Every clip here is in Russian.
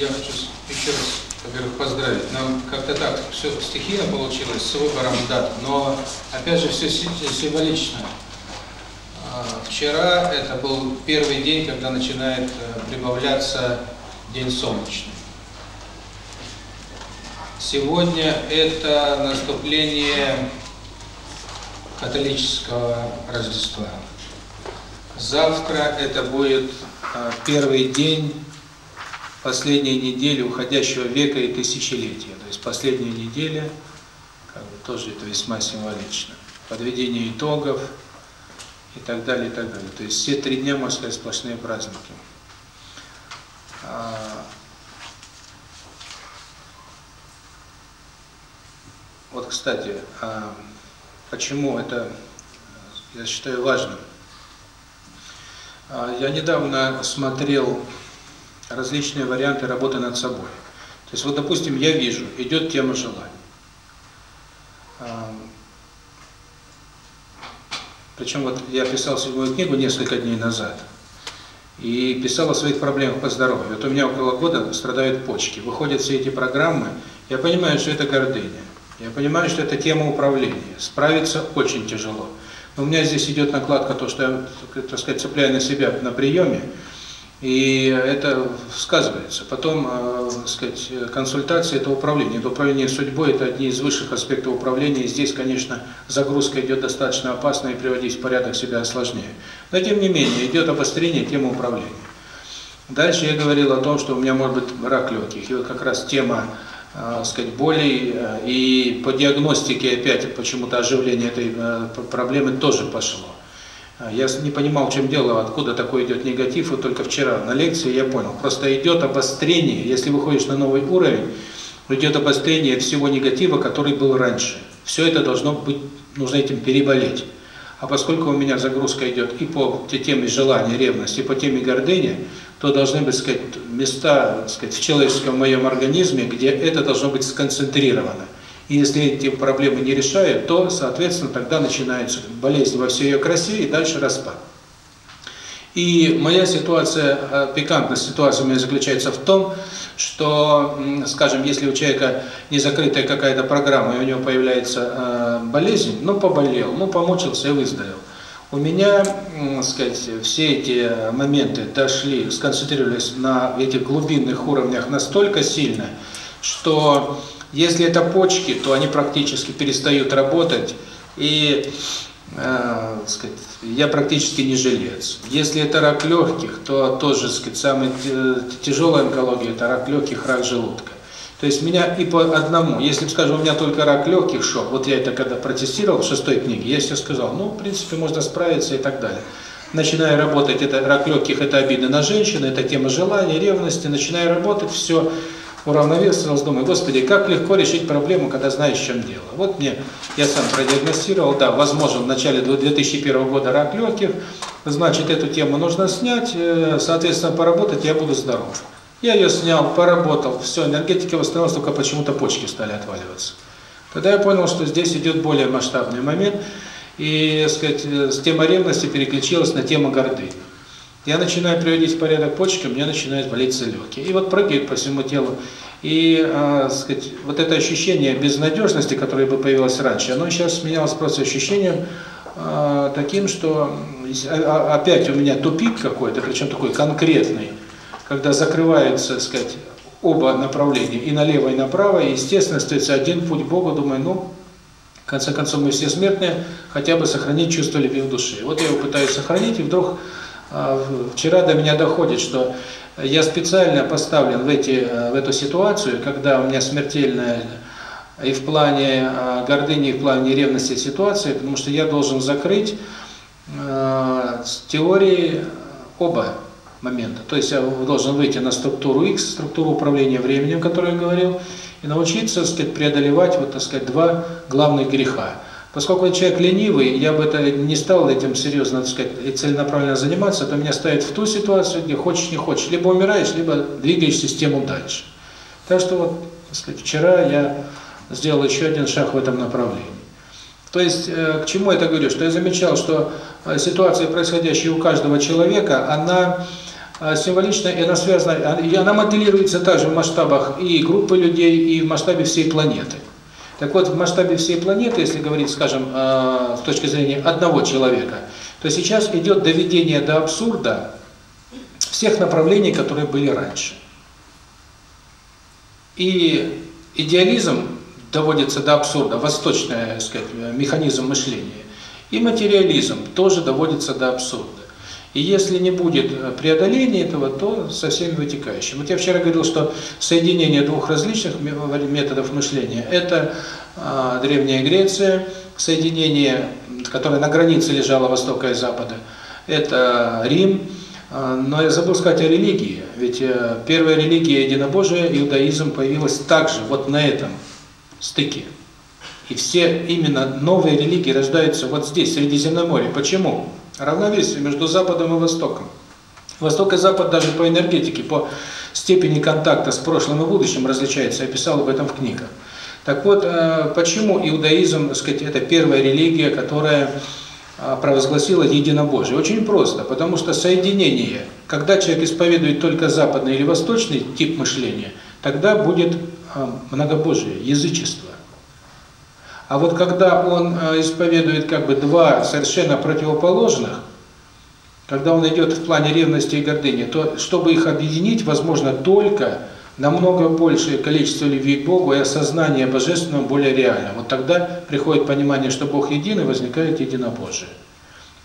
Я хочу еще раз, во-первых, поздравить. Нам как-то так все стихийно получилось с выбором дат, но опять же все символично. А, вчера это был первый день, когда начинает э, прибавляться день солнечный. Сегодня это наступление католического Рождества. Завтра это будет а, первый день последней недели уходящего века и тысячелетия. То есть последняя неделя, как бы тоже это весьма символично. Подведение итогов и так далее, и так далее. То есть все три дня, можно сказать, сплошные праздники. А, вот, кстати, а, почему это, я считаю, важным. А, я недавно смотрел различные варианты работы над собой. То есть вот, допустим, я вижу, идет тема желаний. Причем вот я писал седьмую книгу несколько дней назад, и писал о своих проблемах по здоровью. Вот у меня около года страдают почки. Выходят все эти программы, я понимаю, что это гордыня. Я понимаю, что это тема управления. Справиться очень тяжело. Но у меня здесь идет накладка, то, что я, так сказать, цепляю на себя на приеме, и это сказывается. Потом, э, сказать, консультация – это управление. Это управление судьбой – это одни из высших аспектов управления. И здесь, конечно, загрузка идет достаточно опасная, и приводить в порядок себя сложнее. Но, тем не менее, идет обострение темы управления. Дальше я говорил о том, что у меня может быть рак легких. И вот как раз тема э, сказать, болей э, и по диагностике опять почему-то оживление этой э, проблемы тоже пошло. А, я не понимал, в чем дело, откуда такой идет негатив, и только вчера на лекции я понял. Просто идет обострение, если выходишь на новый уровень, идет обострение всего негатива, который был раньше. Все это должно быть, нужно этим переболеть. А поскольку у меня загрузка идет и по теме желания, ревности, и по теме гордыни, то должны быть, сказать, места, сказать, в человеческом моем организме, где это должно быть сконцентрировано. И если эти проблемы не решают, то, соответственно, тогда начинается болезнь во всей ее красе и дальше распад. И моя ситуация, э, пикантность ситуации у меня заключается в том, что, скажем, если у человека не закрытая какая-то программа, и у него появляется э, болезнь, ну, поболел, ну, помучился и выздоровел. У меня, сказать, все эти моменты дошли, сконцентрировались на этих глубинных уровнях настолько сильно, что если это почки, то они практически перестают работать, и э, сказать, я практически не жилец. Если это рак легких, то тоже, сказать, самая тяжелая онкология – это рак легких, рак желудка. То есть меня и по одному, если скажем, у меня только рак легких шел, вот я это когда протестировал в шестой книге, я себе сказал, ну, в принципе, можно справиться и так далее. Начиная работать, это рак легких, это обиды на женщину, это тема желания, ревности, начиная работать, все уравновесилось, думаю, Господи, как легко решить проблему, когда знаешь, в чем дело. Вот мне, я сам продиагностировал, да, возможно, в начале 2001 года рак легких, значит, эту тему нужно снять, э, соответственно, поработать, я буду здоров. Я ее снял, поработал, все, энергетика восстановилась, только почему-то почки стали отваливаться. Тогда я понял, что здесь идет более масштабный момент, и, сказать, э, с темы ревности переключилась на тему гордыни. Я начинаю приводить в порядок почки, у меня начинают болеть легкие. И вот прыгает по всему телу. И, э, сказать, вот это ощущение безнадежности, которое бы появилось раньше, оно сейчас сменялось просто ощущением э, таким, что опять у меня тупик какой-то, причем такой конкретный, когда закрываются, сказать, оба направления, и налево, и направо, и, естественно, остается один путь к Богу, думаю, ну, в конце концов, мы все смертные, хотя бы сохранить чувство любви в душе. Вот я его пытаюсь сохранить, и вдруг а, вчера до меня доходит, что я специально поставлен в эти в эту ситуацию, когда у меня смертельная и в плане а, гордыни, и в плане ревности ситуация, потому что я должен закрыть э, с теорией оба момента. То есть я должен выйти на структуру X, структуру управления временем, о которой я говорил, и научиться, так сказать, преодолевать вот, так сказать, два главных греха. Поскольку я человек ленивый, я бы это не стал этим серьезно, так сказать, и целенаправленно заниматься, то меня ставит в ту ситуацию, где хочешь не хочешь, либо умираешь, либо двигаешь систему дальше. Так что вот, так сказать, вчера я сделал еще один шаг в этом направлении. То есть, э, к чему я это говорю? Что я замечал, что э, ситуация, происходящая у каждого человека, она а, символично, и она связана, и она моделируется также в масштабах и группы людей, и в масштабе всей планеты. Так вот, в масштабе всей планеты, если говорить, скажем, э, с точки зрения одного человека, то сейчас идет доведение до абсурда всех направлений, которые были раньше. И идеализм доводится до абсурда, восточный, сказать, механизм мышления. И материализм тоже доводится до абсурда. И если не будет преодоления этого, то со всеми вытекающими. Вот я вчера говорил, что соединение двух различных методов мышления – это э, Древняя Греция, соединение, которое на границе лежало Востока и Запада, это Рим, но я забыл сказать о религии, ведь первая религия единобожия, иудаизм, появилась также вот на этом стыке. И все именно новые религии рождаются вот здесь, в Средиземноморье. Почему? Равновесие между Западом и Востоком. Восток и Запад даже по энергетике, по степени контакта с прошлым и будущим различаются. Я писал об этом в книгах. Так вот, почему иудаизм, так сказать, это первая религия, которая провозгласила единобожие? Очень просто, потому что соединение, когда человек исповедует только западный или восточный тип мышления, тогда будет многобожие, язычество. А вот когда он исповедует как бы два совершенно противоположных, когда он идет в плане ревности и гордыни, то чтобы их объединить, возможно только намного большее количество любви к Богу и осознание Божественного более реально. Вот тогда приходит понимание, что Бог един и возникает единобожие.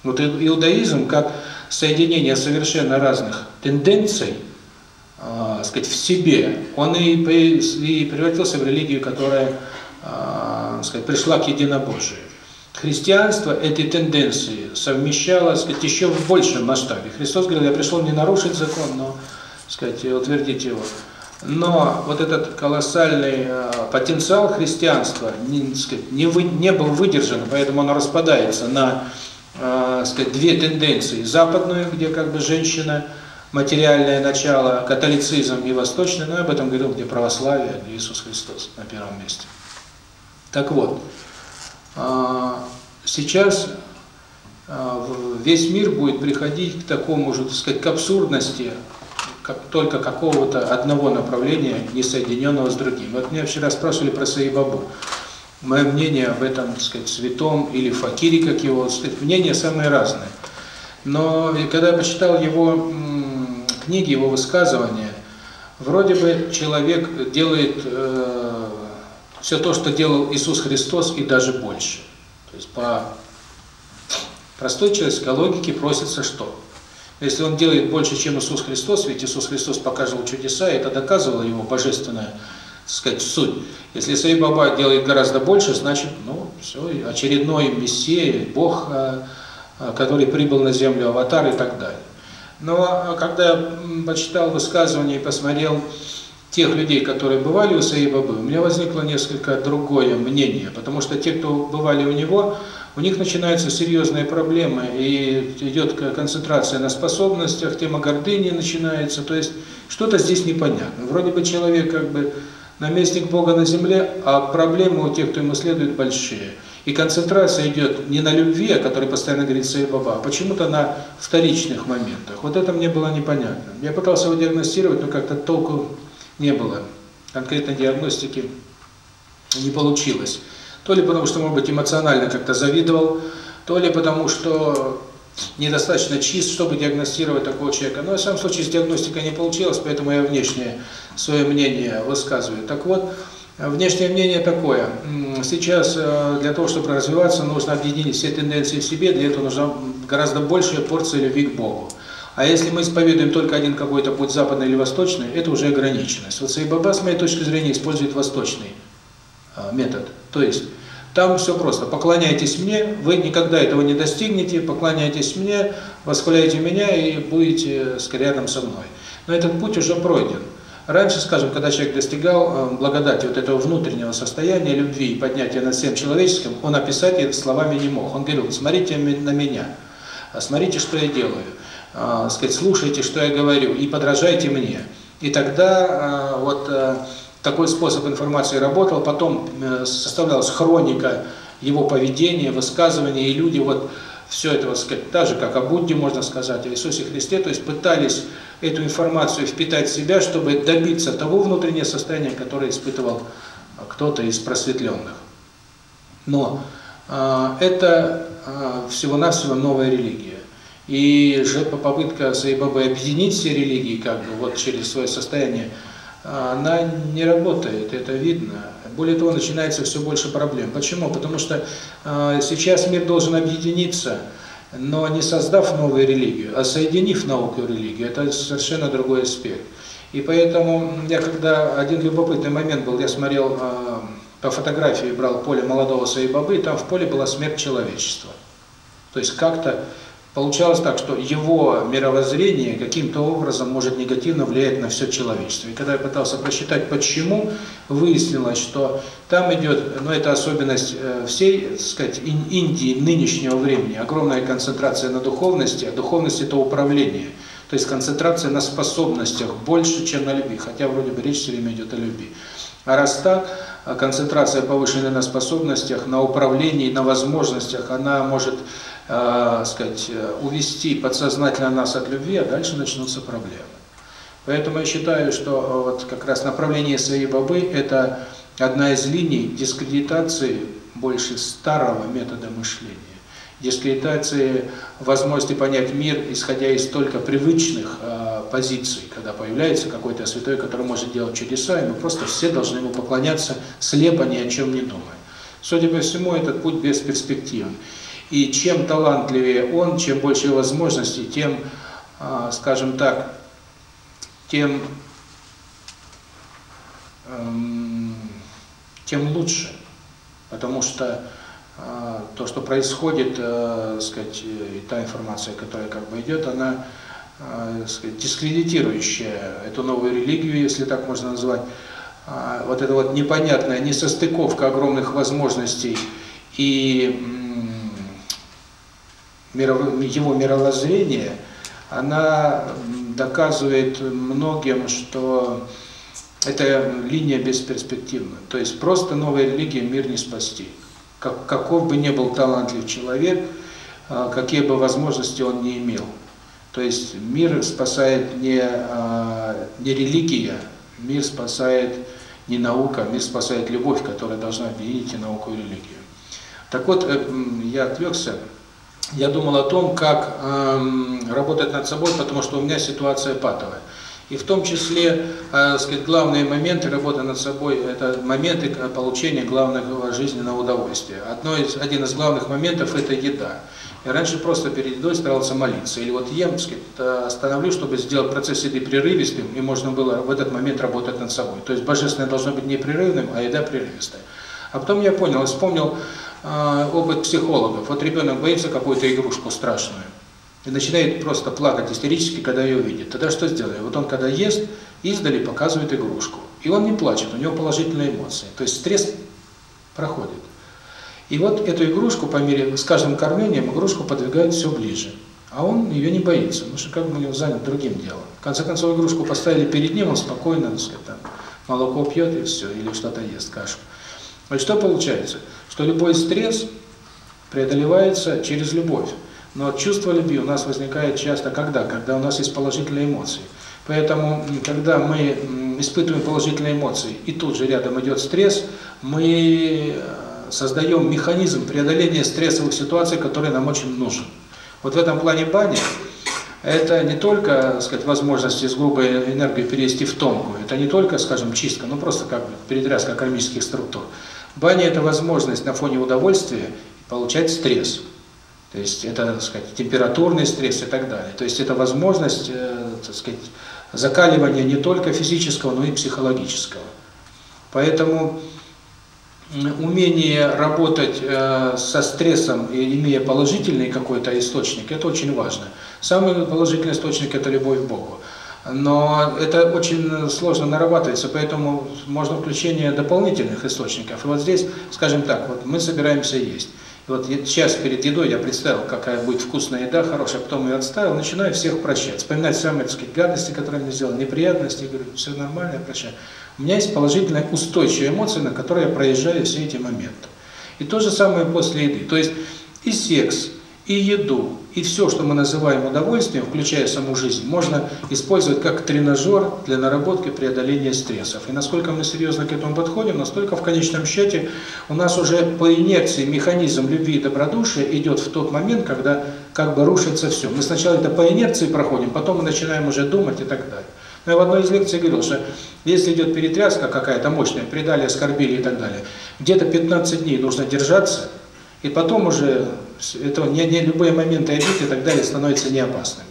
Вот иудаизм как соединение совершенно разных тенденций, э, сказать, в себе, он и, и превратился в религию, которая э, сказать, пришла к единобожию. Христианство эти тенденции совмещало, сказать, еще в большем масштабе. Христос говорил, я пришел не нарушить закон, но, сказать, утвердить его. Но вот этот колоссальный э, потенциал христианства не, сказать, не, вы, не был выдержан, поэтому он распадается на э, сказать, две тенденции. Западную, где как бы женщина, материальное начало, католицизм и восточный, но ну, об этом говорил, где православие, где Иисус Христос на первом месте. Так вот, сейчас весь мир будет приходить к такому так сказать, к абсурдности, как только какого-то одного направления, не соединенного с другим. Вот меня вчера спрашивали про Саибабу. Мое мнение об этом, так сказать, святом или факире, как его, сказать, мнения самые разные. Но когда я почитал его книги, его высказывания, вроде бы человек делает э, все то, что делал Иисус Христос, и даже больше. То есть по простой человеческой логике просится что? Если он делает больше, чем Иисус Христос, ведь Иисус Христос показывал чудеса, и это доказывало его божественная, так сказать, суть. Если Саи Баба делает гораздо больше, значит, ну, все, очередной Мессия, Бог, который прибыл на землю, аватар и так далее. Но когда я почитал высказывания и посмотрел тех людей, которые бывали у Саи Бабы, у меня возникло несколько другое мнение, потому что те, кто бывали у него, у них начинаются серьезные проблемы, и идет концентрация на способностях, тема гордыни начинается, то есть что-то здесь непонятно. Вроде бы человек как бы наместник Бога на земле, а проблемы у тех, кто ему следует, большие. И концентрация идет не на любви, о которой постоянно говорит Саи Баба, а почему-то на вторичных моментах. Вот это мне было непонятно. Я пытался его диагностировать, но как-то толку не было. Конкретной диагностики не получилось. То ли потому, что, может быть, эмоционально как-то завидовал, то ли потому, что недостаточно чист, чтобы диагностировать такого человека. Но, в самом случае, с диагностикой не получилось, поэтому я внешнее свое мнение высказываю. Так вот, внешнее мнение такое. Сейчас э, для того, чтобы развиваться, нужно объединить все тенденции в себе, для этого нужна гораздо большая порция любви к Богу. А если мы исповедуем только один какой-то путь, западный или восточный, это уже ограниченность. Вот Сайбаба, с моей точки зрения, использует восточный э, метод. То есть, там все просто. Поклоняйтесь мне, вы никогда этого не достигнете, поклоняйтесь мне, восхваляйте меня и будете рядом со мной. Но этот путь уже пройден. Раньше, скажем, когда человек достигал э, благодати вот этого внутреннего состояния любви и поднятия над всем человеческим, он описать это словами не мог. Он говорил, смотрите на меня, смотрите, что я делаю, э, сказать, слушайте, что я говорю, и подражайте мне. И тогда э, вот такой способ информации работал, потом э, составлялась хроника его поведения, высказывания, и люди вот все это, вот сказать, так же, как о Будде, можно сказать, о Иисусе Христе, то есть пытались эту информацию впитать в себя, чтобы добиться того внутреннего состояния, которое испытывал кто-то из просветленных. Но э, это э, всего-навсего новая религия. И же попытка Сайбабы объединить все религии как бы вот через свое состояние, она не работает, это видно. Более того, начинается все больше проблем. Почему? Потому что э, сейчас мир должен объединиться, но не создав новую религию, а соединив науку и религию. Это совершенно другой аспект. И поэтому я когда один любопытный момент был, я смотрел э, по фотографии, брал поле молодого Саибабы, и там в поле была смерть человечества. То есть как-то Получалось так, что его мировоззрение каким-то образом может негативно влиять на все человечество. И когда я пытался просчитать, почему, выяснилось, что там идет, ну это особенность э, всей, так сказать, Индии нынешнего времени, огромная концентрация на духовности, а духовность это управление. То есть концентрация на способностях больше, чем на любви, хотя вроде бы речь все время идет о любви. А раз так, концентрация повышенная на способностях, на управлении, на возможностях, она может э, сказать, увести подсознательно нас от любви, а дальше начнутся проблемы. Поэтому я считаю, что вот как раз направление своей бабы – это одна из линий дискредитации больше старого метода мышления. Дискредитации возможности понять мир, исходя из только привычных э, позиций, когда появляется какой-то святой, который может делать чудеса, и мы просто все должны ему поклоняться слепо, ни о чем не думая. Судя по всему, этот путь бесперспективен. И чем талантливее он, чем больше возможностей, тем, скажем так, тем эм, тем лучше. Потому что э, то, что происходит, э, сказать, и та информация, которая как бы идет, она э, сказать, дискредитирующая эту новую религию, если так можно назвать. Э, вот эта вот непонятная несостыковка огромных возможностей и его мировоззрение, она доказывает многим, что эта линия бесперспективна. То есть просто новая религия мир не спасти. Как, каков бы ни был талантлив человек, а, какие бы возможности он не имел. То есть мир спасает не, а, не религия, мир спасает не наука, мир спасает любовь, которая должна объединить и науку, и религию. Так вот, э, я отвлекся я думал о том, как э, работать над собой, потому что у меня ситуация патовая. И в том числе, э, сказать, главные моменты работы над собой – это моменты получения главного жизненного удовольствия. Одно из, один из главных моментов – это еда. Я раньше просто перед едой старался молиться. Или вот ем, сказать, остановлю, чтобы сделать процесс еды прерывистым, и можно было в этот момент работать над собой. То есть божественное должно быть непрерывным, а еда прерывистая. А потом я понял, вспомнил, э, опыт психологов. Вот ребенок боится какую-то игрушку страшную и начинает просто плакать истерически, когда ее увидит. Тогда что сделать? Вот он когда ест, издали показывает игрушку. И он не плачет, у него положительные эмоции. То есть стресс проходит. И вот эту игрушку, по мере, с каждым кормлением, игрушку подвигают все ближе. А он ее не боится, потому что как бы он занят другим делом. В конце концов, игрушку поставили перед ним, он спокойно, так сказать, там, молоко пьет и все, или что-то ест, кашу. И что получается? Что любой стресс преодолевается через любовь. Но чувство любви у нас возникает часто когда? Когда у нас есть положительные эмоции. Поэтому, когда мы испытываем положительные эмоции, и тут же рядом идет стресс, мы э, создаем механизм преодоления стрессовых ситуаций, который нам очень нужен. Вот в этом плане бани это не только, сказать, возможность из грубой энергии перевести в тонкую, это не только, скажем, чистка, ну просто как бы перетряска кармических структур. Баня – это возможность на фоне удовольствия получать стресс. То есть это, так сказать, температурный стресс и так далее. То есть это возможность, э, так сказать, закаливания не только физического, но и психологического. Поэтому умение работать э, со стрессом, имея положительный какой-то источник, это очень важно. Самый положительный источник – это любовь к Богу. Но это очень сложно нарабатывается, поэтому можно включение дополнительных источников. И вот здесь, скажем так, вот мы собираемся есть. И вот сейчас перед едой я представил, какая будет вкусная еда, хорошая, потом ее отставил, начинаю всех прощать, вспоминать самые, так гадости, которые мне сделали, неприятности, говорю, все нормально, я прощаю. У меня есть положительная устойчивая эмоция, на которой я проезжаю все эти моменты. И то же самое после еды. То есть и секс, и еду, и все, что мы называем удовольствием, включая саму жизнь, можно использовать как тренажер для наработки преодоления стрессов. И насколько мы серьезно к этому подходим, настолько в конечном счете у нас уже по инерции механизм любви и добродушия идет в тот момент, когда как бы рушится все. Мы сначала это по инерции проходим, потом мы начинаем уже думать и так далее. Но я в одной из лекций говорил, что если идет перетряска какая-то мощная, предали, оскорбили и так далее, где-то 15 дней нужно держаться, и потом уже это не, не любые моменты обид и так далее становятся неопасными.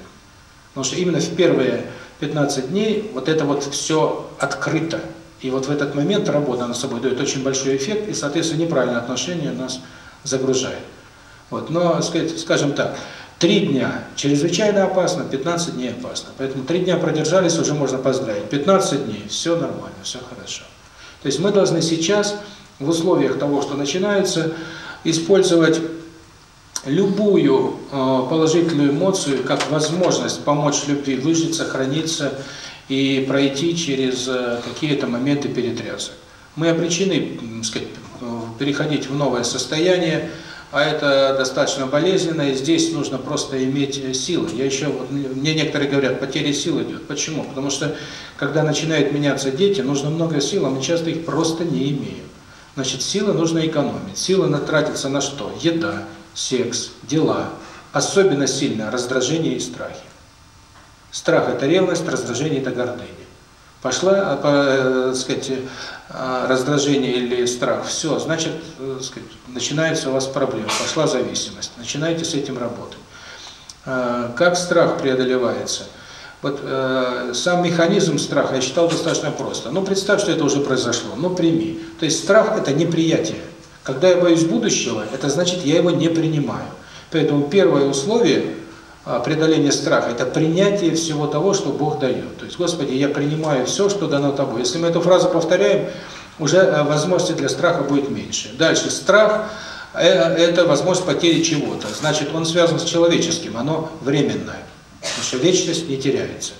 Потому что именно в первые 15 дней вот это вот все открыто. И вот в этот момент работа над собой дает очень большой эффект, и, соответственно, неправильное отношение нас загружает. Вот. Но, скажем так, три дня чрезвычайно опасно, 15 дней опасно. Поэтому три дня продержались, уже можно поздравить. 15 дней, все нормально, все хорошо. То есть мы должны сейчас, в условиях того, что начинается, использовать любую э, положительную эмоцию как возможность помочь любви выжить, сохраниться и пройти через э, какие-то моменты перетрясок. Мы обречены, сказать, переходить в новое состояние, а это достаточно болезненно, и здесь нужно просто иметь силы. Я еще, вот, мне некоторые говорят, потеря сил идет. Почему? Потому что, когда начинают меняться дети, нужно много сил, а мы часто их просто не имеем. Значит, силы нужно экономить. Силы тратятся на что? Еда, секс, дела. Особенно сильно раздражение и страхи. Страх – это ревность, раздражение – это гордыня. Пошла, по, э, сказать, э, раздражение или страх, все, значит, э, сказать, начинается у вас проблема, пошла зависимость, начинаете с этим работать. Как страх преодолевается? Вот э, сам механизм страха я считал достаточно просто. Ну, представь, что это уже произошло. Ну, прими. То есть страх – это неприятие. Когда я боюсь будущего, это значит, я его не принимаю. Поэтому первое условие а, преодоления страха – это принятие всего того, что Бог дает. То есть, Господи, я принимаю все, что дано Тобой. Если мы эту фразу повторяем, уже э, возможности для страха будет меньше. Дальше, страх – э, это возможность потери чего-то. Значит, он связан с человеческим, оно временное. Потому что вечность не теряется.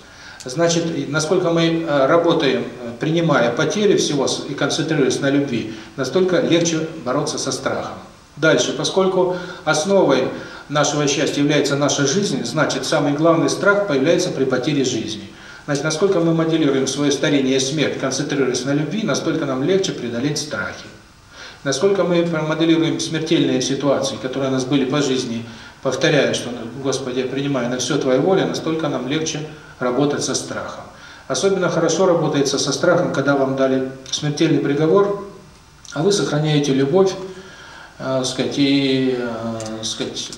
Значит, насколько мы э, работаем, э, принимая потери всего и концентрируясь на любви, настолько легче бороться со страхом. Дальше, поскольку основой нашего счастья является наша жизнь, значит, самый главный страх появляется при потере жизни. Значит, насколько мы моделируем свое старение и смерть, концентрируясь на любви, настолько нам легче преодолеть страхи. Насколько мы моделируем смертельные ситуации, которые у нас были по жизни, повторяя, что, Господи, я принимаю на все Твоя воля, настолько нам легче работать со страхом. Особенно хорошо работается со страхом, когда вам дали смертельный приговор, а вы сохраняете любовь, э, сказать, и э, сказать,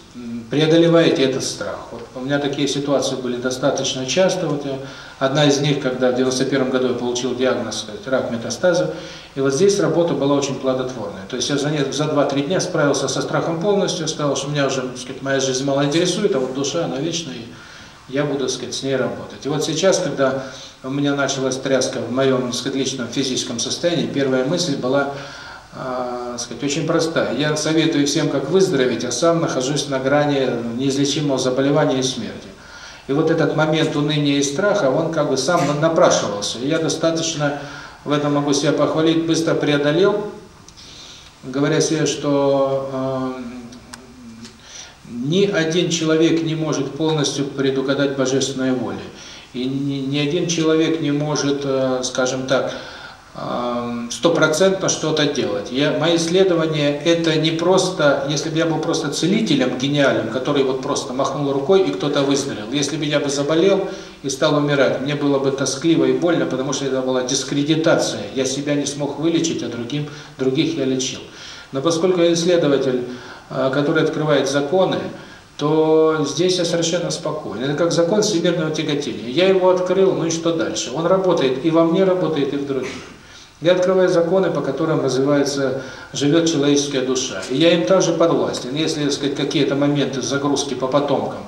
преодолеваете этот страх. Вот у меня такие ситуации были достаточно часто. Вот я, одна из них, когда в 91 году я получил диагноз сказать, рак метастаза, и вот здесь работа была очень плодотворная. То есть я за, за 2-3 дня справился со страхом полностью, сказал, что меня уже, сказать, моя жизнь мало интересует, а вот душа, она вечная, и я буду, сказать, с ней работать. И вот сейчас, когда у меня началась тряска в моем, сказать, личном физическом состоянии, первая мысль была, э, сказать, очень простая. Я советую всем, как выздороветь, а сам нахожусь на грани неизлечимого заболевания и смерти. И вот этот момент уныния и страха, он как бы сам напрашивался. И я достаточно в этом могу себя похвалить, быстро преодолел, говоря себе, что э, ни один человек не может полностью предугадать божественной воле. И ни, ни один человек не может, э, скажем так, стопроцентно что-то делать. Я, мои исследования это не просто, если бы я был просто целителем гениальным, который вот просто махнул рукой и кто-то выздоровел. Если бы я бы заболел и стал умирать, мне было бы тоскливо и больно, потому что это была дискредитация. Я себя не смог вылечить, а другим, других я лечил. Но поскольку я исследователь, э, который открывает законы, то здесь я совершенно спокоен. Это как закон всемирного тяготения. Я его открыл, ну и что дальше? Он работает и во мне работает, и в других. Я открываю законы, по которым развивается, живет человеческая душа. И я им также подвластен. Если, так сказать, какие-то моменты загрузки по потомкам,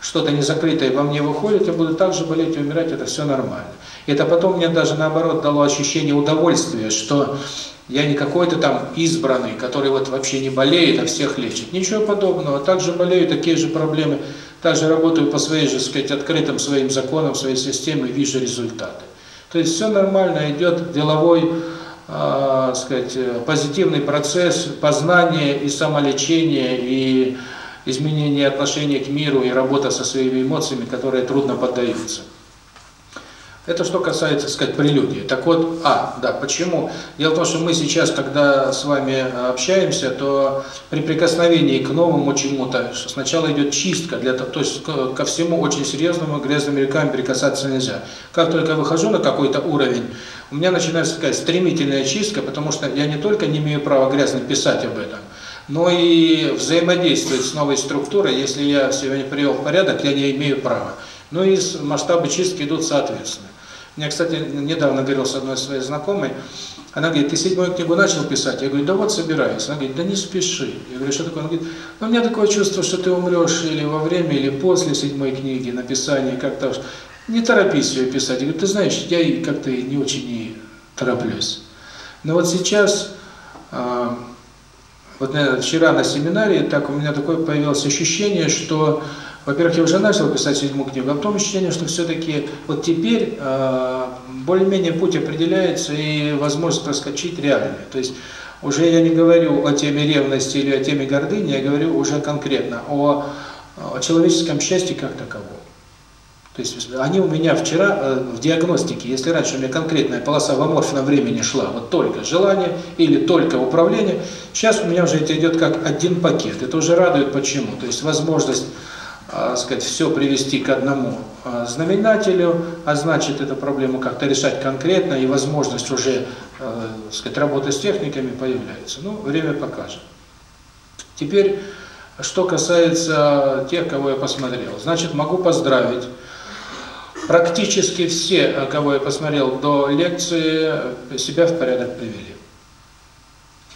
что-то незакрытое во мне выходит, я буду также болеть и умирать, это все нормально. Это потом мне даже наоборот дало ощущение удовольствия, что я не какой-то там избранный, который вот вообще не болеет, а всех лечит. Ничего подобного. Также болею, такие же проблемы. Также работаю по своей же, сказать, открытым своим законам, своей системе, вижу результаты. То есть все нормально, идет деловой, э, сказать, позитивный процесс познания и самолечения, и изменение отношения к миру и работа со своими эмоциями, которые трудно поддаются. Это что касается, так сказать, прелюдии. Так вот, а, да, почему? Дело в том, что мы сейчас, когда с вами общаемся, то при прикосновении к новому чему-то сначала идет чистка, для того, то есть ко всему очень серьезному грязными руками прикасаться нельзя. Как только выхожу на какой-то уровень, у меня начинается такая стремительная чистка, потому что я не только не имею права грязно писать об этом, но и взаимодействовать с новой структурой, если я не привел в порядок, я не имею права. Ну и масштабы чистки идут соответственно. Мне, кстати, недавно говорил с одной своей знакомой, она говорит, ты седьмую книгу начал писать? Я говорю, да вот собираюсь. Она говорит, да не спеши. Я говорю, что такое? Она говорит, ну у меня такое чувство, что ты умрешь или во время, или после седьмой книги написания, как-то не торопись ее писать. Я говорю, ты знаешь, я как-то не очень и тороплюсь. Но вот сейчас, э, вот вчера на семинаре, так у меня такое появилось ощущение, что во-первых, я уже начал писать седьмую книгу, а потом ощущение, что все-таки вот теперь э, более-менее путь определяется и возможность проскочить реальная. То есть уже я не говорю о теме ревности или о теме гордыни, я говорю уже конкретно о, о человеческом счастье как таковом. То есть они у меня вчера э, в диагностике, если раньше у меня конкретная полоса в аморфном времени шла, вот только желание или только управление, сейчас у меня уже это идет как один пакет. Это уже радует почему? То есть возможность сказать, все привести к одному э, знаменателю, а значит, эту проблему как-то решать конкретно, и возможность уже э, сказать, работы с техниками появляется. Ну, время покажет. Теперь, что касается тех, кого я посмотрел. Значит, могу поздравить. Практически все, кого я посмотрел до лекции, себя в порядок привели.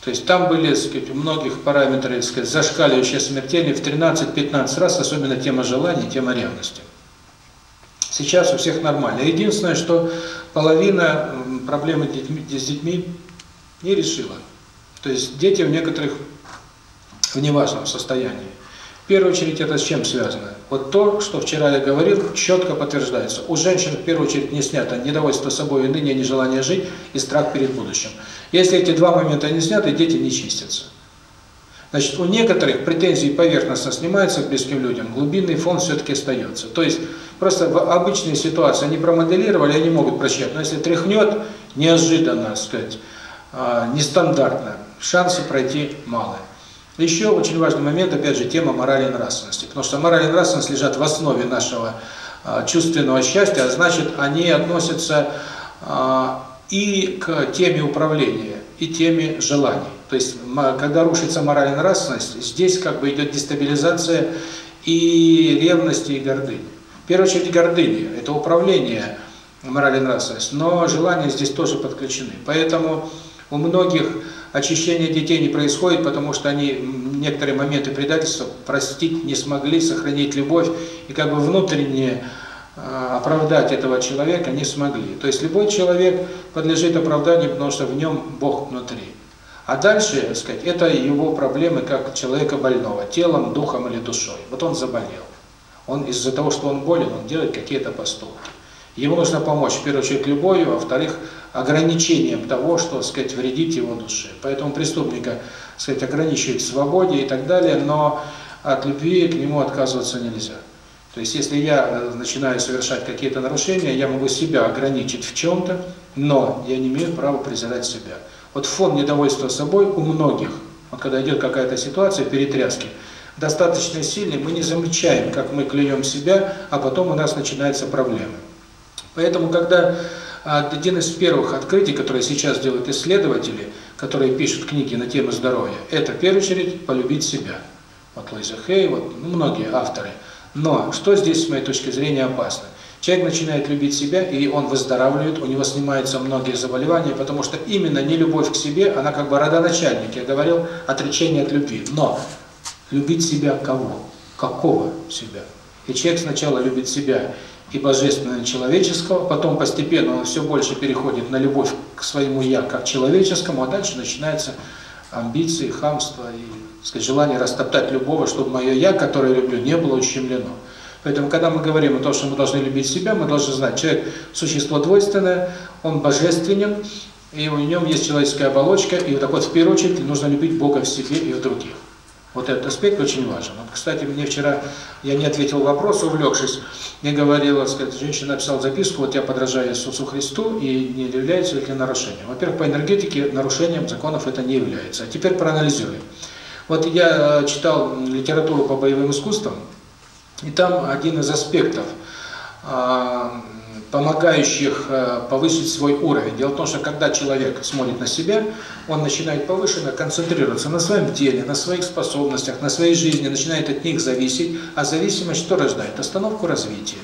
То есть там были, сказать, у многих параметры, сказать, зашкаливающие смертельные в 13-15 раз, особенно тема желаний, тема ревности. Сейчас у всех нормально. Единственное, что половина проблемы с детьми не решила. То есть дети в некоторых в неважном состоянии. В первую очередь это с чем связано? Вот то, что вчера я говорил, четко подтверждается. У женщин в первую очередь не снято недовольство собой и ныне, нежелание жить и страх перед будущим. Если эти два момента не сняты, дети не чистятся. Значит, у некоторых претензии поверхностно снимаются к близким людям, глубинный фон все-таки остается. То есть, просто в обычной ситуации они промоделировали, они могут прощать. Но если тряхнет, неожиданно, сказать, нестандартно, шансы пройти малые. Еще очень важный момент, опять же, тема морали и нравственности. Потому что мораль и нравственность лежат в основе нашего чувственного счастья, а значит, они относятся и к теме управления, и теме желаний. То есть, когда рушится мораль и нравственность, здесь как бы идет дестабилизация и ревности, и гордыни. В первую очередь гордыни – это управление мораль и нравственность, но желания здесь тоже подключены. Поэтому у многих очищение детей не происходит, потому что они некоторые моменты предательства простить не смогли, сохранить любовь, и как бы внутренне оправдать этого человека не смогли. То есть любой человек подлежит оправданию, потому что в нем Бог внутри. А дальше, так сказать, это его проблемы как человека больного, телом, духом или душой. Вот он заболел. Он из-за того, что он болен, он делает какие-то поступки. Ему нужно помочь, в первую очередь, любовью, а во-вторых, ограничением того, что, так сказать, вредит его душе. Поэтому преступника, так сказать, ограничивать в свободе и так далее, но от любви к нему отказываться нельзя. То есть, если я э, начинаю совершать какие-то нарушения, я могу себя ограничить в чем-то, но я не имею права презирать себя. Вот фон недовольства собой у многих, вот когда идет какая-то ситуация, перетряски, достаточно сильный, мы не замечаем, как мы клюем себя, а потом у нас начинаются проблемы. Поэтому, когда один из первых открытий, которые сейчас делают исследователи, которые пишут книги на тему здоровья, это в первую очередь полюбить себя. Вот Луиза Хей, вот ну, многие авторы – но что здесь, с моей точки зрения, опасно? Человек начинает любить себя, и он выздоравливает, у него снимаются многие заболевания, потому что именно не любовь к себе, она как бы родоначальник. Я говорил, отречение от любви. Но любить себя кого? Какого себя? И человек сначала любит себя и божественного, и человеческого, потом постепенно он все больше переходит на любовь к своему «я» как человеческому, а дальше начинается амбиции, хамство и сказать, желание растоптать любого, чтобы мое «я», которое люблю, не было ущемлено. Поэтому, когда мы говорим о том, что мы должны любить себя, мы должны знать, человек – существо двойственное, он божественен, и у него есть человеческая оболочка, и вот так вот в первую очередь нужно любить Бога в себе и в других. Вот этот аспект очень важен. Вот, кстати, мне вчера, я не ответил вопрос, увлекшись, мне говорила, сказать, женщина написала записку, вот я подражаю Иисусу Христу, и не является ли нарушением. Во-первых, по энергетике нарушением законов это не является. А теперь проанализируем. Вот я э, читал литературу по боевым искусствам, и там один из аспектов а, помогающих э, повысить свой уровень. Дело в том, что когда человек смотрит на себя, он начинает повышенно концентрироваться на своем теле, на своих способностях, на своей жизни, начинает от них зависеть, а зависимость что рождает? Остановку развития.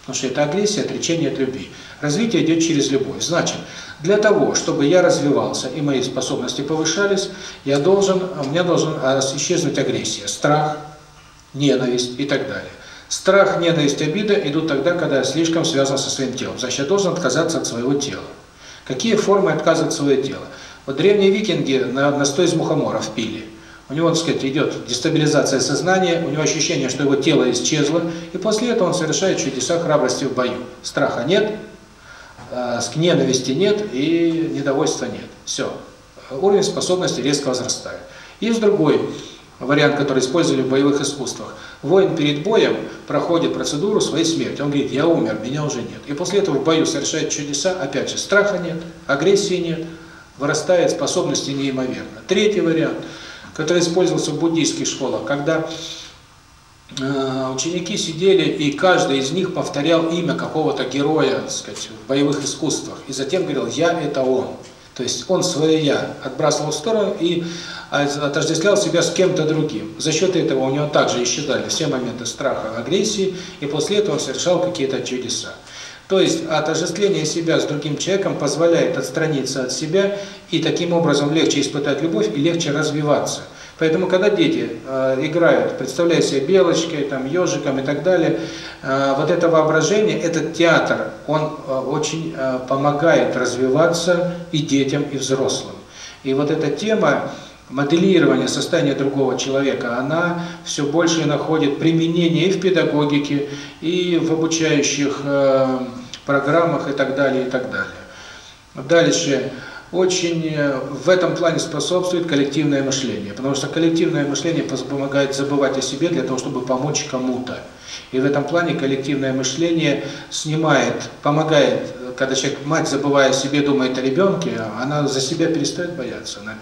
Потому что это агрессия, отречение от любви. Развитие идет через любовь. Значит, для того, чтобы я развивался и мои способности повышались, я должен, у меня должен э, исчезнуть агрессия, страх, ненависть и так далее. Страх, ненависть, обида идут тогда, когда я слишком связан со своим телом. Значит, я должен отказаться от своего тела. Какие формы отказа от своего тела? Вот древние викинги на настой из мухоморов пили. У него, так сказать, идет дестабилизация сознания, у него ощущение, что его тело исчезло, и после этого он совершает чудеса храбрости в бою. Страха нет, э, ненависти нет и недовольства нет. Все. Уровень способности резко возрастает. Есть другой вариант, который использовали в боевых искусствах. Воин перед боем проходит процедуру своей смерти. Он говорит, я умер, меня уже нет. И после этого в бою совершает чудеса, опять же, страха нет, агрессии нет, вырастает способности неимоверно. Третий вариант, который использовался в буддийских школах, когда э, ученики сидели, и каждый из них повторял имя какого-то героя, так сказать, в боевых искусствах, и затем говорил «я – это он». То есть он свое «я» отбрасывал в сторону и отождествлял себя с кем-то другим. За счет этого у него также исчезали все моменты страха, агрессии, и после этого он совершал какие-то чудеса. То есть отождествление себя с другим человеком позволяет отстраниться от себя и таким образом легче испытать любовь и легче развиваться. Поэтому, когда дети э, играют, представляя себе белочкой, там, ежиком и так далее, э, вот это воображение, этот театр, он э, очень э, помогает развиваться и детям, и взрослым. И вот эта тема моделирования состояния другого человека, она все больше находит применение и в педагогике, и в обучающих э, программах и так далее, и так далее. Дальше очень э, в этом плане способствует коллективное мышление, потому что коллективное мышление помогает забывать о себе для того, чтобы помочь кому-то. И в этом плане коллективное мышление снимает, помогает, когда человек, мать, забывая о себе, думает о ребенке, она за себя перестает бояться, она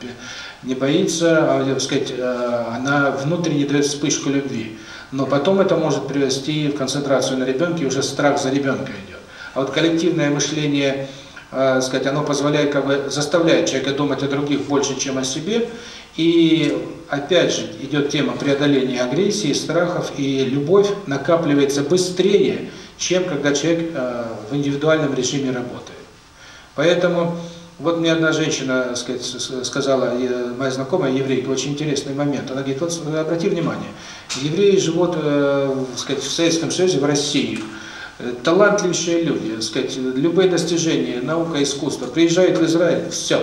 не боится, а, так сказать, э, она внутренне дает вспышку любви. Но потом это может привести в концентрацию на ребенке, и уже страх за ребенка идет. А вот коллективное мышление – э, сказать, оно позволяет, как бы, заставляет человека думать о других больше, чем о себе. И опять же идет тема преодоления агрессии, страхов, и любовь накапливается быстрее, чем когда человек э, в индивидуальном режиме работает. Поэтому вот мне одна женщина, сказать, сказала, моя знакомая еврейка, очень интересный момент. Она говорит, вот обрати внимание, евреи живут, э, сказать, в Советском Союзе, в России, талантливейшие люди, сказать, любые достижения, наука, искусство, приезжают в Израиль, все,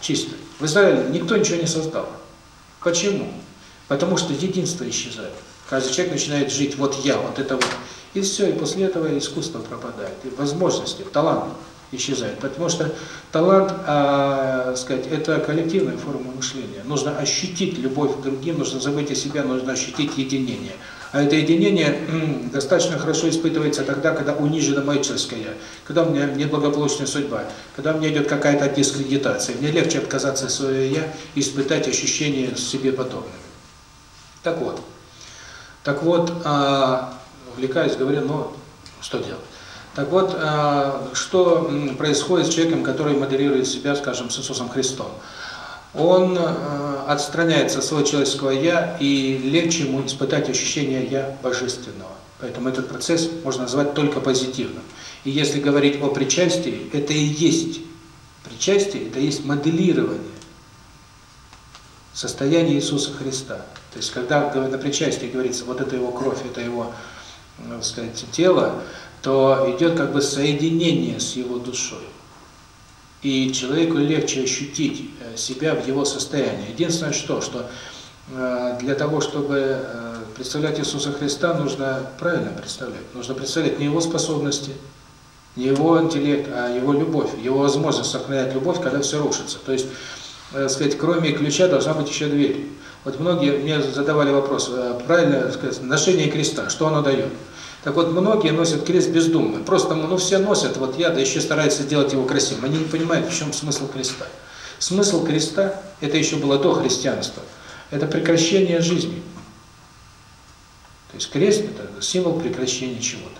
чисто. В Израиле никто ничего не создал. Почему? Потому что единство исчезает. Каждый человек начинает жить, вот я, вот это вот. И все, и после этого искусство пропадает, и возможности, талант исчезает. Потому что талант, а, сказать, это коллективная форма мышления. Нужно ощутить любовь к другим, нужно забыть о себе, нужно ощутить единение. А это единение достаточно хорошо испытывается тогда, когда унижена моя человеческое когда у меня неблагополучная судьба, когда у меня идет какая-то дискредитация. Мне легче отказаться от своего «я» и испытать ощущения с себе подобными. Так вот, так вот, а, увлекаюсь, говорю, ну, что делать? Так вот, а, что происходит с человеком, который моделирует себя, скажем, с Иисусом Христом? Он а, отстраняется от своего человеческого «я», и легче ему испытать ощущение «я» божественного. Поэтому этот процесс можно назвать только позитивным. И если говорить о причастии, это и есть причастие, это и есть моделирование состояния Иисуса Христа. То есть, когда на причастии говорится, вот это его кровь, это его, так э, сказать, тело, то идет как бы соединение с его душой. И человеку легче ощутить э, себя в его состоянии. Единственное что, что э, для того, чтобы э, представлять Иисуса Христа, нужно правильно представлять. Нужно представлять не его способности, не его интеллект, а его любовь, его возможность сохранять любовь, когда все рушится. То есть сказать, кроме ключа должна быть еще дверь. Вот многие мне задавали вопрос, правильно сказать, ношение креста, что оно дает? Так вот, многие носят крест бездумно. Просто, ну, все носят, вот я, да еще стараются сделать его красивым. Они не понимают, в чем смысл креста. Смысл креста, это еще было до христианства, это прекращение жизни. То есть крест – это символ прекращения чего-то.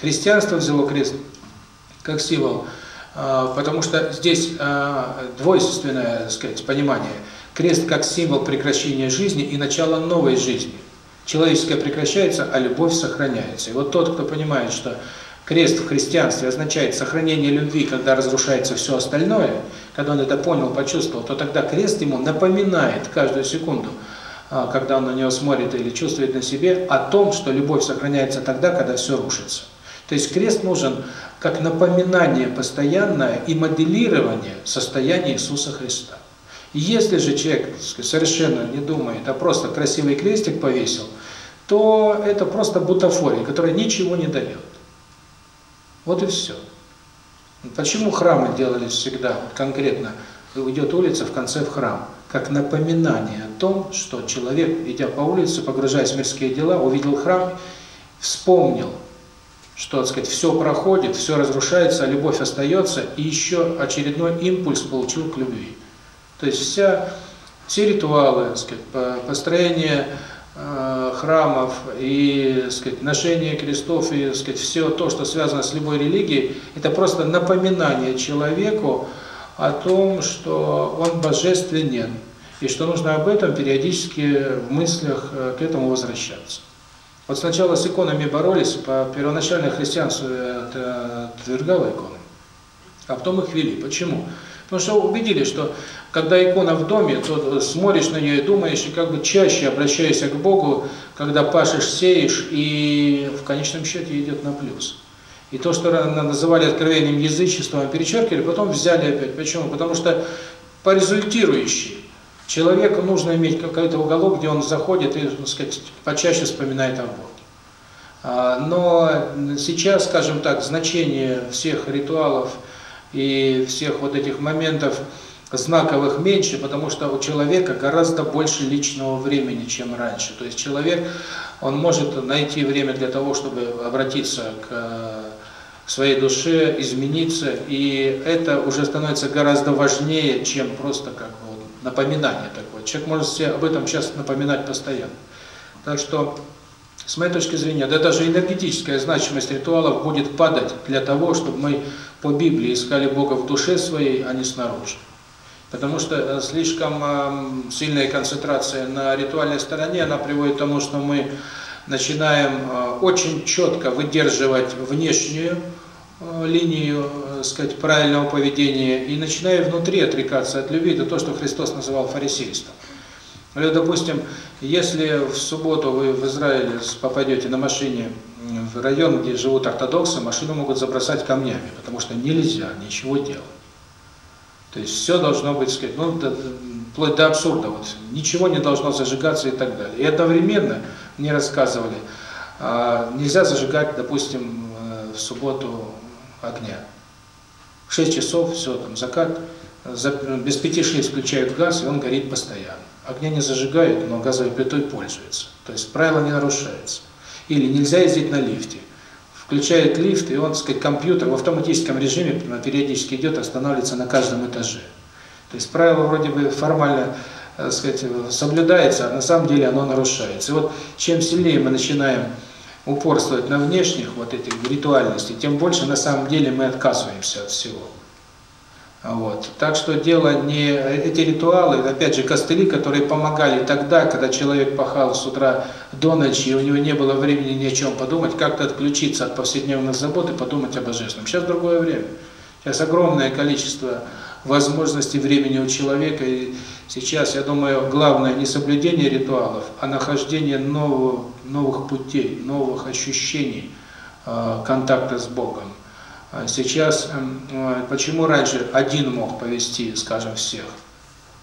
Христианство взяло крест как символ, а, потому что здесь а, двойственное, так сказать, понимание. Крест как символ прекращения жизни и начала новой жизни. Человеческое прекращается, а любовь сохраняется. И вот тот, кто понимает, что крест в христианстве означает сохранение любви, когда разрушается все остальное, когда он это понял, почувствовал, то тогда крест ему напоминает каждую секунду, а, когда он на него смотрит или чувствует на себе, о том, что любовь сохраняется тогда, когда все рушится. То есть крест нужен как напоминание постоянное и моделирование состояния Иисуса Христа. если же человек совершенно не думает, а просто красивый крестик повесил, то это просто бутафория, которая ничего не дает. Вот и все. Почему храмы делались всегда конкретно? Идет улица, в конце в храм. Как напоминание о том, что человек, идя по улице, погружаясь в мирские дела, увидел храм, вспомнил, что, так сказать, все проходит, все разрушается, а любовь остается, и еще очередной импульс получил к любви. То есть вся, все ритуалы, так сказать, построение храмов и, сказать, ношение крестов и, сказать, все то, что связано с любой религией, это просто напоминание человеку о том, что он божественен, и что нужно об этом периодически в мыслях э, к этому возвращаться. Вот сначала с иконами боролись, по первоначальное христианство это отвергало иконы, а потом их вели. Почему? Потому что убедили, что когда икона в доме, то смотришь на нее и думаешь, и как бы чаще обращаешься к Богу, когда пашешь, сеешь, и в конечном счете идет на плюс. И то, что называли откровением язычеством, перечеркивали, потом взяли опять. Почему? Потому что по результирующей Человеку нужно иметь какой-то уголок, где он заходит и, так сказать, почаще вспоминает о Боге. А, но сейчас, скажем так, значение всех ритуалов и всех вот этих моментов знаковых меньше, потому что у человека гораздо больше личного времени, чем раньше. То есть человек, он может найти время для того, чтобы обратиться к своей душе, измениться, и это уже становится гораздо важнее, чем просто как бы напоминание такое. Человек может себе об этом сейчас напоминать постоянно. Так что, с моей точки зрения, да даже энергетическая значимость ритуалов будет падать для того, чтобы мы по Библии искали Бога в душе своей, а не снаружи. Потому что э, слишком сильная концентрация на ритуальной стороне, она приводит к тому, что мы начинаем э, очень четко выдерживать внешнюю Э, линию, сказать, правильного поведения и начинаю внутри отрекаться от любви, это то, что Христос называл фарисейством. Или, допустим, если в субботу вы в Израиле попадете на машине в район, где живут ортодоксы, машину могут забросать камнями, потому что нельзя ничего делать. То есть все должно быть, сказать, ну, до, вплоть до абсурда, вот, ничего не должно зажигаться и так далее. И одновременно мне рассказывали, а, нельзя зажигать, допустим, э, в субботу огня. В 6 часов все, там закат, за, без пяти шесть включают газ, и он горит постоянно. Огня не зажигают, но газовой плитой пользуются. То есть правило не нарушается. Или нельзя ездить на лифте. Включает лифт, и он, так сказать, компьютер в автоматическом режиме периодически идет, останавливается на каждом этаже. То есть правило вроде бы формально так сказать, соблюдается, а на самом деле оно нарушается. И вот чем сильнее мы начинаем упорствовать на внешних вот этих ритуальностей, тем больше на самом деле мы отказываемся от всего. Вот. Так что дело не эти ритуалы, опять же, костыли, которые помогали тогда, когда человек пахал с утра до ночи, и у него не было времени ни о чем подумать, как-то отключиться от повседневных забот и подумать о Божественном. Сейчас другое время. Сейчас огромное количество возможностей времени у человека, и сейчас, я думаю, главное не соблюдение ритуалов, а нахождение нового новых путей, новых ощущений э, контакта с Богом. А сейчас, эм, почему раньше один мог повести, скажем, всех?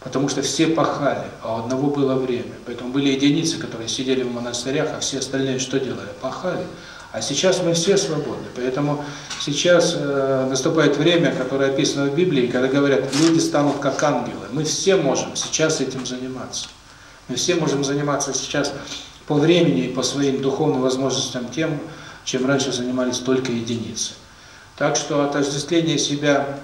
Потому что все пахали, а у одного было время. Поэтому были единицы, которые сидели в монастырях, а все остальные что делали? Пахали. А сейчас мы все свободны. Поэтому сейчас э, наступает время, которое описано в Библии, когда говорят, люди станут как ангелы. Мы все можем сейчас этим заниматься. Мы все можем заниматься сейчас по времени и по своим духовным возможностям тем, чем раньше занимались только единицы. Так что отождествление себя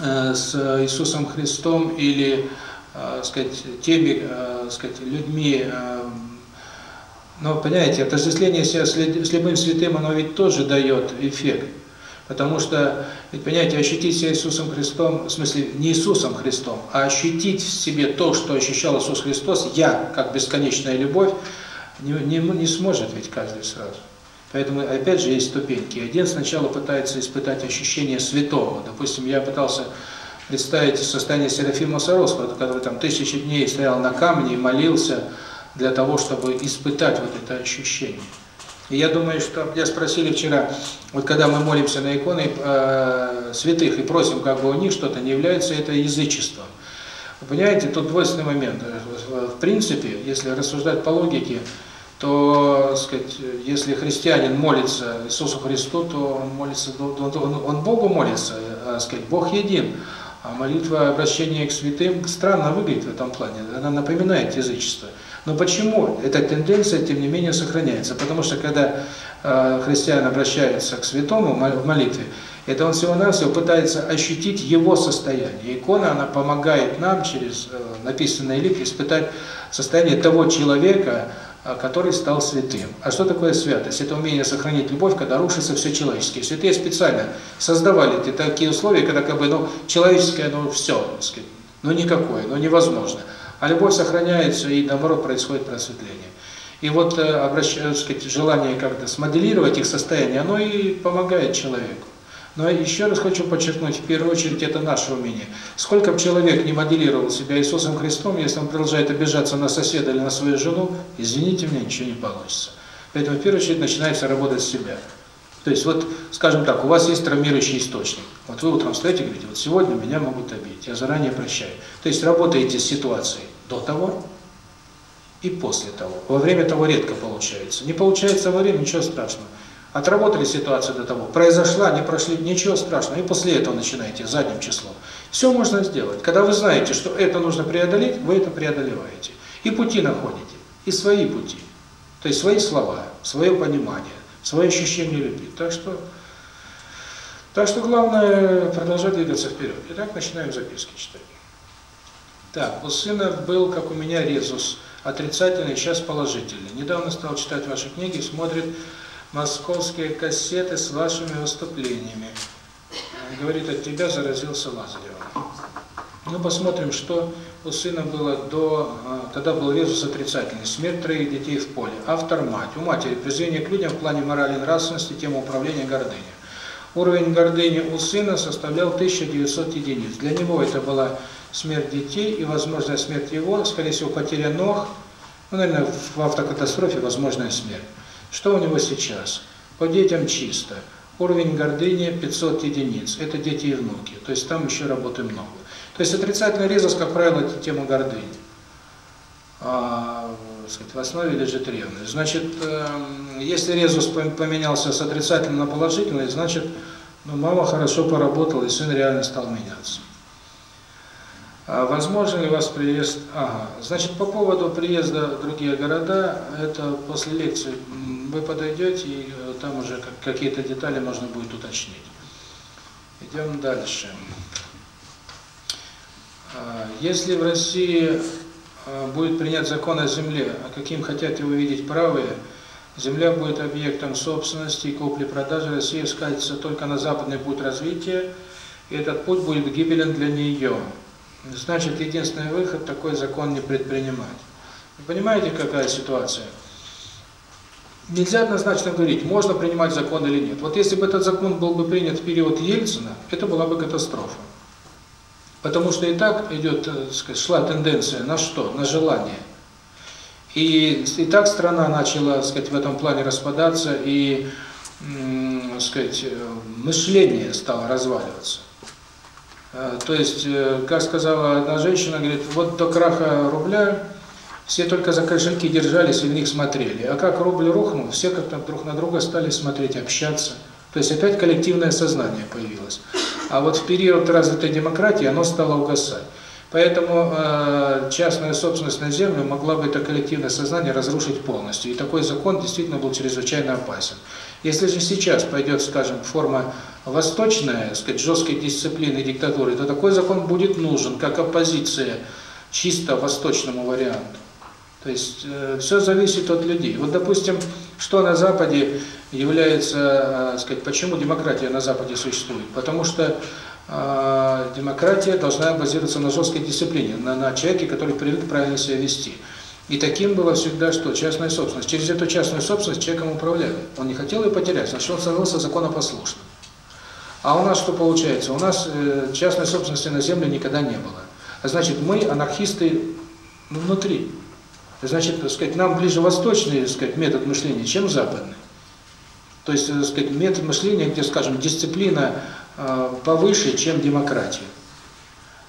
э, с Иисусом Христом или, э, сказать, теми, э, сказать, людьми, э, но, понимаете, отождествление себя с любым святым, оно ведь тоже дает эффект. Потому что, ведь, понимаете, ощутить себя Иисусом Христом, в смысле, не Иисусом Христом, а ощутить в себе то, что ощущал Иисус Христос, я, как бесконечная любовь, не, не, не сможет ведь каждый сразу. Поэтому, опять же, есть ступеньки. Один сначала пытается испытать ощущение святого. Допустим, я пытался представить состояние Серафима Саровского, который там тысячи дней стоял на камне и молился, для того, чтобы испытать вот это ощущение. И я думаю, что меня спросили вчера, вот когда мы молимся на иконы э, святых и просим как бы у них что-то, не является это язычеством. Вы понимаете, тут двойственный момент. В принципе, если рассуждать по логике, то, сказать, если христианин молится Иисусу Христу, то он молится, он Богу молится, а, сказать, Бог един. А молитва обращения к святым странно выглядит в этом плане, она напоминает язычество. Но почему эта тенденция, тем не менее, сохраняется? Потому что, когда э, христиан обращается к святому в молитве, это он всего-навсего пытается ощутить его состояние. Икона, она помогает нам через э, написанный лик испытать состояние того человека, который стал святым. А что такое святость? Это умение сохранить любовь, когда рушится все человеческое. Святые специально создавали такие условия, когда как бы, ну, человеческое, ну, все, ну, никакое, ну, невозможно. А любовь сохраняется, и наоборот происходит просветление. И вот э, обращаю, сказать, желание как-то смоделировать их состояние, оно и помогает человеку. Но еще раз хочу подчеркнуть, в первую очередь, это наше умение. Сколько бы человек не моделировал себя Иисусом Христом, если он продолжает обижаться на соседа или на свою жену, извините меня, ничего не получится. Поэтому в первую очередь начинается работать с себя. То есть вот, скажем так, у вас есть травмирующий источник. Вот вы утром встаете и говорите, вот сегодня меня могут обидеть, я заранее прощаю. То есть работаете с ситуацией до того и после того. Во время того редко получается. Не получается во время, ничего страшного. Отработали ситуацию до того, произошла, не прошли, ничего страшного. И после этого начинаете задним числом. Все можно сделать. Когда вы знаете, что это нужно преодолеть, вы это преодолеваете. И пути находите, и свои пути. То есть свои слова, свое понимание свое ощущение любви. Так что, так что главное продолжать двигаться вперед. Итак, начинаем записки читать. Так, у сына был, как у меня, резус, отрицательный, сейчас положительный. Недавно стал читать ваши книги, смотрит московские кассеты с вашими выступлениями. Говорит, от тебя заразился Лазаревым. Ну, посмотрим, что у сына было до... Тогда был резус отрицательный. Смерть троих детей в поле. Автор мать. У матери презрение к людям в плане морали нравственности, тема управления гордыней. Уровень гордыни у сына составлял 1900 единиц. Для него это была смерть детей и возможная смерть его, скорее всего, потеря ног, ну, наверное, в автокатастрофе возможная смерть. Что у него сейчас? По детям чисто. Уровень гордыни 500 единиц. Это дети и внуки. То есть там еще работы много. То есть отрицательный резус, как правило, это тема гордыни. А, сказать, в основе лежит ревность. Значит, эм, если резус поменялся с отрицательного на положительный, значит, ну, мама хорошо поработала, и сын реально стал меняться. А возможно ли у вас приезд? Ага. Значит, по поводу приезда в другие города, это после лекции вы подойдете, и э, там уже какие-то детали можно будет уточнить. Идем дальше. А, если в России а, будет принят закон о земле, а каким хотят его видеть правые, земля будет объектом собственности и купли-продажи, Россия скатится только на западный путь развития, и этот путь будет гибелен для нее. Значит, единственный выход – такой закон не предпринимать. Вы понимаете, какая ситуация? Нельзя однозначно говорить, можно принимать закон или нет. Вот если бы этот закон был бы принят в период Ельцина, это была бы катастрофа. Потому что и так идет, э, сказать, шла тенденция на что? На желание. И, и так страна начала, сказать, в этом плане распадаться, и, сказать, э, мышление стало разваливаться. Э, то есть, как сказала одна женщина, говорит, вот до краха рубля все только за кошельки держались и в них смотрели. А как рубль рухнул, все как-то друг на друга стали смотреть, общаться. То есть опять коллективное сознание появилось. А вот в период развитой демократии оно стало угасать. Поэтому э, частная собственность на землю могла бы это коллективное сознание разрушить полностью. И такой закон действительно был чрезвычайно опасен. Если же сейчас пойдет, скажем, форма восточная, сказать, жесткой дисциплины диктатуры, то такой закон будет нужен, как оппозиция чисто восточному варианту. То есть э, все зависит от людей. Вот, допустим, что на Западе является, э, сказать, почему демократия на Западе существует? Потому что э, демократия должна базироваться на жесткой дисциплине, на, на человеке, который привык правильно себя вести. И таким было всегда что? Частная собственность. Через эту частную собственность человеком управляли. Он не хотел ее потерять, значит, он становился законопослушным. А у нас что получается? У нас э, частной собственности на землю никогда не было. А значит, мы анархисты внутри. Значит, так сказать, нам ближе восточный, так сказать, метод мышления, чем западный. То есть, так сказать, метод мышления, где, скажем, дисциплина э, повыше, чем демократия.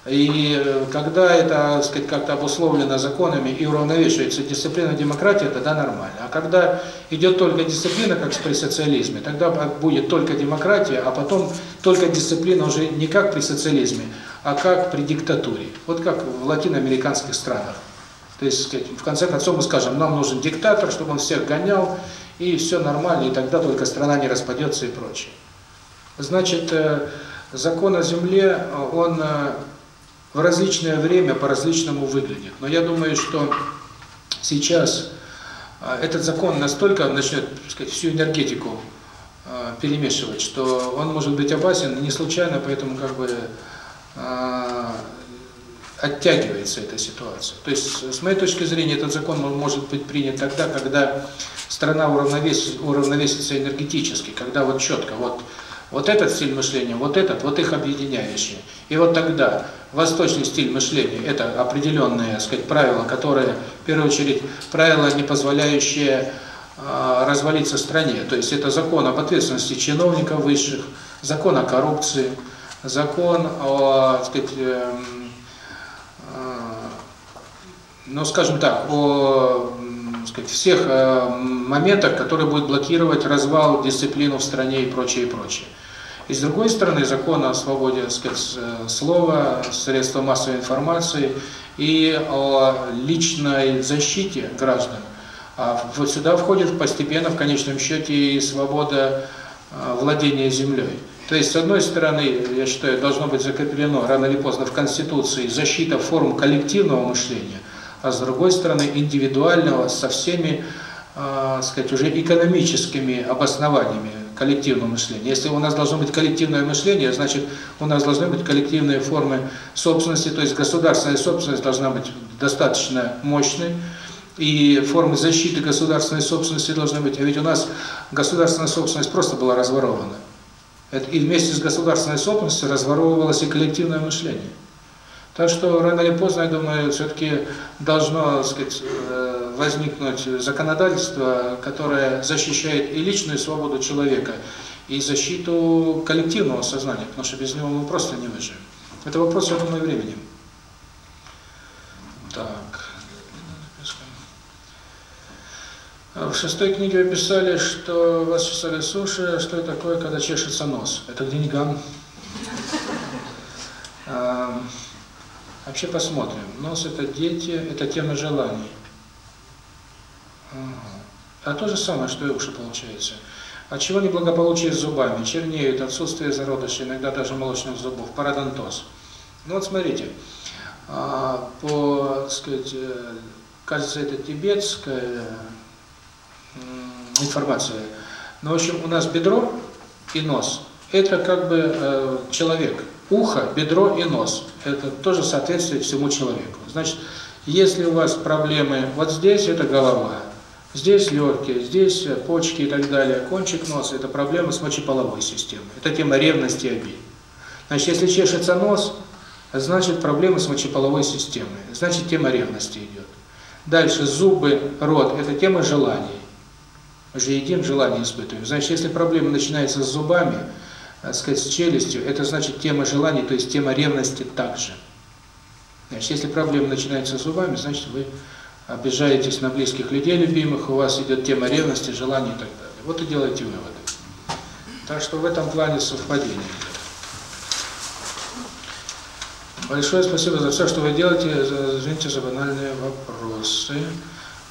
И э, когда это, так сказать, как-то обусловлено законами и уравновешивается дисциплина демократии, тогда нормально. А когда идет только дисциплина, как при социализме, тогда будет только демократия, а потом только дисциплина уже не как при социализме, а как при диктатуре. Вот как в латиноамериканских странах. То есть, сказать, в конце концов мы скажем, нам нужен диктатор, чтобы он всех гонял, и все нормально, и тогда только страна не распадется и прочее. Значит, э, закон о земле, он э, в различное время по-различному выглядит. Но я думаю, что сейчас э, этот закон настолько начнет, сказать, всю энергетику перемешивать, что он может быть опасен не случайно, поэтому как бы оттягивается эта ситуация. То есть, с моей точки зрения, этот закон может быть принят тогда, когда страна уравновесится, уравновесится энергетически, когда вот четко, вот, вот этот стиль мышления, вот этот, вот их объединяющие. И вот тогда восточный стиль мышления – это определенные, сказать, правила, которые, в первую очередь, правила, не позволяющие э, развалиться стране. То есть, это закон об ответственности чиновников высших, закон о коррупции, закон о, так сказать, э, ну, скажем так, о сказать, всех э, моментах, которые будут блокировать развал, дисциплину в стране и прочее, и прочее. И с другой стороны, закон о свободе сказать, э, слова, средства массовой информации и о личной защите граждан. А вот сюда входит постепенно, в конечном счете, и свобода э, владения землей. То есть, с одной стороны, я считаю, должно быть закреплено рано или поздно в Конституции защита форм коллективного мышления, а с другой стороны индивидуального со всеми, э, сказать, уже экономическими обоснованиями коллективного мышления. Если у нас должно быть коллективное мышление, значит, у нас должны быть коллективные формы собственности, то есть государственная собственность должна быть достаточно мощной, и формы защиты государственной собственности должны быть. А ведь у нас государственная собственность просто была разворована. И вместе с государственной собственностью разворовывалось и коллективное мышление. Так что рано или поздно, я думаю, все-таки должно, сказать, э, возникнуть законодательство, которое защищает и личную свободу человека, и защиту коллективного сознания, потому что без него мы просто не выживем. Это вопрос, я думаю, времени. Так. В шестой книге вы писали, что вас чесали суши, что это такое, когда чешется нос. Это к деньгам. Вообще посмотрим. Нос – это дети, это тема желаний. А то же самое, что и уши получается. От чего неблагополучие с зубами? Чернеют, отсутствие зародышей, иногда даже молочных зубов, пародонтоз. Ну вот смотрите, а, по, сказать, э, кажется, это тибетская информация. Но, в общем, у нас бедро и нос – это как бы э, человек – ухо, бедро и нос. Это тоже соответствует всему человеку. Значит, если у вас проблемы вот здесь, это голова, здесь легкие, здесь почки и так далее, кончик носа – это проблемы с мочеполовой системой. Это тема ревности и обид. Значит, если чешется нос, значит проблемы с мочеполовой системой. Значит, тема ревности идет. Дальше зубы, рот – это тема желаний. Мы же едим, желание испытываем. Значит, если проблема начинается с зубами – так сказать, с челюстью, это значит тема желаний, то есть тема ревности также. Значит, если проблема начинается с зубами, значит вы обижаетесь на близких людей любимых, у вас идет тема ревности, желаний и так далее. Вот и делайте выводы. Так что в этом плане совпадение Большое спасибо за все, что вы делаете. Извините за банальные вопросы.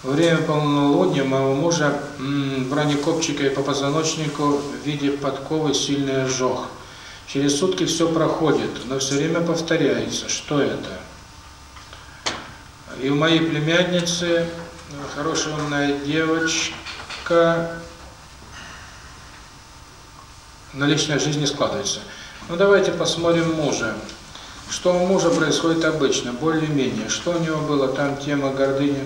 Время полнолуния моего мужа ране копчика и по позвоночнику в виде подковы сильный ожог. Через сутки все проходит, но все время повторяется. Что это? И у моей племянницы, хорошая умная девочка, на личной жизни складывается. Ну давайте посмотрим мужа. Что у мужа происходит обычно, более-менее. Что у него было? Там тема гордыни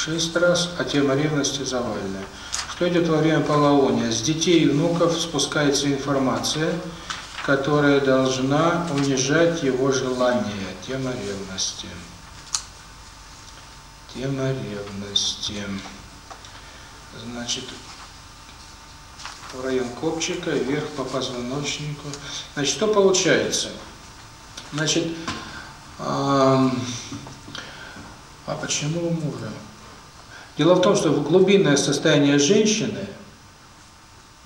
шесть раз, а тема ревности завальная. Что идет во время полнолуния? С детей и внуков спускается информация, которая должна унижать его желание. Тема ревности. Тема ревности. Значит, в район копчика, вверх по позвоночнику. Значит, что получается? Значит, а почему у мужа? Дело в том, что глубинное состояние женщины,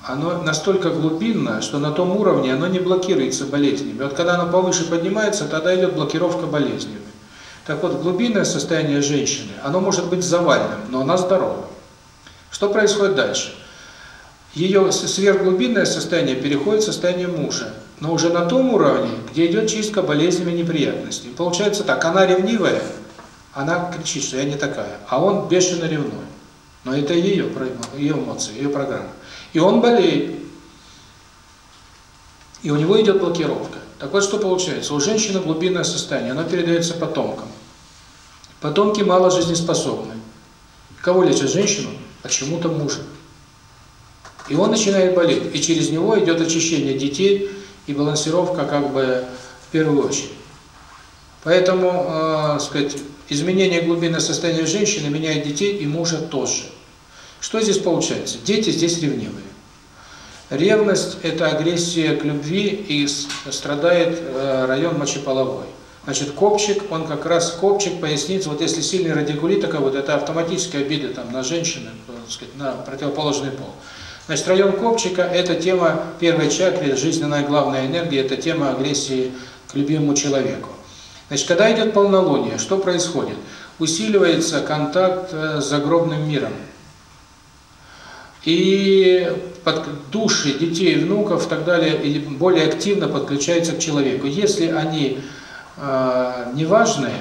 оно настолько глубинно, что на том уровне оно не блокируется болезнями. Вот когда оно повыше поднимается, тогда идет блокировка болезнями. Так вот, глубинное состояние женщины, оно может быть завальным, но она здорова. Что происходит дальше? Ее сверхглубинное состояние переходит в состояние мужа, но уже на том уровне, где идет чистка болезнями неприятностей. Получается так, она ревнивая, она кричит, что я не такая, а он бешено ревнует. Но это ее, ее эмоции, ее программа. И он болеет. И у него идет блокировка. Так вот, что получается? У женщины глубинное состояние, оно передается потомкам. Потомки мало жизнеспособны. Кого лечат? Женщину? Почему-то мужа. И он начинает болеть. И через него идет очищение детей и балансировка как бы в первую очередь. Поэтому, э, сказать, изменение глубины состояния женщины меняет детей и мужа тоже. Что здесь получается? Дети здесь ревнивые. Ревность – это агрессия к любви, и страдает э, район мочеполовой. Значит, копчик, он как раз копчик, поясница, вот если сильный радикулит такой вот, это автоматическая обида там на женщину, сказать, на противоположный пол. Значит, район копчика – это тема первой чакры, жизненная главная энергия, это тема агрессии к любимому человеку. Значит, когда идет полнолуние, что происходит? Усиливается контакт э, с загробным миром. И под души детей, внуков и так далее более активно подключаются к человеку. Если они э, неважные,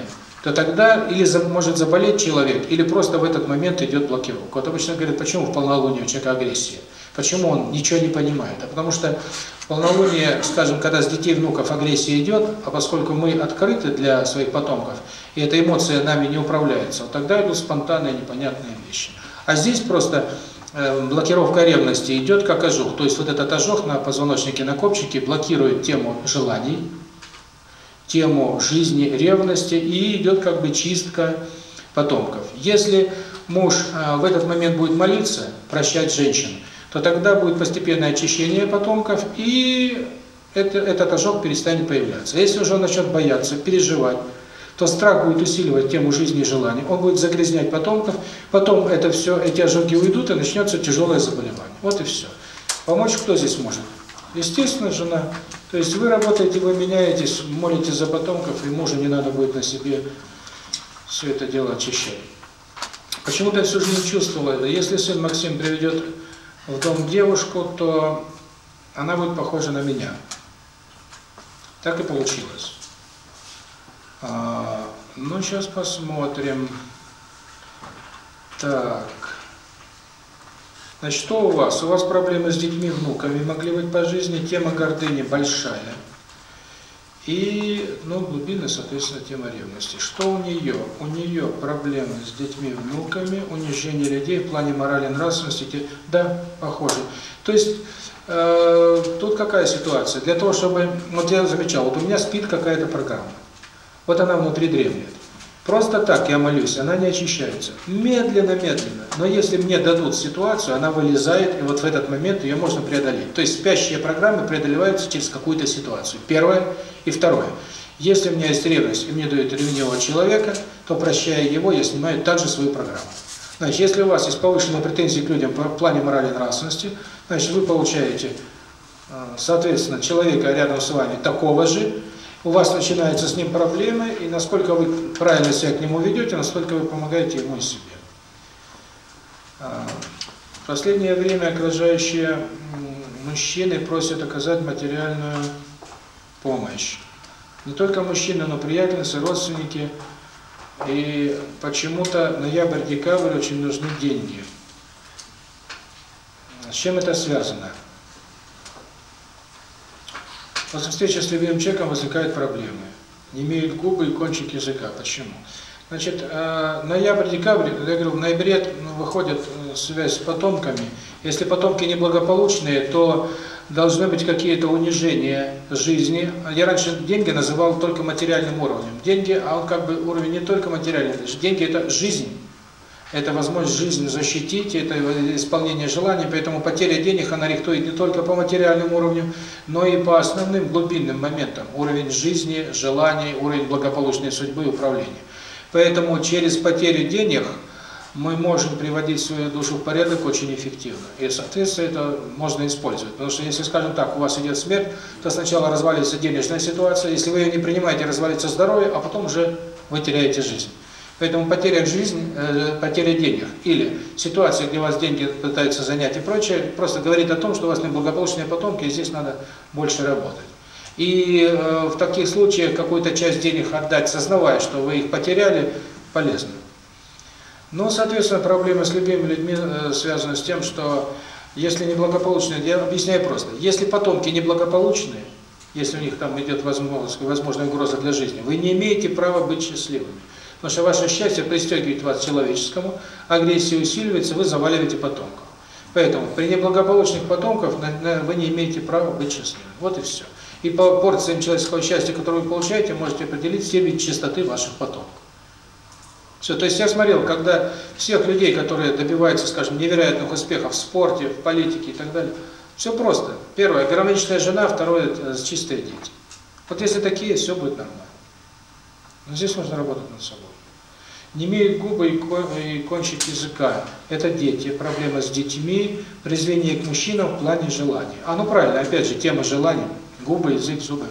то тогда или за, может заболеть человек, или просто в этот момент идет блокировка. Вот обычно говорят, почему в полнолуние у человека агрессия? Почему он ничего не понимает? А потому что полнолуние, скажем, когда с детей внуков агрессия идет, а поскольку мы открыты для своих потомков, и эта эмоция нами не управляется, вот тогда идут спонтанные непонятные вещи. А здесь просто э, блокировка ревности идет как ожог. То есть вот этот ожог на позвоночнике, на копчике блокирует тему желаний, тему жизни, ревности, и идет как бы чистка потомков. Если муж э, в этот момент будет молиться, прощать женщину, то тогда будет постепенное очищение потомков, и это, этот ожог перестанет появляться. Если уже он начнет бояться, переживать, то страх будет усиливать тему жизни и желаний, он будет загрязнять потомков, потом это все, эти ожоги уйдут, и начнется тяжелое заболевание. Вот и все. Помочь кто здесь может? Естественно, жена. То есть вы работаете, вы меняетесь, молитесь за потомков, и мужу не надо будет на себе все это дело очищать. Почему-то всю жизнь чувствовала, если сын Максим приведет в дом девушку, то она будет похожа на меня. Так и получилось. А, ну, сейчас посмотрим. Так. Значит, что у вас? У вас проблемы с детьми, внуками могли быть по жизни. Тема гордыни большая. И, ну, глубина, соответственно, тема ревности. Что у нее? У нее проблемы с детьми, внуками, унижение людей в плане морали, нравственности. Да, похоже. То есть, э, тут какая ситуация? Для того, чтобы... Вот я замечал, вот у меня спит какая-то программа. Вот она внутри древняя. Просто так я молюсь, она не очищается. Медленно-медленно. Но если мне дадут ситуацию, она вылезает, и вот в этот момент ее можно преодолеть. То есть спящие программы преодолеваются через какую-то ситуацию. Первое и второе. Если у меня есть ревность, и мне дают ревнивого человека, то, прощая его, я снимаю также свою программу. Значит, если у вас есть повышенные претензии к людям в плане морали и нравственности, значит, вы получаете, соответственно, человека рядом с вами такого же, у вас начинаются с ним проблемы, и насколько вы правильно себя к нему ведете, настолько вы помогаете ему и себе. В последнее время окружающие мужчины просят оказать материальную помощь. Не только мужчины, но приятельницы, родственники. И почему-то ноябрь-декабрь очень нужны деньги. С чем это связано? После встречи с любимым человеком возникают проблемы. Не имеют губы и кончик языка. Почему? Значит, э, ноябрь-декабрь, я говорю, в ноябре ну, выходит э, связь с потомками. Если потомки неблагополучные, то должны быть какие-то унижения жизни. Я раньше деньги называл только материальным уровнем. Деньги, а он как бы уровень не только материальный. Деньги – это жизнь. Это возможность жизнь защитить, это исполнение желаний, поэтому потеря денег, она рихтует не только по материальному уровню, но и по основным глубинным моментам. Уровень жизни, желаний, уровень благополучной судьбы и управления. Поэтому через потерю денег мы можем приводить свою душу в порядок очень эффективно. И, соответственно, это можно использовать. Потому что если, скажем так, у вас идет смерть, то сначала разваливается денежная ситуация, если вы ее не принимаете, развалится здоровье, а потом уже вы теряете жизнь. Поэтому потеря жизни, э, потеря денег или ситуация, где вас деньги пытаются занять и прочее, просто говорит о том, что у вас неблагополучные потомки, и здесь надо больше работать. И э, в таких случаях какую-то часть денег отдать, сознавая, что вы их потеряли, полезно. Но, соответственно, проблемы с любыми людьми э, связаны с тем, что если неблагополучные, я объясняю просто, если потомки неблагополучные, если у них там идет возможность, возможная угроза для жизни, вы не имеете права быть счастливыми. Потому что ваше счастье пристегивает вас к человеческому, агрессия усиливается, вы заваливаете потомков. Поэтому при неблагополучных потомках вы не имеете права быть счастливым. Вот и все. И по порциям человеческого счастья, которое вы получаете, можете определить степень чистоты ваших потомков. Все, то есть я смотрел, когда всех людей, которые добиваются, скажем, невероятных успехов в спорте, в политике и так далее, все просто. Первое, гармоничная жена, второе, чистые дети. Вот если такие, все будет нормально. Но здесь нужно работать над собой. Не имеют губы и кончик языка. Это дети, проблема с детьми, презрение к мужчинам в плане желаний. А ну правильно, опять же, тема желаний губы, язык, зубы.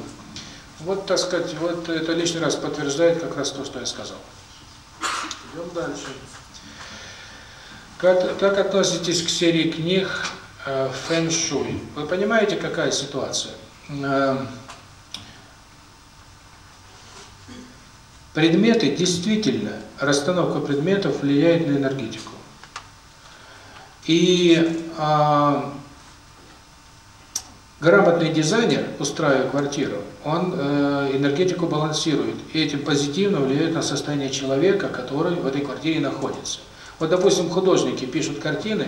Вот, так сказать, вот это лишний раз подтверждает как раз то, что я сказал. Идем дальше. Как, как относитесь к серии книг э, «Фэн Шуй»? Вы понимаете, какая ситуация? Э, предметы, действительно, расстановка предметов влияет на энергетику. И э, Грамотный дизайнер, устраивая квартиру, он э, энергетику балансирует, и этим позитивно влияет на состояние человека, который в этой квартире находится. Вот, допустим, художники пишут картины,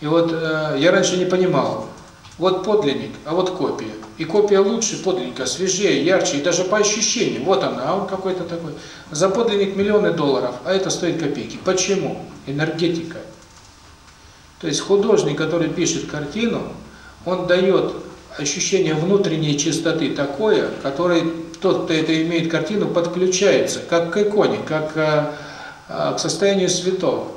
и вот э, я раньше не понимал, вот подлинник, а вот копия. И копия лучше подлинника, свежее, ярче, и даже по ощущениям. Вот она, а он какой-то такой. За подлинник миллионы долларов, а это стоит копейки. Почему? Энергетика. То есть художник, который пишет картину, он дает ощущение внутренней чистоты такое, которое тот, кто это имеет картину, подключается, как к иконе, как к, к состоянию святого.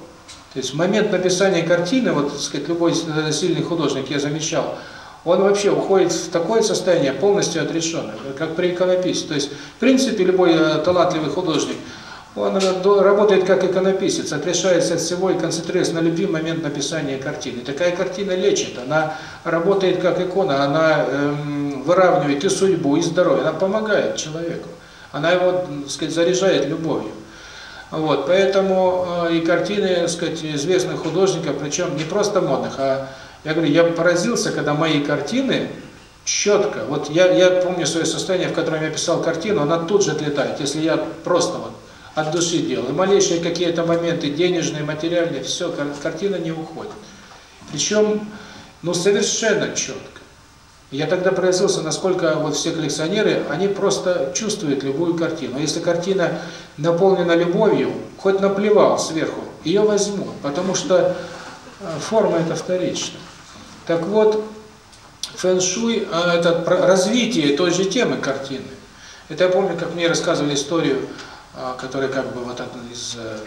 То есть в момент написания картины, вот, так сказать, любой сильный художник, я замечал, он вообще уходит в такое состояние полностью отрешенное, как при иконописи. То есть, в принципе, любой талантливый художник – он работает как иконописец, отрешается от всего и концентрируется на любви момент написания картины. Такая картина лечит, она работает как икона, она эм, выравнивает и судьбу, и здоровье, она помогает человеку. Она его, так сказать, заряжает любовью. Вот, поэтому э, и картины, так сказать, известных художников, причем не просто модных, а я говорю, я поразился, когда мои картины четко, вот я, я помню свое состояние, в котором я писал картину, она тут же отлетает, если я просто вот от души делал. И малейшие какие-то моменты, денежные, материальные, все, картина не уходит. Причем, ну, совершенно четко. Я тогда поразился, насколько вот все коллекционеры, они просто чувствуют любую картину. Если картина наполнена любовью, хоть наплевал сверху, ее возьму, потому что э, форма это вторично. Так вот, фэн-шуй, а, это развитие той же темы картины. Это я помню, как мне рассказывали историю, которая как бы вот одна из э,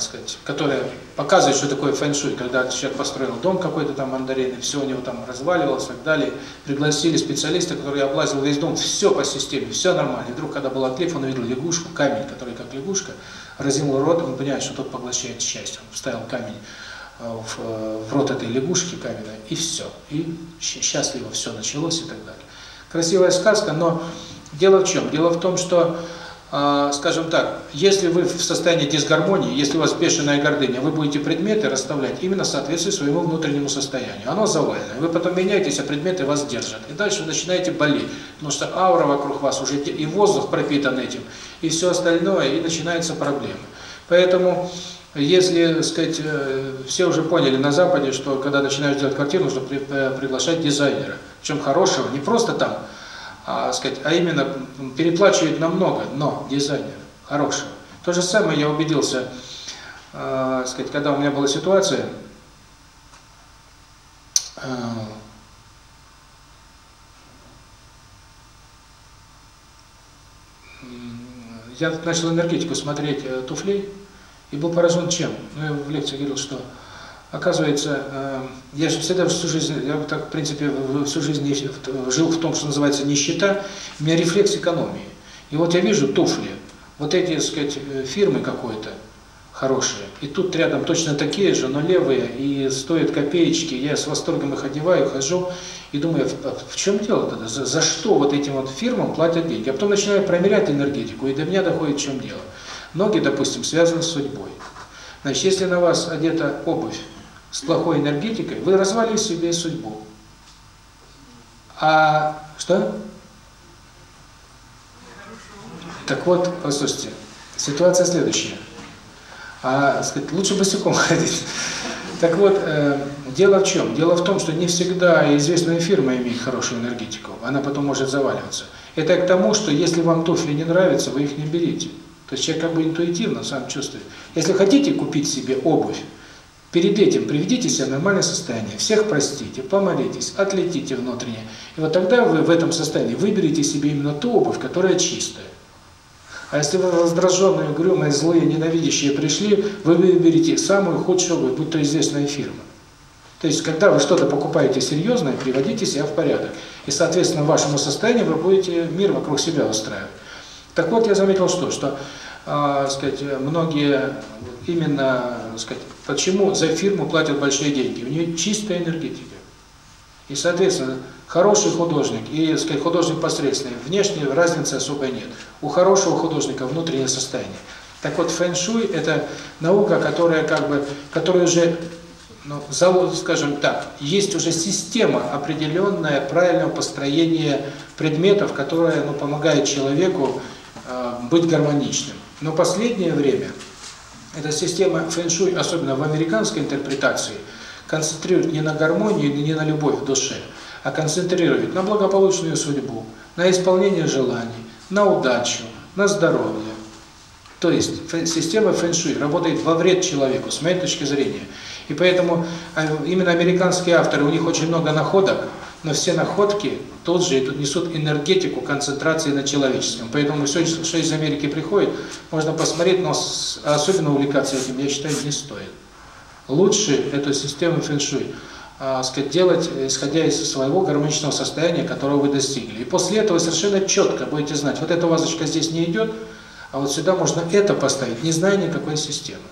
сказать, которая показывает, что такое фэн-шуй, когда человек построил дом какой-то там мандарин, все у него там разваливалось и так далее, пригласили специалиста, который облазил весь дом, все по системе, все нормально. И вдруг, когда был отлив, он увидел лягушку, камень, который как лягушка, разинул рот, он понимает, что тот поглощает счастье. Он вставил камень э, в, э, в рот этой лягушки каменной, и все. И счастливо все началось и так далее. Красивая сказка, но дело в чем? Дело в том, что скажем так, если вы в состоянии дисгармонии, если у вас бешеная гордыня, вы будете предметы расставлять именно в соответствии своему внутреннему состоянию. Оно заваленное. Вы потом меняетесь, а предметы вас держат. И дальше вы начинаете болеть, потому что аура вокруг вас уже и воздух пропитан этим, и все остальное, и начинаются проблемы. Поэтому, если, сказать, э, все уже поняли на Западе, что когда начинаешь делать квартиру, нужно э, приглашать дизайнера. Причем хорошего, не просто там а, сказать, а именно переплачивает намного, но дизайнер хорошего. То же самое я убедился, э, сказать, когда у меня была ситуация, э, я начал энергетику смотреть э, туфлей и был поражен чем. Ну, я в лекции говорил, что Оказывается, э, я же всегда всю жизнь, я так, в принципе, всю жизнь жил в том, что называется нищета, у меня рефлекс экономии. И вот я вижу туфли, вот эти, так сказать, э, фирмы какой-то хорошие, и тут рядом точно такие же, но левые, и стоят копеечки, я с восторгом их одеваю, хожу, и думаю, а в чем дело тогда, за, за что вот этим вот фирмам платят деньги? А потом начинаю промерять энергетику, и до меня доходит, в чем дело. Ноги, допустим, связаны с судьбой. Значит, если на вас одета обувь, с плохой энергетикой, вы развалили себе судьбу. А что? Так вот, послушайте, ситуация следующая. А, сказать, лучше босиком ходить. Так вот, э, дело в чем? Дело в том, что не всегда известная фирма имеет хорошую энергетику, она потом может заваливаться. Это к тому, что если вам туфли не нравятся, вы их не берите. То есть человек как бы интуитивно сам чувствует. Если хотите купить себе обувь, Перед этим приведите себя в нормальное состояние, всех простите, помолитесь, отлетите внутренне. И вот тогда вы в этом состоянии выберете себе именно ту обувь, которая чистая. А если вы раздраженные, угрюмые, злые, ненавидящие пришли, вы выберете самую худшую обувь, будь то известная фирма. То есть, когда вы что-то покупаете серьезное, приводите себя в порядок. И, соответственно, вашему состоянию вы будете мир вокруг себя устраивать. Так вот, я заметил что, что, э, сказать, многие именно, сказать, Почему за фирму платят большие деньги? У нее чистая энергетика. И, соответственно, хороший художник и, сказать, художник посредственный, внешней разницы особой нет. У хорошего художника внутреннее состояние. Так вот, фэн-шуй – это наука, которая как бы, которая уже, ну, скажем так, есть уже система определенная правильного построения предметов, которая ну, помогает человеку э, быть гармоничным. Но последнее время эта система фэн-шуй, особенно в американской интерпретации, концентрирует не на гармонии, не на любовь в душе, а концентрирует на благополучную судьбу, на исполнение желаний, на удачу, на здоровье. То есть система фэн-шуй работает во вред человеку, с моей точки зрения. И поэтому а, именно американские авторы, у них очень много находок, но все находки тут же несут энергетику концентрации на человеческом. Поэтому все, что из Америки приходит, можно посмотреть, но особенно увлекаться этим, я считаю, не стоит. Лучше эту систему фэн-шуй сказать, делать, исходя из своего гармоничного состояния, которого вы достигли. И после этого совершенно четко будете знать, вот эта вазочка здесь не идет, а вот сюда можно это поставить, не зная никакой системы.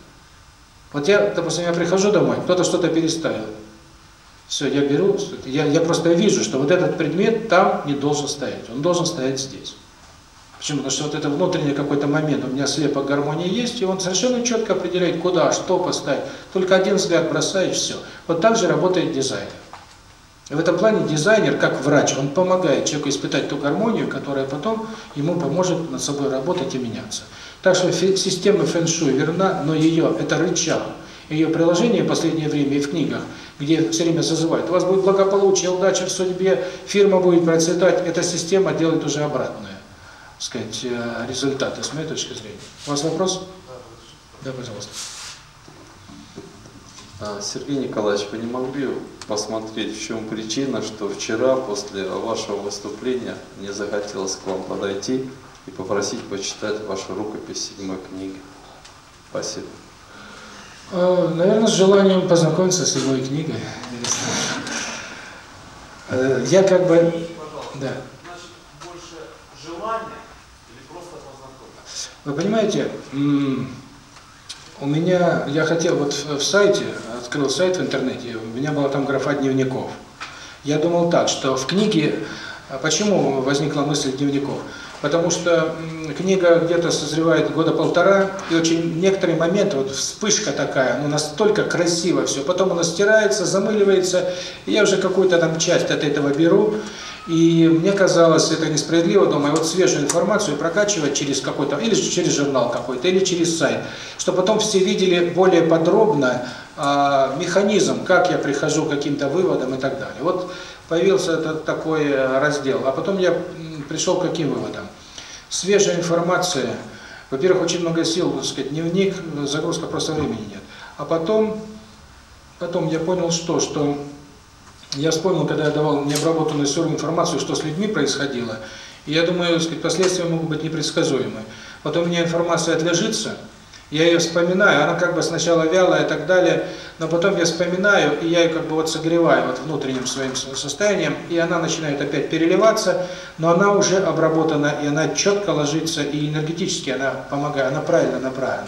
Вот я, допустим, я прихожу домой, кто-то что-то переставил. Все, я беру, я, я просто вижу, что вот этот предмет там не должен стоять, он должен стоять здесь. Почему? Потому что вот это внутренний какой-то момент, у меня слепок гармонии есть, и он совершенно четко определяет, куда, что поставить. Только один взгляд бросаешь, все. Вот так же работает дизайнер. И в этом плане дизайнер, как врач, он помогает человеку испытать ту гармонию, которая потом ему поможет над собой работать и меняться. Так что система фэн-шуй верна, но ее, это рычаг, ее приложение в последнее время и в книгах, где все время зазывают, у вас будет благополучие, удача в судьбе, фирма будет процветать, эта система делает уже обратное, сказать, э, результаты, с моей точки зрения. У вас вопрос? Да, пожалуйста. А, Сергей Николаевич, вы не могли посмотреть, в чем причина, что вчера после вашего выступления мне захотелось к вам подойти и попросить почитать вашу рукопись седьмой книги? Спасибо. Э, Наверное, с желанием познакомиться с его книгой. Э, Я как бы... Да. Значит, больше желания или просто познакомиться? Вы понимаете, у меня, я хотел вот в в сайте, открыл сайт в интернете, у меня была там графа дневников. Я думал так, что в книге, а почему возникла мысль дневников? Потому что книга где-то созревает года полтора, и очень некоторые моменты, вот вспышка такая, ну настолько красиво все, потом она стирается, замыливается, и я уже какую-то там часть от этого беру, и мне казалось это несправедливо, думаю, вот свежую информацию прокачивать через какой-то, или через журнал какой-то, или через сайт, чтобы потом все видели более подробно а, механизм, как я прихожу к каким-то выводам и так далее. Вот появился этот такой э, раздел, а потом я пришел к каким выводам? Свежая информация, во-первых, очень много сил, так сказать, дневник, загрузка просто времени нет. А потом, потом я понял, что, что я вспомнил, когда я давал необработанную сырую информацию, что с людьми происходило, и я думаю, сказать, последствия могут быть непредсказуемы. Потом меня информация отлежится, я ее вспоминаю, она как бы сначала вялая и так далее, но потом я вспоминаю, и я ее как бы вот согреваю вот внутренним своим со- состоянием, и она начинает опять переливаться, но она уже обработана, и она четко ложится, и энергетически она помогает, она правильно направлена.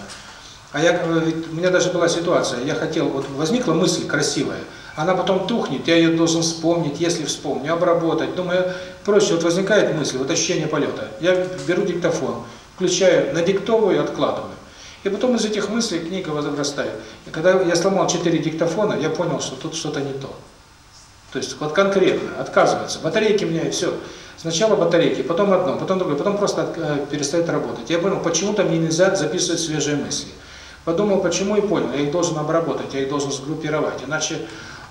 А я, э, ведь у меня даже была ситуация, я хотел, вот возникла мысль красивая, она потом тухнет, я ее должен вспомнить, если вспомню, обработать. Думаю, проще, вот возникает мысль, вот ощущение полета. Я беру диктофон, включаю, надиктовываю и откладываю. И потом из этих мыслей книга возрастает. И когда я сломал четыре диктофона, я понял, что тут что-то не то. То есть вот конкретно, отказывается. Батарейки меняю, все. Сначала батарейки, потом одно, потом другое, потом просто от- э, перестает работать. Я понял, почему-то мне нельзя записывать свежие мысли. Подумал, почему и понял, я их должен обработать, я их должен сгруппировать. Иначе,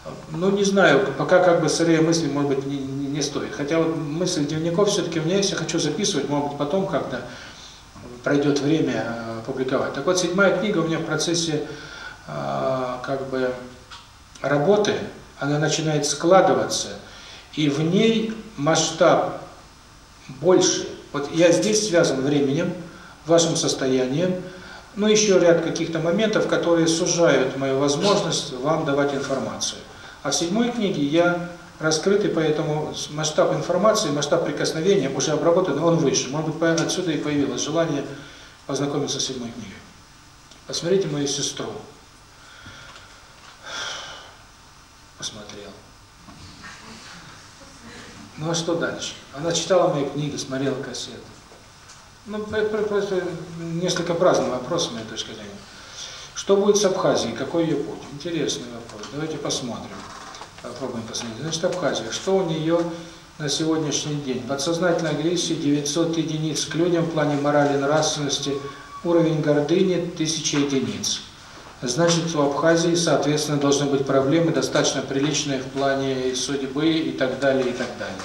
э, ну не знаю, пока как бы сырые мысли, может быть, не, не, не стоит. Хотя вот мысль дневников все-таки у меня есть, я хочу записывать, может быть, потом как-то пройдет время э, публиковать. Так вот, седьмая книга у меня в процессе э, как бы работы, она начинает складываться, и в ней масштаб больше. Вот я здесь связан временем, вашим состоянием, ну еще ряд каких-то моментов, которые сужают мою возможность вам давать информацию. А в седьмой книге я раскрытый, поэтому масштаб информации, масштаб прикосновения уже обработан, он выше. Может быть, по- отсюда и появилось желание познакомиться с седьмой книгой. Посмотрите мою сестру. Посмотрел. Ну а что дальше? Она читала мои книги, смотрела кассеты. Ну, про- про- просто несколько праздный вопрос, с моей точки зрения. Что будет с Абхазией? Какой ее путь? Интересный вопрос. Давайте посмотрим. Попробуем посмотреть. Значит, Абхазия. Что у нее на сегодняшний день? Подсознательная агрессия 900 единиц к людям в плане морали, нравственности. Уровень гордыни 1000 единиц. Значит, у Абхазии, соответственно, должны быть проблемы достаточно приличные в плане судьбы и так далее, и так далее.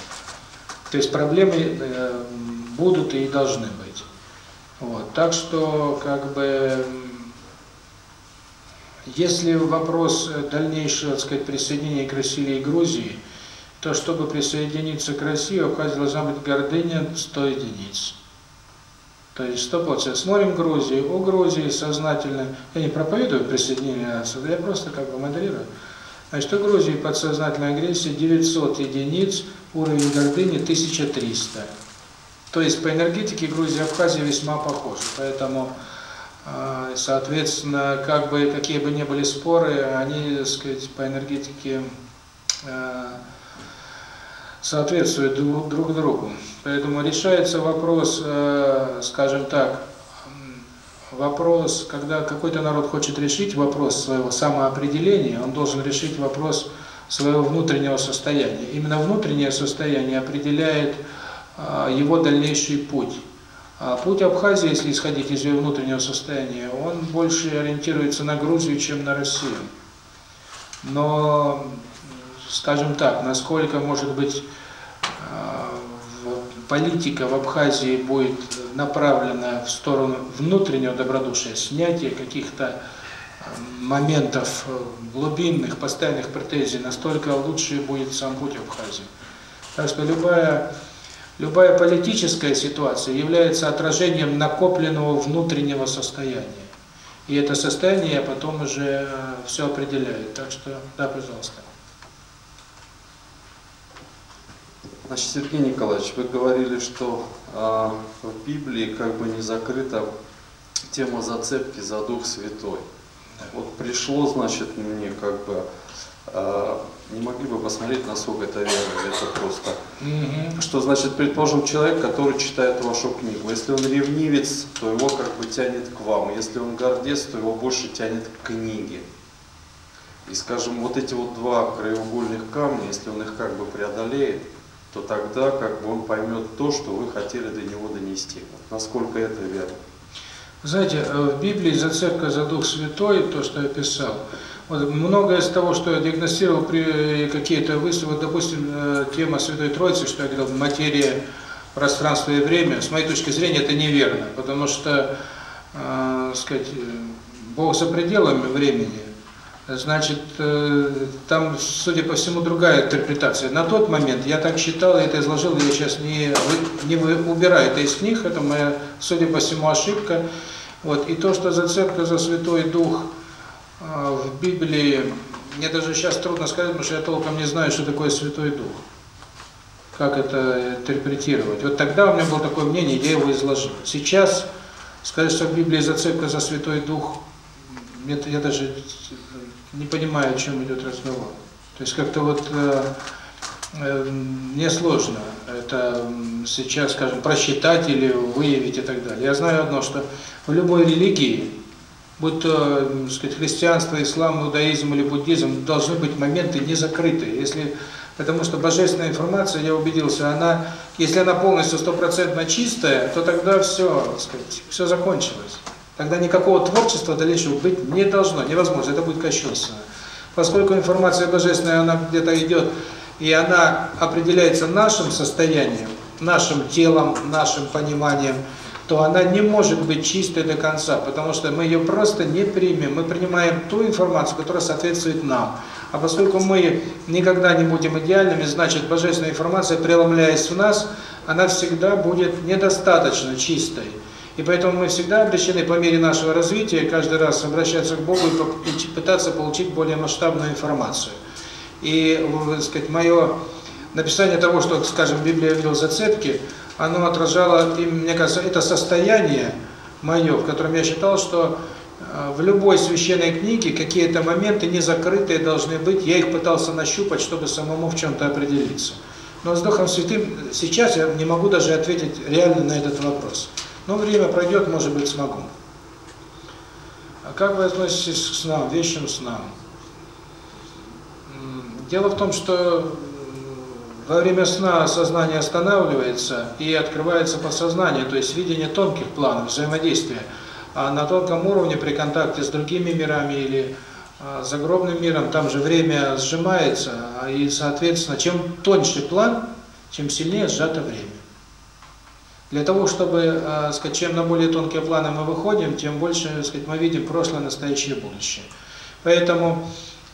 То есть проблемы э, будут и должны быть. Вот. Так что, как бы, если вопрос э, дальнейшего, так сказать, присоединения к России и Грузии, то чтобы присоединиться к России, у Абхазии должна быть гордыня 100 единиц. То есть что получается? Смотрим Грузию. У Грузии сознательно, я не проповедую присоединение нации, я просто как бы модерирую. Значит, у Грузии подсознательная агрессия 900 единиц, уровень гордыни 1300. То есть по энергетике Грузия и Абхазия весьма похожи. Поэтому, соответственно, как бы какие бы ни были споры, они, так сказать, по энергетике э, соответствуют друг, друг другу. Поэтому решается вопрос, э, скажем так, вопрос, когда какой-то народ хочет решить вопрос своего самоопределения, он должен решить вопрос своего внутреннего состояния. Именно внутреннее состояние определяет э, его дальнейший путь. А путь Абхазии, если исходить из ее внутреннего состояния, он больше ориентируется на Грузию, чем на Россию. Но, скажем так, насколько, может быть, э, политика в Абхазии будет направлена в сторону внутреннего добродушия, снятия каких-то моментов э, глубинных, постоянных претензий, настолько лучше будет сам путь Абхазии. Так что любая, любая политическая ситуация является отражением накопленного внутреннего состояния. И это состояние потом уже все определяет. Так что, да, пожалуйста. Значит, Сергей Николаевич, вы говорили, что э, в Библии как бы не закрыта тема зацепки за Дух Святой. Да. Вот пришло, значит, мне как бы, э, не могли бы посмотреть, насколько это верно, это просто. Угу. Что значит, предположим, человек, который читает вашу книгу, если он ревнивец, то его как бы тянет к вам, если он гордец, то его больше тянет к книге. И, скажем, вот эти вот два краеугольных камня, если он их как бы преодолеет, то тогда как бы он поймет то, что вы хотели до него донести. Вот насколько это верно. Знаете, э, в Библии зацепка за Дух Святой, то, что я писал, вот многое из того, что я диагностировал при какие-то вот, допустим, э, тема Святой Троицы, что я говорил, материя, пространство и время, с моей точки зрения, это неверно, потому что, э, сказать, Бог за пределами времени, значит, э, там, судя по всему, другая интерпретация. На тот момент я так считал, я это изложил, я сейчас не, не убираю это из книг, это моя, судя по всему, ошибка. Вот. И то, что зацепка за Святой Дух в Библии, мне даже сейчас трудно сказать, потому что я толком не знаю, что такое Святой Дух. Как это интерпретировать. Вот тогда у меня было такое мнение, я его изложил. Сейчас сказать, что в Библии зацепка за Святой Дух, я даже не понимаю, о чем идет разговор. То есть как-то вот э, э, мне сложно это сейчас, скажем, просчитать или выявить и так далее. Я знаю одно, что в любой религии, будь то, так сказать, христианство, ислам, иудаизм или буддизм, должны быть моменты не закрытые. Если, потому что божественная информация, я убедился, она, если она полностью стопроцентно чистая, то тогда все, сказать, все закончилось. Тогда никакого творчества дальнейшего быть не должно, невозможно, это будет кощунственно. Поскольку информация божественная, она где-то идет, и она определяется нашим состоянием, нашим телом, нашим пониманием, то она не может быть чистой до конца, потому что мы ее просто не примем. Мы принимаем ту информацию, которая соответствует нам. А поскольку мы никогда не будем идеальными, значит, божественная информация, преломляясь в нас, она всегда будет недостаточно чистой. И поэтому мы всегда обречены по мере нашего развития каждый раз обращаться к Богу и пытаться получить более масштабную информацию. И, так сказать, мое написание того, что, скажем, Библия видел зацепки, оно отражало, и, мне кажется, это состояние мое, в котором я считал, что в любой священной книге какие-то моменты не закрытые должны быть. Я их пытался нащупать, чтобы самому в чем-то определиться. Но с Духом Святым сейчас я не могу даже ответить реально на этот вопрос. Но время пройдет, может быть, смогу. А как вы относитесь к снам, вещим снам? Дело в том, что во время сна сознание останавливается и открывается подсознание, то есть видение тонких планов взаимодействия. А на тонком уровне при контакте с другими мирами или загробным миром, там же время сжимается, и, соответственно, чем тоньше план, чем сильнее сжато время. Для того, чтобы, э, сказать, чем на более тонкие планы мы выходим, тем больше, сказать, мы видим прошлое, настоящее, будущее. Поэтому,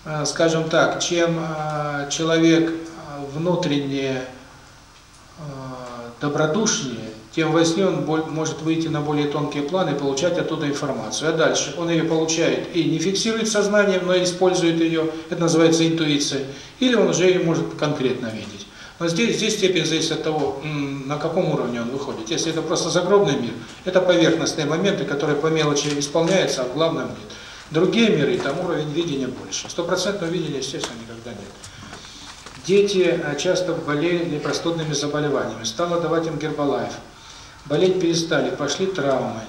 э, скажем так, чем э, человек внутренне добродушнее, тем во сне он может выйти на более тонкие планы и получать оттуда информацию. А дальше он ее получает и не фиксирует сознанием, но использует ее, это называется интуиция, или он уже ее может конкретно видеть. Но здесь, здесь степень зависит от того, на каком уровне он выходит. Если это просто загробный мир, это поверхностные моменты, которые по мелочи исполняются, а в главном нет. Другие миры, там уровень видения больше. Стопроцентного видения, естественно, никогда нет. Дети часто болели простудными заболеваниями. Стала давать им гербалайф. Болеть перестали, пошли травмы.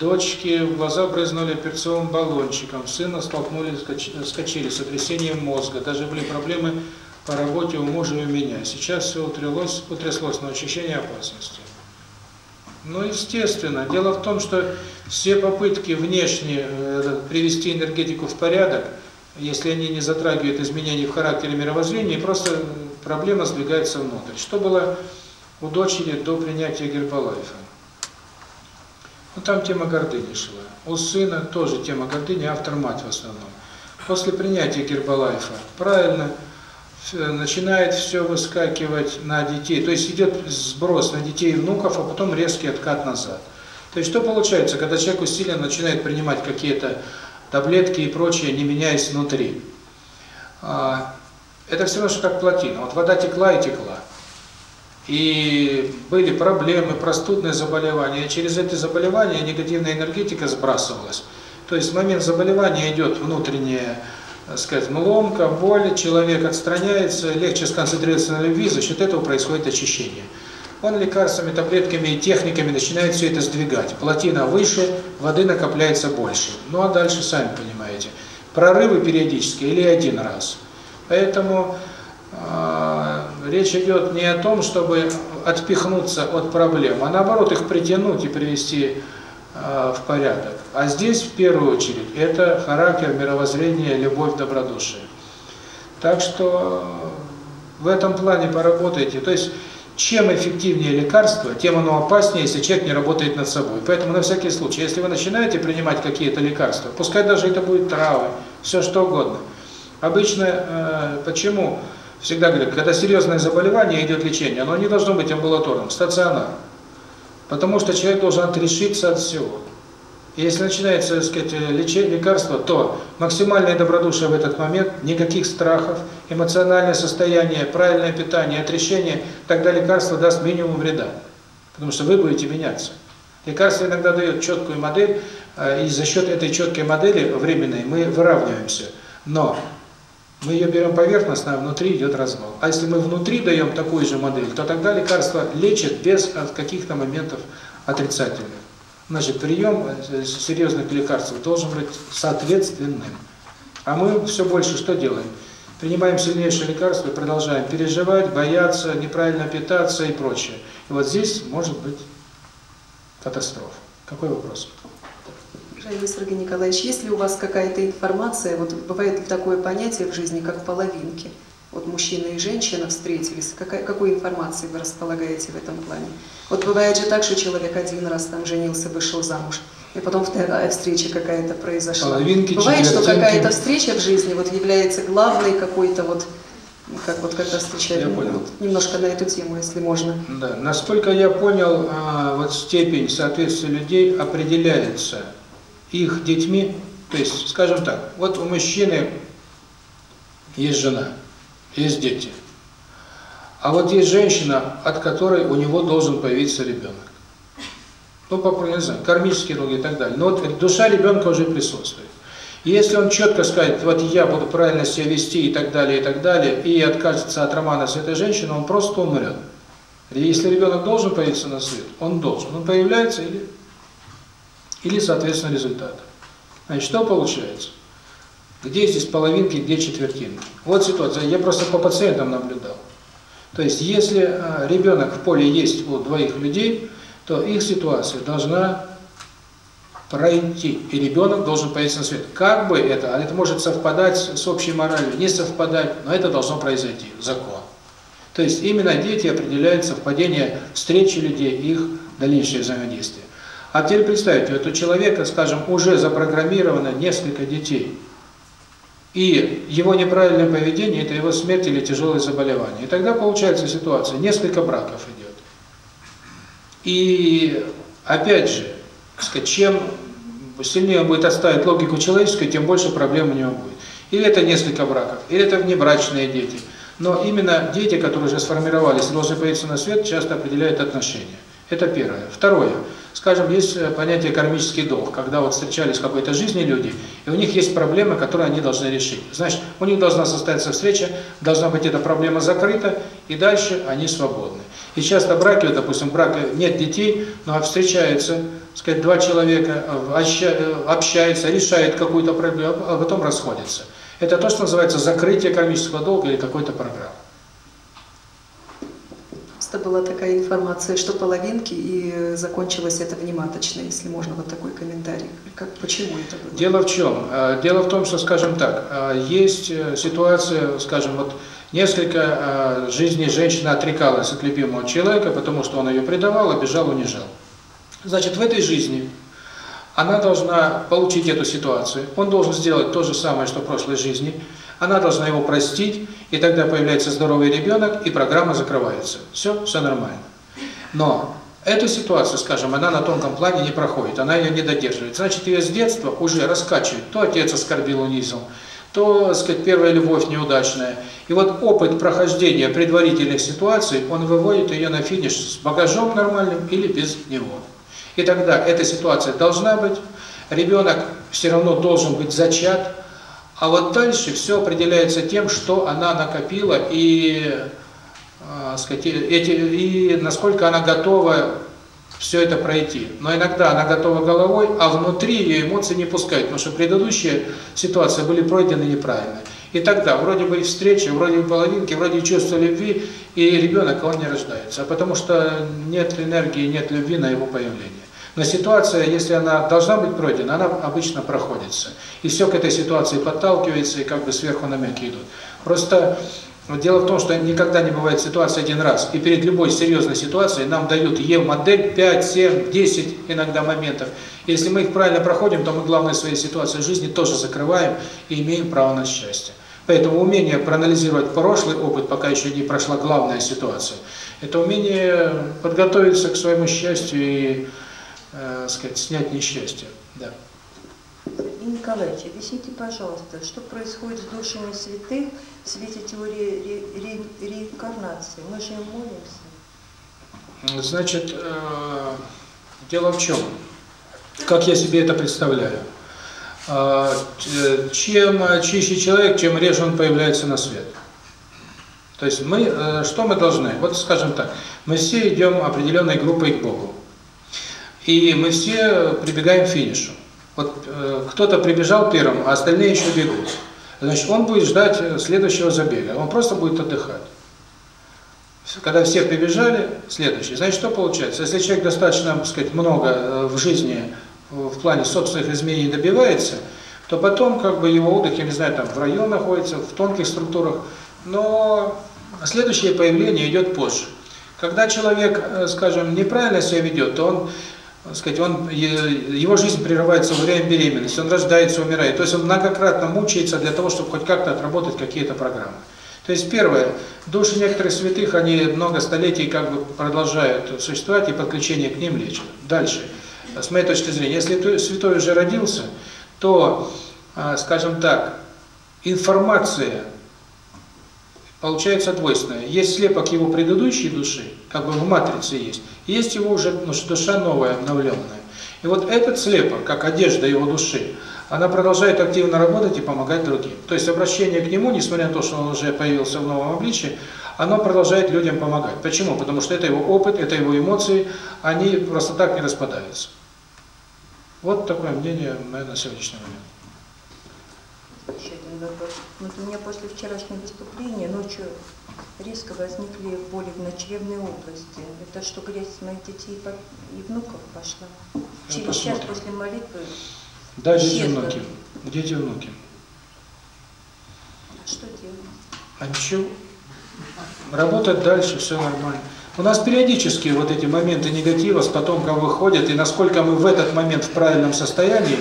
Дочки в глаза брызнули перцовым баллончиком, сына столкнули с качели, сотрясением мозга. Даже были проблемы по работе у мужа и у меня. Сейчас все утряслось, утряслось, но ощущение опасности. Ну, естественно. Дело в том, что все попытки внешне э, привести энергетику в порядок, если они не затрагивают изменений в характере мировоззрения, просто проблема сдвигается внутрь. Что было у дочери до принятия Гербалайфа? Ну, там тема гордыни шла. У сына тоже тема гордыни, автор мать в основном. После принятия Гербалайфа, правильно, начинает все выскакивать на детей. То есть идет сброс на детей и внуков, а потом резкий откат назад. То есть что получается, когда человек усиленно начинает принимать какие-то таблетки и прочее, не меняясь внутри? А, Это все равно, что как плотина. Вот вода текла и текла. И были проблемы, простудные заболевания. И через эти заболевания негативная энергетика сбрасывалась. То есть в момент заболевания идет внутренняя, так сказать, ломка, боль, человек отстраняется, легче сконцентрироваться на любви, за счет этого происходит очищение. Он лекарствами, таблетками и техниками начинает все это сдвигать. Плотина выше, воды накопляется больше. Ну а дальше сами понимаете. Прорывы периодические или один раз. Поэтому э, речь идет не о том, чтобы отпихнуться от проблем, а наоборот их притянуть и привести э, в порядок. А здесь в первую очередь это характер, мировоззрение, любовь, добродушие. Так что в этом плане поработайте. То есть чем эффективнее лекарство, тем оно опаснее, если человек не работает над собой. Поэтому на всякий случай, если вы начинаете принимать какие-то лекарства, пускай даже это будет травы, все что угодно. Обычно, э, почему всегда говорят, когда серьезное заболевание идет лечение, оно не должно быть амбулаторным, стационарным. Потому что человек должен отрешиться от всего. Если начинается, так сказать, лечение, лекарство, то максимальное добродушие в этот момент, никаких страхов, эмоциональное состояние, правильное питание, отрешение, тогда лекарство даст минимум вреда. Потому что вы будете меняться. Лекарство иногда дает четкую модель, и за счет этой четкой модели временной мы выравниваемся. Но мы ее берем поверхностно, а внутри идет развал. А если мы внутри даем такую же модель, то тогда лекарство лечит без каких-то моментов отрицательных. Значит, прием серьезных лекарств должен быть соответственным. А мы все больше что делаем? Принимаем сильнейшие лекарства продолжаем переживать, бояться, неправильно питаться и прочее. И вот здесь может быть катастрофа. Какой вопрос? Уважаемый Сергей Николаевич, есть ли у вас какая-то информация, вот бывает такое понятие в жизни, как половинки? Вот мужчина и женщина встретились, какая, какой информацией вы располагаете в этом плане? Вот бывает же так, что человек один раз там женился, вышел замуж, и потом вторая встреча какая-то произошла. Половинки, Бывает, что какая-то встреча в жизни вот является главной какой-то вот, как вот когда встречали. Я понял. Немножко на эту тему, если можно. Да, насколько я понял, а, вот степень соответствия людей определяется их детьми. То есть, скажем так, вот у мужчины есть жена, есть дети. А вот есть женщина, от которой у него должен появиться ребенок. Ну, по, не знаю, кармические долги и так далее. Но вот душа ребенка уже присутствует. И если он четко скажет, вот я буду правильно себя вести и так далее, и так далее, и откажется от романа с этой женщиной, он просто умрет. Если ребенок должен появиться на свет, он должен. Он появляется или, или соответственно, результат. Значит, что получается? Где здесь половинки, где четвертинки? Вот ситуация. Я просто по пациентам наблюдал. То есть, если а, ребенок в поле есть у двоих людей, то их ситуация должна пройти, и ребенок должен появиться на свет. Как бы это, а это может совпадать с общей моралью, не совпадать, но это должно произойти, закон. То есть именно дети определяют совпадение встречи людей, их дальнейшее взаимодействие. А теперь представьте, вот у человека, скажем, уже запрограммировано несколько детей, и его неправильное поведение – это его смерть или тяжелое заболевание. И тогда получается ситуация, несколько браков идет. И опять же, сказать, чем сильнее он будет отставить логику человеческую, тем больше проблем у него будет. Или это несколько браков, или это внебрачные дети. Но именно дети, которые уже сформировались должны появиться на свет, часто определяют отношения. Это первое. Второе. Скажем, есть понятие кармический долг, когда вот встречались в какой-то жизни люди, и у них есть проблемы, которые они должны решить. Значит, у них должна состояться встреча, должна быть эта проблема закрыта, и дальше они свободны. И часто браки, вот, допустим, брак нет детей, но встречаются, сказать, два человека, обща- общаются, решают какую-то проблему, а потом расходятся. Это то, что называется закрытие кармического долга или какой-то программы. Просто была такая информация, что половинки, и закончилось это внематочно, если можно вот такой комментарий. Как, почему это было? Дело в чем? Э, Дело в том, что, скажем так, э, есть э, ситуация, скажем, вот несколько жизней женщина отрекалась от любимого человека, потому что он ее предавал, обижал, унижал. Значит, в этой жизни она должна получить эту ситуацию, он должен сделать то же самое, что в прошлой жизни, она должна его простить, и тогда появляется здоровый ребенок, и программа закрывается. Все, все нормально. Но эту ситуацию, скажем, она на тонком плане не проходит, она ее не додерживает. Значит, ее с детства уже раскачивает. То отец оскорбил, унизил, то, так сказать, первая любовь неудачная. И вот опыт прохождения предварительных ситуаций, он выводит ее на финиш с багажом нормальным или без него. И тогда эта ситуация должна быть, ребенок все равно должен быть зачат, а вот дальше все определяется тем, что она накопила и, э, сказать, эти, и насколько она готова все это пройти. Но иногда она готова головой, а внутри ее эмоции не пускают, потому что предыдущие ситуации были пройдены неправильно. И тогда вроде бы и встреча, вроде бы половинки, вроде и чувство любви, и ребенок, он не рождается. Потому что нет энергии, нет любви на его появление. Но ситуация, если она должна быть пройдена, она обычно проходится. И все к этой ситуации подталкивается, и как бы сверху намеки идут. Просто дело в том, что никогда не бывает ситуации один раз. И перед любой серьезной ситуацией нам дают Е-модель 5, 7, 10 иногда моментов. Если мы их правильно проходим, то мы главные свои ситуации жизни тоже закрываем и имеем право на счастье. Поэтому умение проанализировать прошлый опыт, пока еще не прошла главная ситуация, это умение подготовиться к своему счастью и э, сказать, снять несчастье. Да. Сергей Николаевич, объясните, пожалуйста, что происходит с душами святых в свете теории ре ре реинкарнации? Мы же им молимся. Значит, э, дело в чем? Как я себе это представляю? Э, чем чище человек, чем реже он появляется на свет. То есть мы, э, что мы должны? Вот скажем так, мы все идем определенной группой к Богу. И мы все прибегаем к финишу. Вот э, кто-то прибежал первым, а остальные еще бегут. Значит, он будет ждать следующего забега, он просто будет отдыхать. Когда все прибежали, следующий. Значит, что получается? Если человек достаточно, так сказать, много в жизни в плане собственных изменений добивается, то потом как бы его отдых, я не знаю, там в район находится, в тонких структурах, но следующее появление идет позже. Когда человек, скажем, неправильно себя ведет, то он сказать, он, его жизнь прерывается во время беременности, он рождается, умирает. То есть он многократно мучается для того, чтобы хоть как-то отработать какие-то программы. То есть первое, души некоторых святых, они много столетий как бы продолжают существовать, и подключение к ним лечат. Дальше, с моей точки зрения, если святой уже родился, то, скажем так, информация получается двойственная. Есть слепок его предыдущей души, как бы в матрице есть, есть его уже ну, душа новая, обновленная. И вот этот слепок, как одежда его души, она продолжает активно работать и помогать другим. То есть обращение к нему, несмотря на то, что он уже появился в новом обличии, оно продолжает людям помогать. Почему? Потому что это его опыт, это его эмоции, они просто так не распадаются. Вот такое мнение мое на сегодняшний момент. Еще один вопрос. Вот у меня после вчерашнего выступления ночью резко возникли боли в начревной области. Это что, грязь с моих детей и внуков пошла? Через час после молитвы Да, дети внуки. Дети внуки. А что делать? А ничего. Работать дальше, все нормально. У нас периодически вот эти моменты негатива с потомком выходят, и насколько мы в этот момент в правильном состоянии,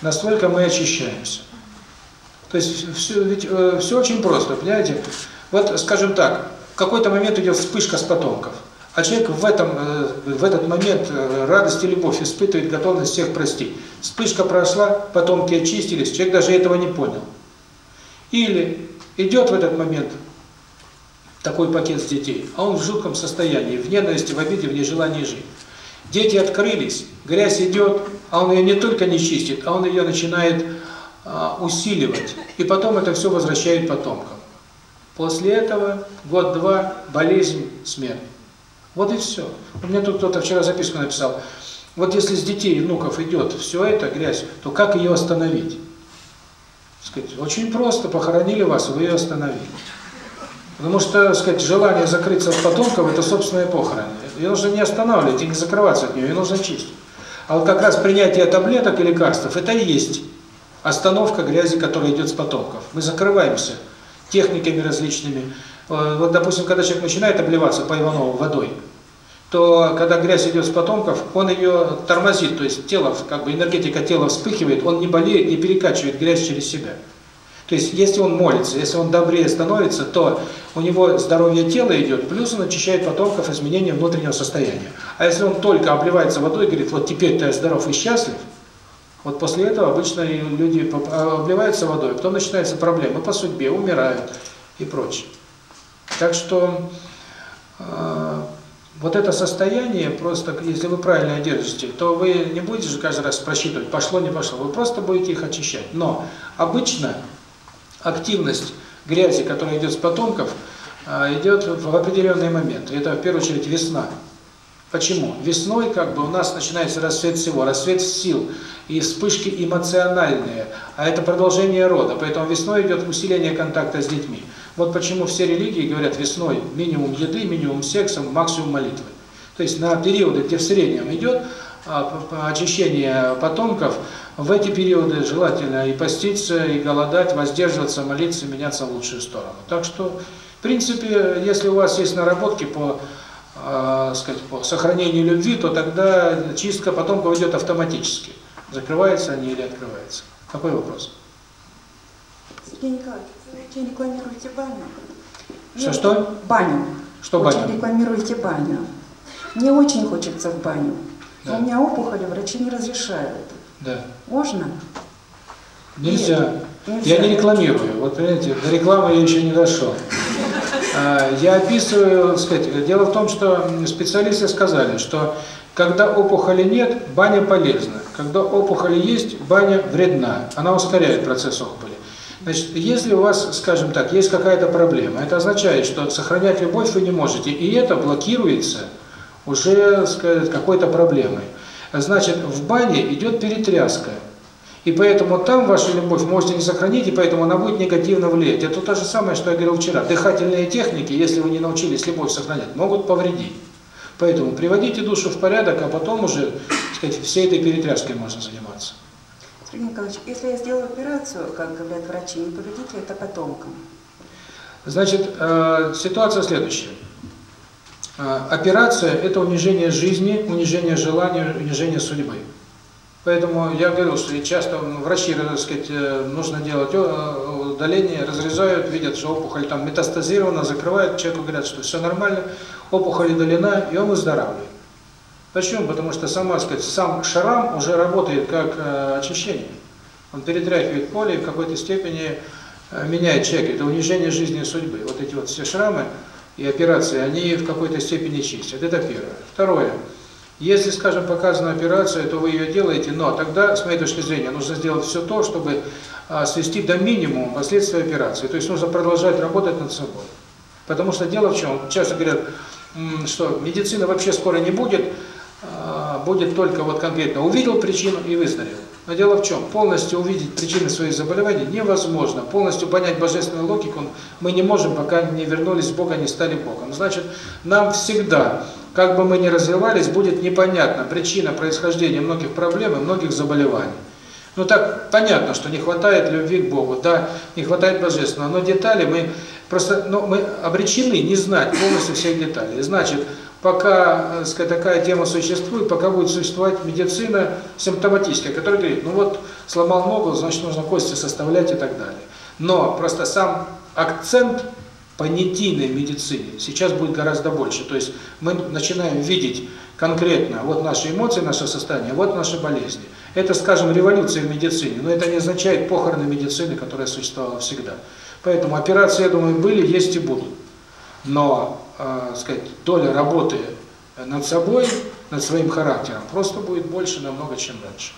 настолько мы очищаемся. То есть все, ведь э, все очень просто, понимаете? Вот, скажем так, в какой-то момент идет вспышка с потомков, а человек в этом э, в этот момент э, радость и любовь испытывает готовность всех простить. Вспышка прошла, потомки очистились, человек даже этого не понял. Или идет в этот момент такой пакет с детей, а он в жутком состоянии, в ненависти, в обиде, в нежелании жить. Дети открылись, грязь идет, а он ее не только не чистит, а он ее начинает усиливать. И потом это все возвращает потомкам. После этого год-два болезнь, смерть. Вот и все. У меня тут кто-то вчера записку написал. Вот если с детей и внуков идет все это, грязь, то как ее остановить? Сказать, очень просто, похоронили вас, вы ее остановили. Потому что, сказать, желание закрыться от потомков – это собственная похорона. Ее нужно не останавливать и не закрываться от нее, ее нужно чистить. А вот как раз принятие таблеток и лекарств – это и есть остановка грязи, которая идет с потомков. Мы закрываемся техниками различными. Вот, допустим, когда человек начинает обливаться по Иванову водой, то когда грязь идет с потомков, он ее тормозит, то есть тело, как бы энергетика тела вспыхивает, он не болеет, не перекачивает грязь через себя. То есть, если он молится, если он добрее становится, то у него здоровье тела идет, плюс он очищает потомков изменения внутреннего состояния. А если он только обливается водой и говорит, вот теперь-то я здоров и счастлив, вот после этого обычно люди а, обливаются водой, потом начинаются проблемы по судьбе, умирают и прочее. Так что э, вот это состояние, просто если вы правильно держите, то вы не будете же каждый раз просчитывать, пошло, не пошло, вы просто будете их очищать. Но обычно активность грязи, которая идет с потомков, а, идет в определенный момент. Это в первую очередь весна. Почему? Весной как бы у нас начинается рассвет всего, рассвет сил и вспышки эмоциональные, а это продолжение рода. Поэтому весной идет усиление контакта с детьми. Вот почему все религии говорят весной минимум еды, минимум секса, максимум молитвы. То есть на периоды, где в среднем идет а, очищение потомков, в эти периоды желательно и поститься, и голодать, воздерживаться, молиться, меняться в лучшую сторону. Так что, в принципе, если у вас есть наработки по, э, сказать, по сохранению любви, то тогда чистка потомков идет автоматически. Закрываются они или открываются. Какой вопрос? Сергей Николаевич, вы очень рекламируете баню. Что-что? очень- Баню. Что Очень баня? рекламируете баню. Мне очень хочется в баню. Да. у меня опухоли, врачи не разрешают. Да. Можно? Нельзя. Нет, Я не рекламирую. Вот понимаете, до рекламы я еще не дошел. А, Я описываю, сказать, дело в том, что специалисты сказали, что когда опухоли нет, баня полезна. Когда опухоли есть, баня вредна. Она ускоряет процесс опухоли. Значит, если у вас, скажем так, есть какая-то проблема, это означает, что сохранять любовь вы не можете, и это блокируется уже, какой-то проблемой. Значит, в бане идет перетряска. И поэтому там вашу любовь можете не сохранить, и поэтому она будет негативно влиять. Это то же самое, что я говорил вчера. Дыхательные техники, если вы не научились любовь сохранять, могут повредить. Поэтому приводите душу в порядок, а потом уже, так сказать, всей этой перетряской можно заниматься. Сергей Николаевич, если я сделаю операцию, как говорят врачи, не повредит ли это потомкам? Значит, э, ситуация следующая. Э, операция – это унижение жизни, унижение желания, унижение судьбы. Поэтому я говорил, что часто врачи, так сказать, э, нужно делать э, удаление, разрезают, видят, что опухоль там метастазирована, закрывают, человеку говорят, что все нормально, опухоль удалена, и он выздоравливает. Почему? Потому что сама, сказать, сам шрам уже работает как э, очищение. Он перетряхивает поле и в какой-то степени э, меняет человека. Это унижение жизни и судьбы. Вот эти вот все шрамы и операции, они в какой-то степени чистят. Это первое. Второе. Если, скажем, показана операция, то вы ее делаете, но тогда, с моей точки зрения, нужно сделать все то, чтобы а, свести до минимума последствия операции. То есть нужно продолжать работать над собой. Потому что дело в чем? Часто говорят, что медицина вообще скоро не будет, а, будет только вот конкретно увидел причину и выздоровел. Но дело в чем? Полностью увидеть причины своих заболеваний невозможно. Полностью понять божественную логику мы не можем, пока не вернулись в Бога, не стали Богом. Значит, нам всегда, как бы мы ни развивались, будет непонятна причина происхождения многих проблем и многих заболеваний. Ну так понятно, что не хватает любви к Богу, да, не хватает божественного, но детали мы просто, ну, мы обречены не знать полностью всех деталей. Значит, пока так сказать, такая тема существует, пока будет существовать медицина симптоматическая, которая говорит, ну вот сломал ногу, значит нужно кости составлять и так далее. Но просто сам акцент понятийной медицине сейчас будет гораздо больше. То есть мы начинаем видеть конкретно вот наши эмоции, наше состояние, вот наши болезни. Это, скажем, революция в медицине, но это не означает похороны медицины, которая существовала всегда. Поэтому операции, я думаю, были, есть и будут. Но, э, сказать, доля работы над собой, над своим характером просто будет больше намного, чем раньше.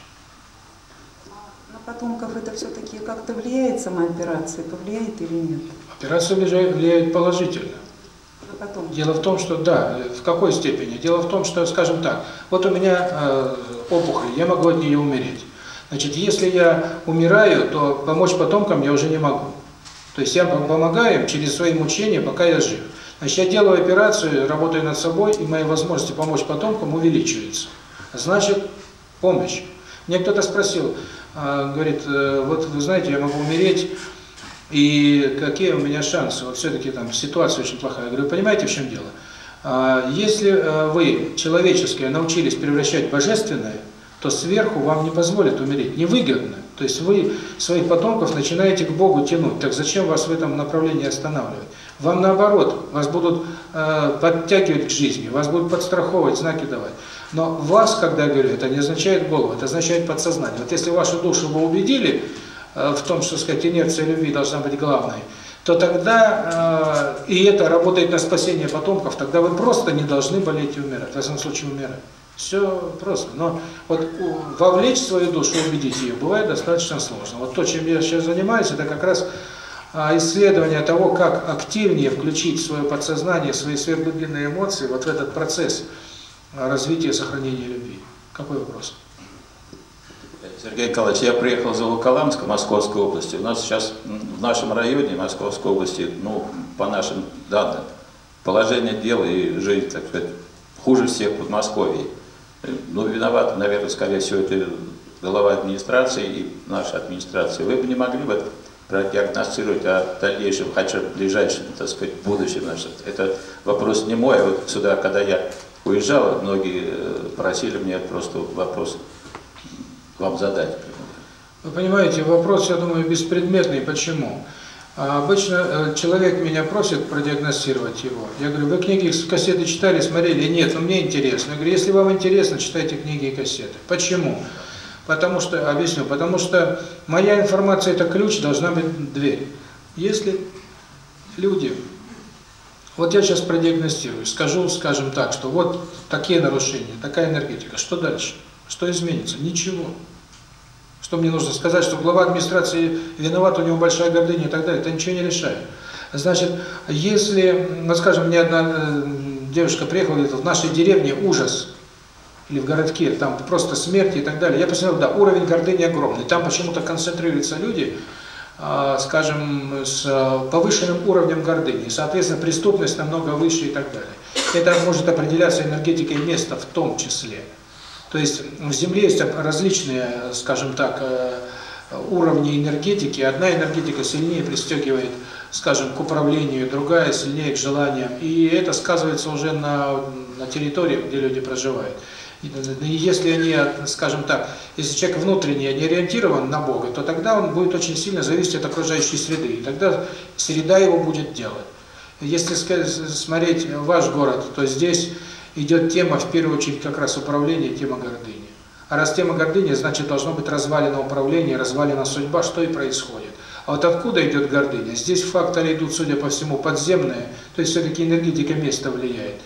На потомков это все-таки как-то влияет сама операция, повлияет или нет? Операция влияет, влияет положительно. На потомков. Дело в том, что да, в какой степени? Дело в том, что, скажем так, вот у меня э, опухоль, я могу от нее умереть. Значит, если я умираю, то помочь потомкам я уже не могу. То есть я помогаю им через свои мучения, пока я жив. Значит, я делаю операцию, работаю над собой, и мои возможности помочь потомкам увеличиваются. Значит, помощь. Мне кто-то спросил, э, говорит, э, вот вы знаете, я могу умереть, и какие у меня шансы? Вот все-таки там ситуация очень плохая. Я говорю, понимаете, в чем дело? А, Если э, вы человеческое научились превращать в божественное, то сверху вам не позволят умереть, невыгодно. То есть вы своих потомков начинаете к Богу тянуть. Так зачем вас в этом направлении останавливать? Вам наоборот, вас будут э, подтягивать к жизни, вас будут подстраховывать, знаки давать. Но вас, когда я говорю, это не означает голову, это означает подсознание. Вот если вашу душу вы убедили в том, что, сказать, инерция любви должна быть главной, то тогда, э, и это работает на спасение потомков, тогда вы просто не должны болеть и умирать, в этом случае умирать. Все просто. Но вот вовлечь свою душу, убедить ее, бывает достаточно сложно. Вот то, чем я сейчас занимаюсь, это как раз а, исследование того, как активнее включить свое подсознание, свои сверхглубинные эмоции вот в этот процесс а, развития и сохранения любви. Какой вопрос? Сергей Николаевич, я приехал из Волоколамска, Московской области. У нас сейчас в нашем районе Московской области, ну, по нашим данным, положение дел и жизнь, так сказать, хуже всех в Подмосковье. Ну, виноват, наверное, скорее всего, это глава администрации и наша администрация. Вы бы не могли бы продиагностировать о дальнейшем, хотя бы ближайшем, так сказать, будущем. Значит, это вопрос не мой, а вот сюда, когда я уезжал, многие э, просили мне просто вопрос вам задать. Вы понимаете, вопрос, я думаю, беспредметный. Почему? А обычно э, человек меня просит продиагностировать его. Я говорю, вы книги, кассеты читали, смотрели? Нет, ну мне интересно. Я говорю, если вам интересно, читайте книги и кассеты. Почему? Потому что, объясню, потому что моя информация – это ключ, должна быть дверь. Если люди, вот я сейчас продиагностирую, скажу, скажем так, что вот такие нарушения, такая энергетика, что дальше? Что изменится? Ничего. Что мне нужно сказать, что глава администрации виноват, у него большая гордыня и так далее, это ничего не решает. Значит, если, ну скажем, мне одна э, девушка приехала, говорит, в нашей деревне ужас, или в городке, там просто смерти и так далее. Я посмотрел, да, уровень гордыни огромный. Там почему-то концентрируются люди, а, скажем, с а, повышенным уровнем гордыни. Соответственно, преступность намного выше и так далее. Это может определяться энергетикой места в том числе. То есть в Земле есть различные, скажем так, э, уровни энергетики. Одна энергетика сильнее пристегивает, скажем, к управлению, другая сильнее к желаниям. И это сказывается уже на, на территории, где люди проживают. Если они, скажем так, если человек внутренне не ориентирован на Бога, то тогда он будет очень сильно зависеть от окружающей среды. И тогда среда его будет делать. Если смотреть ваш город, то здесь идет тема, в первую очередь, как раз управления, тема гордыни. А раз тема гордыни, значит, должно быть развалено управление, развалена судьба, что и происходит. А вот откуда идет гордыня? Здесь факторы идут, судя по всему, подземные, то есть все-таки энергетика места влияет.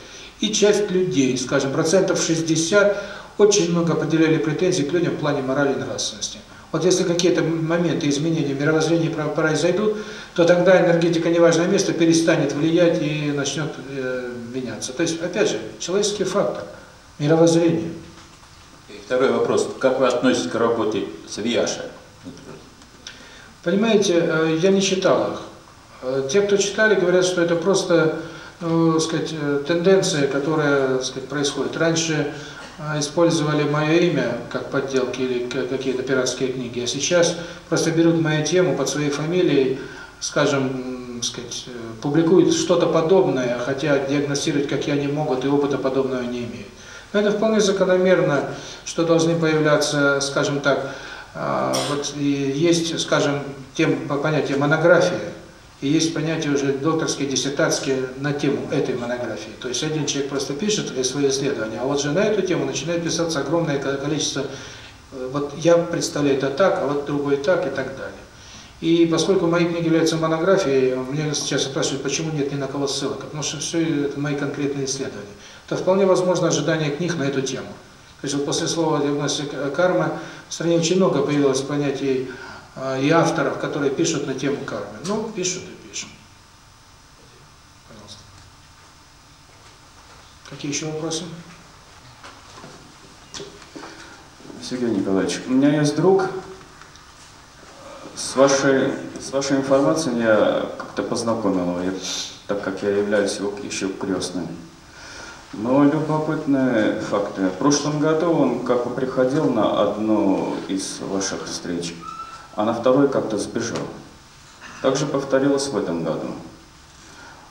И часть людей, скажем, процентов 60, очень много определяли претензий к людям в плане морали и нравственности. Вот если какие-то моменты изменения мировоззрения произойдут, то тогда энергетика неважное место перестанет влиять и начнет э, меняться. То есть, опять же, человеческий фактор, мировоззрение. И второй вопрос. Как вы относитесь к работе с Вияша? Понимаете, э, я не читал их. Э, Те, кто читали, говорят, что это просто, ну, сказать, тенденция, которая, сказать, происходит. Раньше использовали мое имя как подделки или какие-то пиратские книги, а сейчас просто берут мою тему под своей фамилией, скажем, сказать, э, публикуют что-то подобное, хотя диагностировать, как я, не могут и опыта подобного не имеют. Но это вполне закономерно, что должны появляться, скажем так, а, вот есть, скажем, тем понятие монография, и есть понятие уже докторские, диссертатские на тему этой монографии. То есть один человек просто пишет свои исследования, а вот же на эту тему начинает писаться огромное количество, э, вот я представляю это так, а вот другой так и так далее. И поскольку мои книги являются монографией, мне сейчас спрашивают, почему нет ни на кого ссылок, потому что все это мои конкретные исследования, то вполне возможно ожидание книг на эту тему. То есть вот после слова диагностика кармы в стране очень много появилось понятий э, и авторов, которые пишут на тему кармы. Ну, пишут и пишут. Пожалуйста. Какие еще вопросы? Сергей Николаевич, у меня есть друг. С вашей, с вашей информацией я как-то познакомил его, так как я являюсь его еще крестным. Но любопытные факты. В прошлом году он как бы приходил на одну из ваших встреч, а на второй как-то сбежал. Также повторилось в этом году.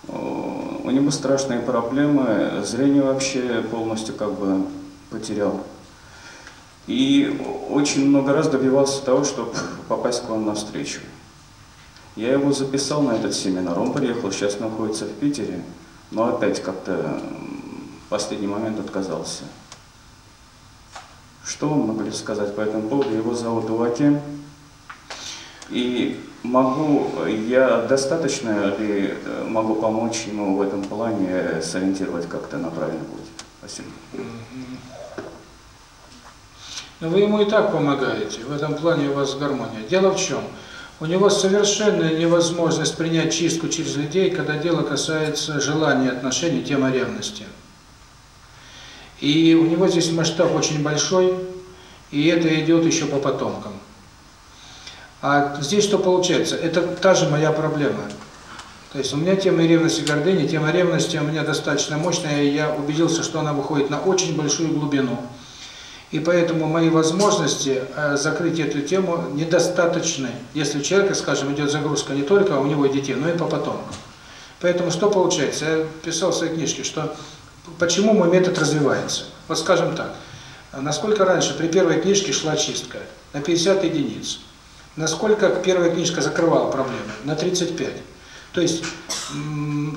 О, У него страшные проблемы, зрение вообще полностью как бы потерял. И очень много раз добивался того, чтобы попасть к вам на встречу. Я его записал на этот семинар, он приехал, сейчас находится в Питере, но опять как-то в последний момент отказался. Что вы могли сказать по этому поводу? Его зовут Увакен. И могу, я достаточно ли э, могу помочь ему в этом плане сориентировать как-то на правильный путь? Спасибо. Но вы ему и так помогаете, в этом плане у вас гармония. Дело в чем? У него совершенная невозможность принять чистку через людей, когда дело касается желания, отношений, тема ревности. И у него здесь масштаб очень большой, и это идет еще по потомкам. А здесь что получается? Это та же моя проблема. То есть у меня тема ревности и гордыни, тема ревности у меня достаточно мощная, и я убедился, что она выходит на очень большую глубину. И поэтому мои возможности э, закрыть эту тему недостаточны, если у человека, скажем, идет загрузка не только у него детей, но и по потомкам. Поэтому что получается? Я писал в своей книжке, что почему мой метод развивается. Вот скажем так, насколько раньше при первой книжке шла чистка? На 50 единиц. Насколько первая книжка закрывала проблемы? На 35. То есть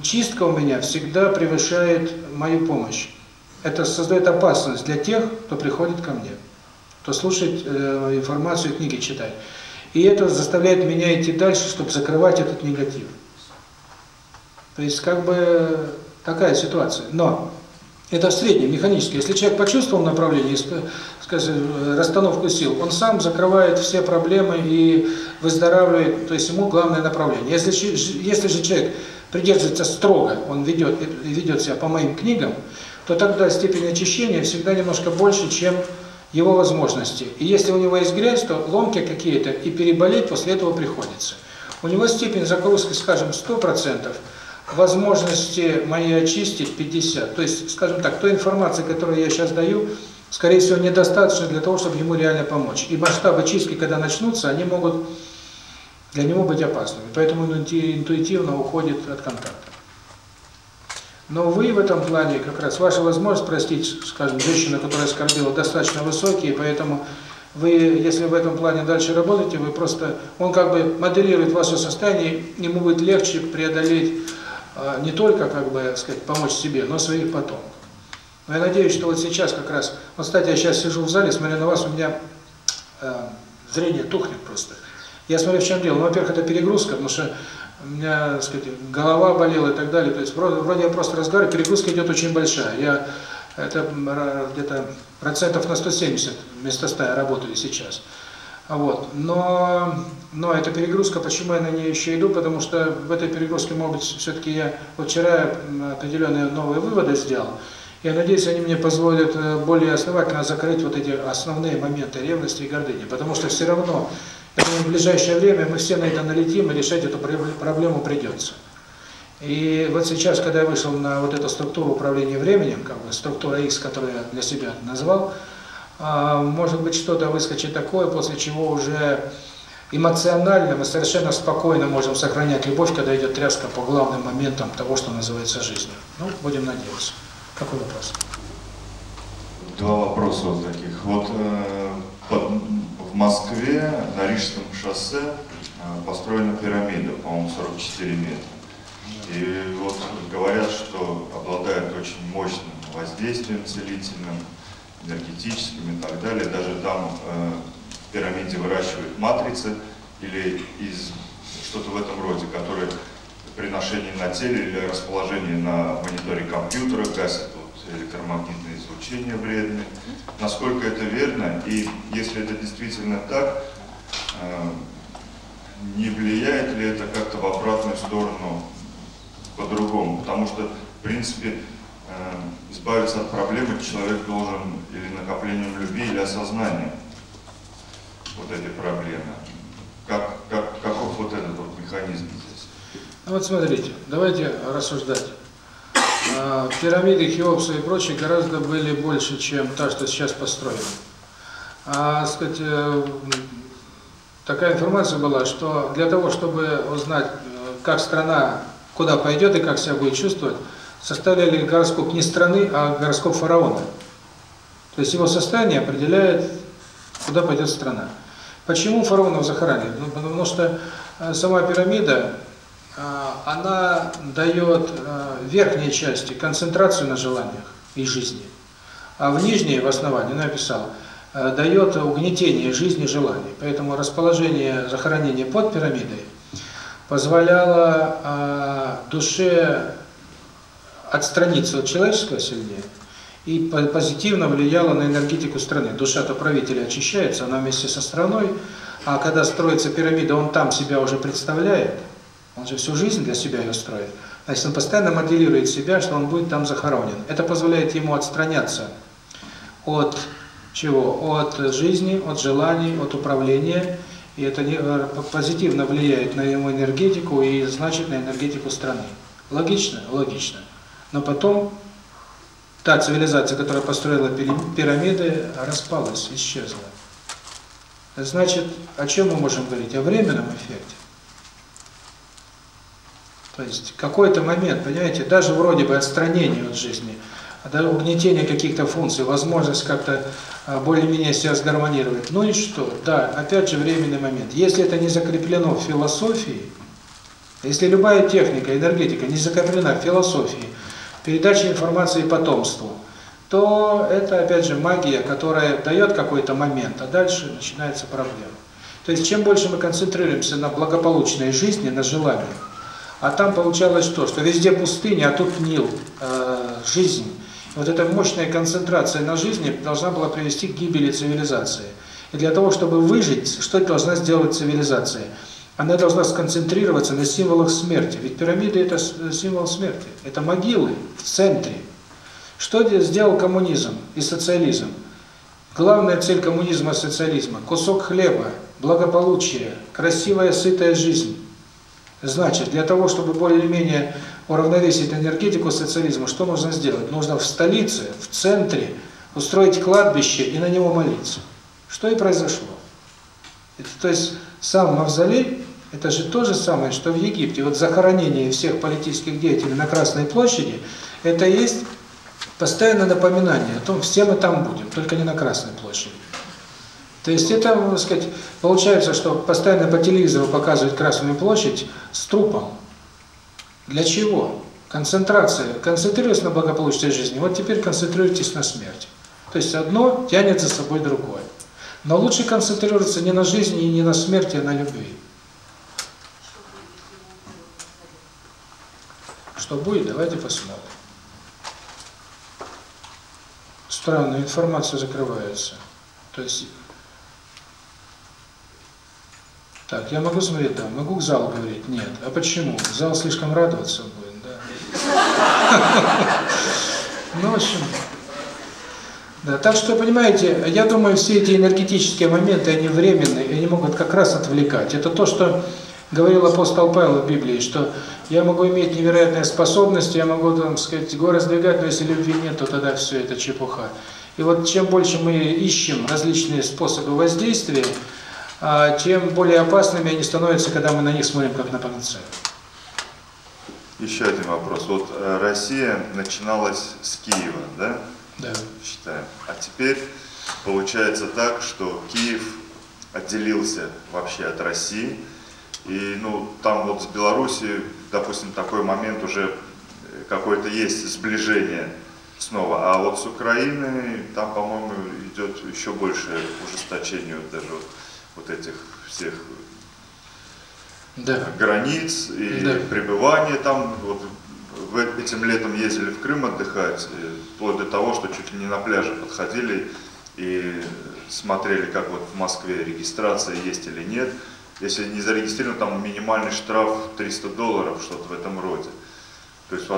чистка у меня всегда превышает мою помощь. Это создает опасность для тех, кто приходит ко мне, кто слушает э, информацию, книги читает. И это заставляет меня идти дальше, чтобы закрывать этот негатив. То есть как бы такая ситуация. Но это в среднем, механически. Если человек почувствовал направление, скажем, расстановку сил, он сам закрывает все проблемы и выздоравливает, то есть ему главное направление. Если, если же человек придерживается строго, он ведет, ведет себя по моим книгам, то тогда степень очищения всегда немножко больше, чем его возможности. И если у него есть грязь, то ломки какие-то, и переболеть после этого приходится. У него степень загрузки, скажем, 100%, возможности мои очистить 50%. То есть, скажем так, той информации, которую я сейчас даю, скорее всего, недостаточно для того, чтобы ему реально помочь. И масштабы чистки, когда начнутся, они могут для него быть опасными. Поэтому он инту- интуитивно уходит от контакта. Но вы в этом плане, как раз ваша возможность простить, скажем, женщину, которая оскорбила, достаточно высокие, поэтому вы, если в этом плане дальше работаете, вы просто, он как бы моделирует ваше состояние, ему будет легче преодолеть э, не только, как бы, сказать, помочь себе, но своих потомков. Но я надеюсь, что вот сейчас как раз, вот, кстати, я сейчас сижу в зале, смотря на вас, у меня э, зрение тухнет просто. Я смотрю, в чем дело. Ну, во-первых, это перегрузка, потому что у меня, так сказать, голова болела и так далее. То есть вроде, вроде я просто разговариваю, перегрузка идет очень большая. Я это где-то процентов на 170 вместо 100 я работаю сейчас. Вот. Но, но эта перегрузка, почему я на ней еще иду, потому что в этой перегрузке, может быть, все-таки я вот вчера определенные новые выводы сделал. Я надеюсь, они мне позволят э, более основательно закрыть вот эти основные моменты ревности и гордыни, потому что все равно в ближайшее время мы все на это налетим, и решать эту проблем- проблему придется. И вот сейчас, когда я вышел на вот эту структуру управления временем, как бы структура X, которую я для себя назвал, а, может быть что-то выскочит такое, после чего уже эмоционально мы совершенно спокойно можем сохранять любовь, когда идет тряска по главным моментам того, что называется жизнью. Ну, будем надеяться. Какой вопрос? Два вопроса вот таких. Вот э, под- в Москве на Рижском шоссе э, построена пирамида, по-моему, 44 метра. И вот говорят, что обладает очень мощным воздействием целительным, энергетическим и так далее. Даже там э, в пирамиде выращивают матрицы или из что-то в этом роде, которые при ношении на теле или расположении на мониторе компьютера гасят вот электромагнитное излучение вредное. Насколько это верно и если это действительно так, э, не влияет ли это как-то в обратную сторону по-другому? Потому что, в принципе, э, избавиться от проблемы человек должен или накоплением любви, или осознанием вот этой проблемы. Как, как, каков вот этот вот механизм вот смотрите, давайте рассуждать. А, Пирамиды Хеопса и прочие гораздо были больше, чем та, что сейчас построена. А, сказать, э, такая информация была, что для того, чтобы узнать, э, как страна, куда пойдет и как себя будет чувствовать, составляли гороскоп не страны, а гороскоп фараона. То есть его состояние определяет, куда пойдет страна. Почему фараонов захоранивают? Ну, потому что э, сама пирамида, она дает э, в верхней части концентрацию на желаниях и жизни, а в нижней, в основании, она описала, э, дает угнетение жизни желаний. Поэтому расположение захоронения под пирамидой позволяло э, душе отстраниться от человеческого сильнее и по- позитивно влияло на энергетику страны. Душа-то правителя очищается, она вместе со страной, а когда строится пирамида, он там себя уже представляет, он же всю жизнь для себя ее строит. Значит, он постоянно моделирует себя, что он будет там захоронен. Это позволяет ему отстраняться от чего? От жизни, от желаний, от управления. И это не- э, позитивно влияет на его энергетику и значит на энергетику страны. Логично? Логично. Но потом та цивилизация, которая построила пирамиды, распалась, исчезла. Значит, о чем мы можем говорить? О временном эффекте. То есть какой-то момент, понимаете, даже вроде бы отстранение от жизни, угнетение каких-то функций, возможность как-то а, более-менее себя сгармонировать. Ну и что? Да, опять же временный момент. Если это не закреплено в философии, если любая техника, энергетика не закреплена в философии, передача информации потомству, то это опять же магия, которая дает какой-то момент, а дальше начинается проблема. То есть чем больше мы концентрируемся на благополучной жизни, на желаниях, а там получалось то, что везде пустыня, а тут Нил, э, жизнь. Вот эта мощная концентрация на жизни должна была привести к гибели цивилизации. И для того, чтобы выжить, что должна сделать цивилизация? Она должна сконцентрироваться на символах смерти. Ведь пирамиды – это символ смерти. Это могилы в центре. Что де- сделал коммунизм и социализм? Главная цель коммунизма и социализма – кусок хлеба, благополучие, красивая, сытая жизнь. Значит, для того, чтобы более-менее уравновесить энергетику социализма, что нужно сделать? Нужно в столице, в центре, устроить кладбище и на него молиться. Что и произошло. Это, то есть сам мавзолей – это же то же самое, что в Египте. Вот захоронение всех политических деятелей на Красной площади – это есть постоянное напоминание о том, все мы там будем, только не на Красной площади. То есть это, так сказать, получается, что постоянно по телевизору показывают Красную площадь с трупом. Для чего? Концентрация. Концентрируйтесь на благополучной жизни, вот теперь концентрируйтесь на смерти. То есть одно тянет за собой другое. Но лучше концентрироваться не на жизни и не на смерти, а на любви. Что будет, давайте посмотрим. Странно, информация закрывается. То есть Так, я могу смотреть, да, могу к залу говорить? Нет. А почему? Зал слишком радоваться будет, да? Ну, в общем, да, так что, понимаете, я думаю, все эти энергетические моменты, они временные, они могут как раз отвлекать. Это то, что говорил апостол Павел в Библии, что я могу иметь невероятные способности, я могу, там, сказать, горы сдвигать, но если любви нет, то тогда все это чепуха. И вот чем больше мы ищем различные способы воздействия, тем более опасными они становятся, когда мы на них смотрим как на панацею. Еще один вопрос. Вот э, Россия начиналась с Киева, да? Да. Считаем. А теперь получается так, что Киев отделился вообще от России. И ну там вот с Белоруссией, допустим, такой момент уже э, какое-то есть сближение снова. А вот с Украиной там, по-моему, идет еще большее ужесточение вот даже вот, вот этих всех Да. границ и Да. пребывания там. Вот в- этим летом ездили в Крым отдыхать, вплоть до того, что чуть ли не на пляже подходили и смотрели, как вот в Москве регистрация есть или нет. Если не зарегистрирован, там минимальный штраф 300 долларов, что-то в этом роде. То есть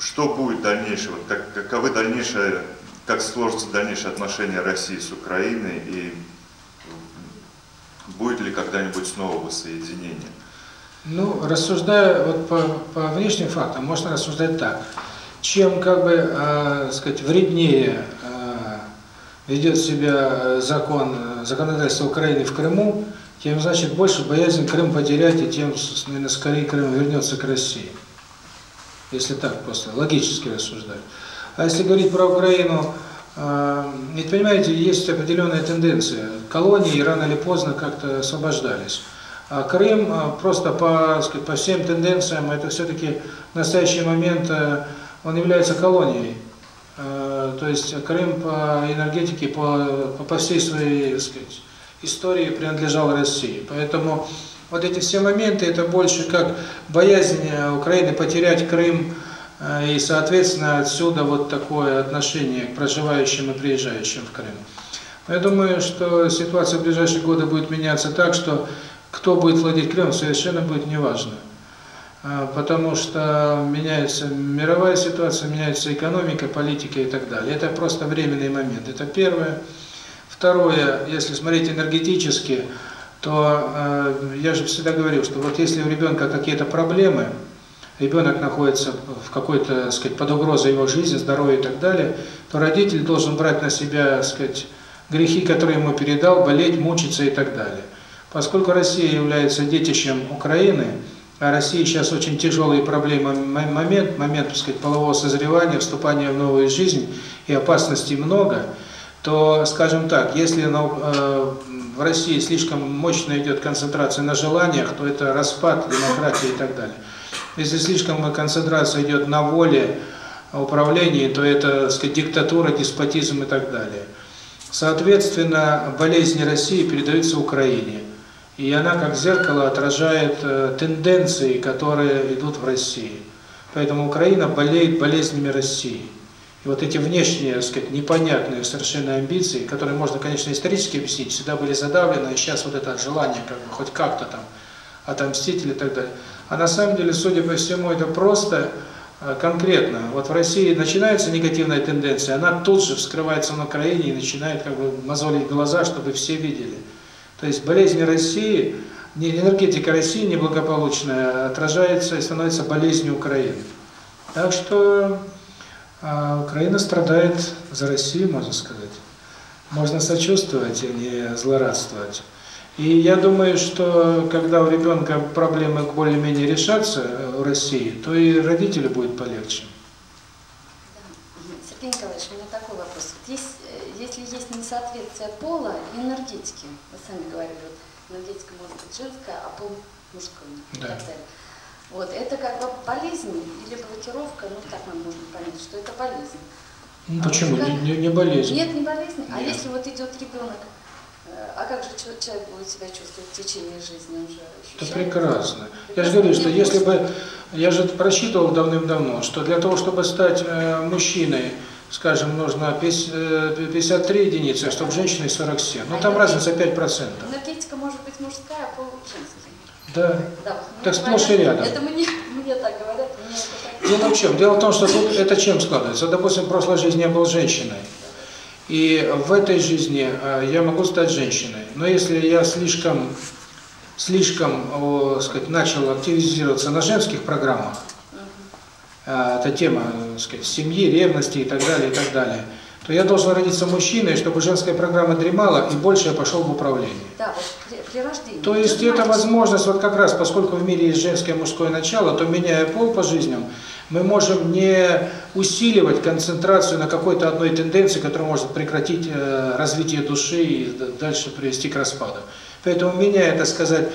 что будет дальнейшее, вот как, каковы дальнейшие, как сложатся дальнейшие отношения России с Украиной и будет ли когда-нибудь снова воссоединение? Ну, рассуждая вот по, по внешним фактам, можно рассуждать так. Чем, как бы, э, сказать, вреднее э, ведет себя э, закон, э, законодательство Украины в Крыму, тем, значит, больше боязнь Крым потерять, и тем, наверное, скорее Крым вернется к России. если так просто логически рассуждать. А если говорить про Украину, ведь понимаете, есть определенная тенденция. Колонии рано или поздно как-то освобождались. А Крым э, просто по, сказать, по всем тенденциям, это все-таки в настоящий момент э, он является колонией. Э, То есть Крым по энергетике, по, по- всей своей сказать, истории принадлежал России. Поэтому вот эти все моменты, это больше как боязнь э, Украины потерять Крым, и, соответственно, отсюда вот такое отношение к проживающим и приезжающим в Крым. Но я думаю, что ситуация в ближайшие годы будет меняться так, что кто будет владеть Крымом, совершенно будет неважно. А, Потому что меняется мировая ситуация, меняется экономика, политика и так далее. Это просто временный момент. Это первое. Второе, если смотреть энергетически, то э, я же всегда говорил, что вот если у ребенка какие-то проблемы, ребенок находится в какой-то, сказать, под угрозой его жизни, здоровья и так далее, то родитель должен брать на себя, сказать, грехи, которые ему передал, болеть, мучиться и так далее. Поскольку Россия является детищем Украины, а России сейчас очень тяжелый проблемы момент, момент, так сказать, полового созревания, вступания в новую жизнь и опасностей много, то, скажем так, если на, э, в России слишком мощно идет концентрация на желаниях, то это распад демократии и так далее. Если слишком концентрация идет на воле управления, то это, так сказать, диктатура, деспотизм и так далее. Соответственно, болезни России передаются Украине. И она как зеркало отражает э, тенденции, которые идут в России. Поэтому Украина болеет болезнями России. И вот эти внешние, так сказать, непонятные совершенно амбиции, которые можно, конечно, исторически объяснить, всегда были задавлены, и сейчас вот это желание как бы хоть как-то там отомстить или так далее. А на самом деле, судя по всему, это просто э, конкретно. Вот в России начинается негативная тенденция, она тут же вскрывается на Украине и начинает как бы мозолить глаза, чтобы все видели. То есть болезни России, не- энергетика России неблагополучная отражается и становится болезнью Украины. Так что а, Украина страдает за Россию, можно сказать. Можно сочувствовать, а не злорадствовать. И я думаю, что когда у ребенка проблемы более-менее решатся э, у России, то и родителю будет полегче. Да. Сергей Николаевич, у меня такой вопрос. Вот есть, э, если есть несоответствие пола и энергетики, вы сами говорили, вот энергетика может быть женская, а пол мужской и Да. так далее. Вот, это как бы болезнь или блокировка, ну так мы можем понять, что это болезнь. Ну, А почему? мужская? Не, не, не болезнь. Нет, не болезнь. А Нет. если вот идет ребенок, а как же человек будет себя чувствовать в течение жизни? Он же Это ощущает? прекрасно. Я же говорю, что если бы... Я же просчитывал давным-давно, что для того, чтобы стать э, мужчиной, скажем, нужно 50, э, 53 единицы, а чтобы женщиной 47. Ну, там разница 5%. Энергетика может быть мужская, а пол женский. Да. Да, Так сплошь и рядом. Это мне, мне так говорят, мне это так. Дело в чем? Дело в том, что тут это чем складывается? Допустим, в прошлой жизни я был женщиной. И в этой жизни э, я могу стать женщиной. Но если я слишком, слишком, так сказать, начал активизироваться на женских программах, э, это тема, так сказать, семьи, ревности и так далее, и так далее, то я должен родиться мужчиной, чтобы женская программа дремала, и больше я пошел в управление. Да, вот при, при рождении. То есть это мальчик. возможность, вот как раз, поскольку в мире есть женское и мужское начало, то меняя пол по жизням, мы можем не усиливать концентрацию на какой-то одной тенденции, которая может прекратить э, развитие души и дальше привести к распаду. Поэтому меняя, так сказать,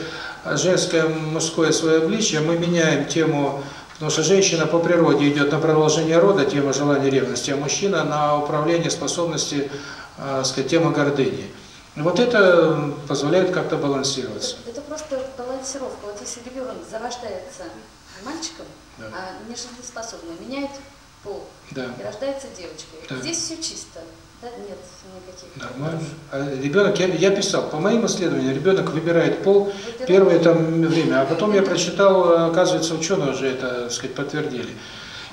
женское, мужское свое обличие, мы меняем тему, потому что женщина по природе идет на продолжение рода, тема желания ревности, а мужчина на управление способности, э, сказать, тема гордыни. И вот это позволяет как-то балансироваться. Это просто балансировка. Вот если ребенок зарождается мальчиком, Да. а не жизнеспособный, меняет пол Да, и рождается девочкой. Да. Здесь все чисто. Да, нет никаких. нормально. А ребенок, я, я писал, по моим исследованиям, ребенок выбирает пол Выбирает. первое там время, а потом я прочитал, оказывается, ученые уже это, так сказать, подтвердили.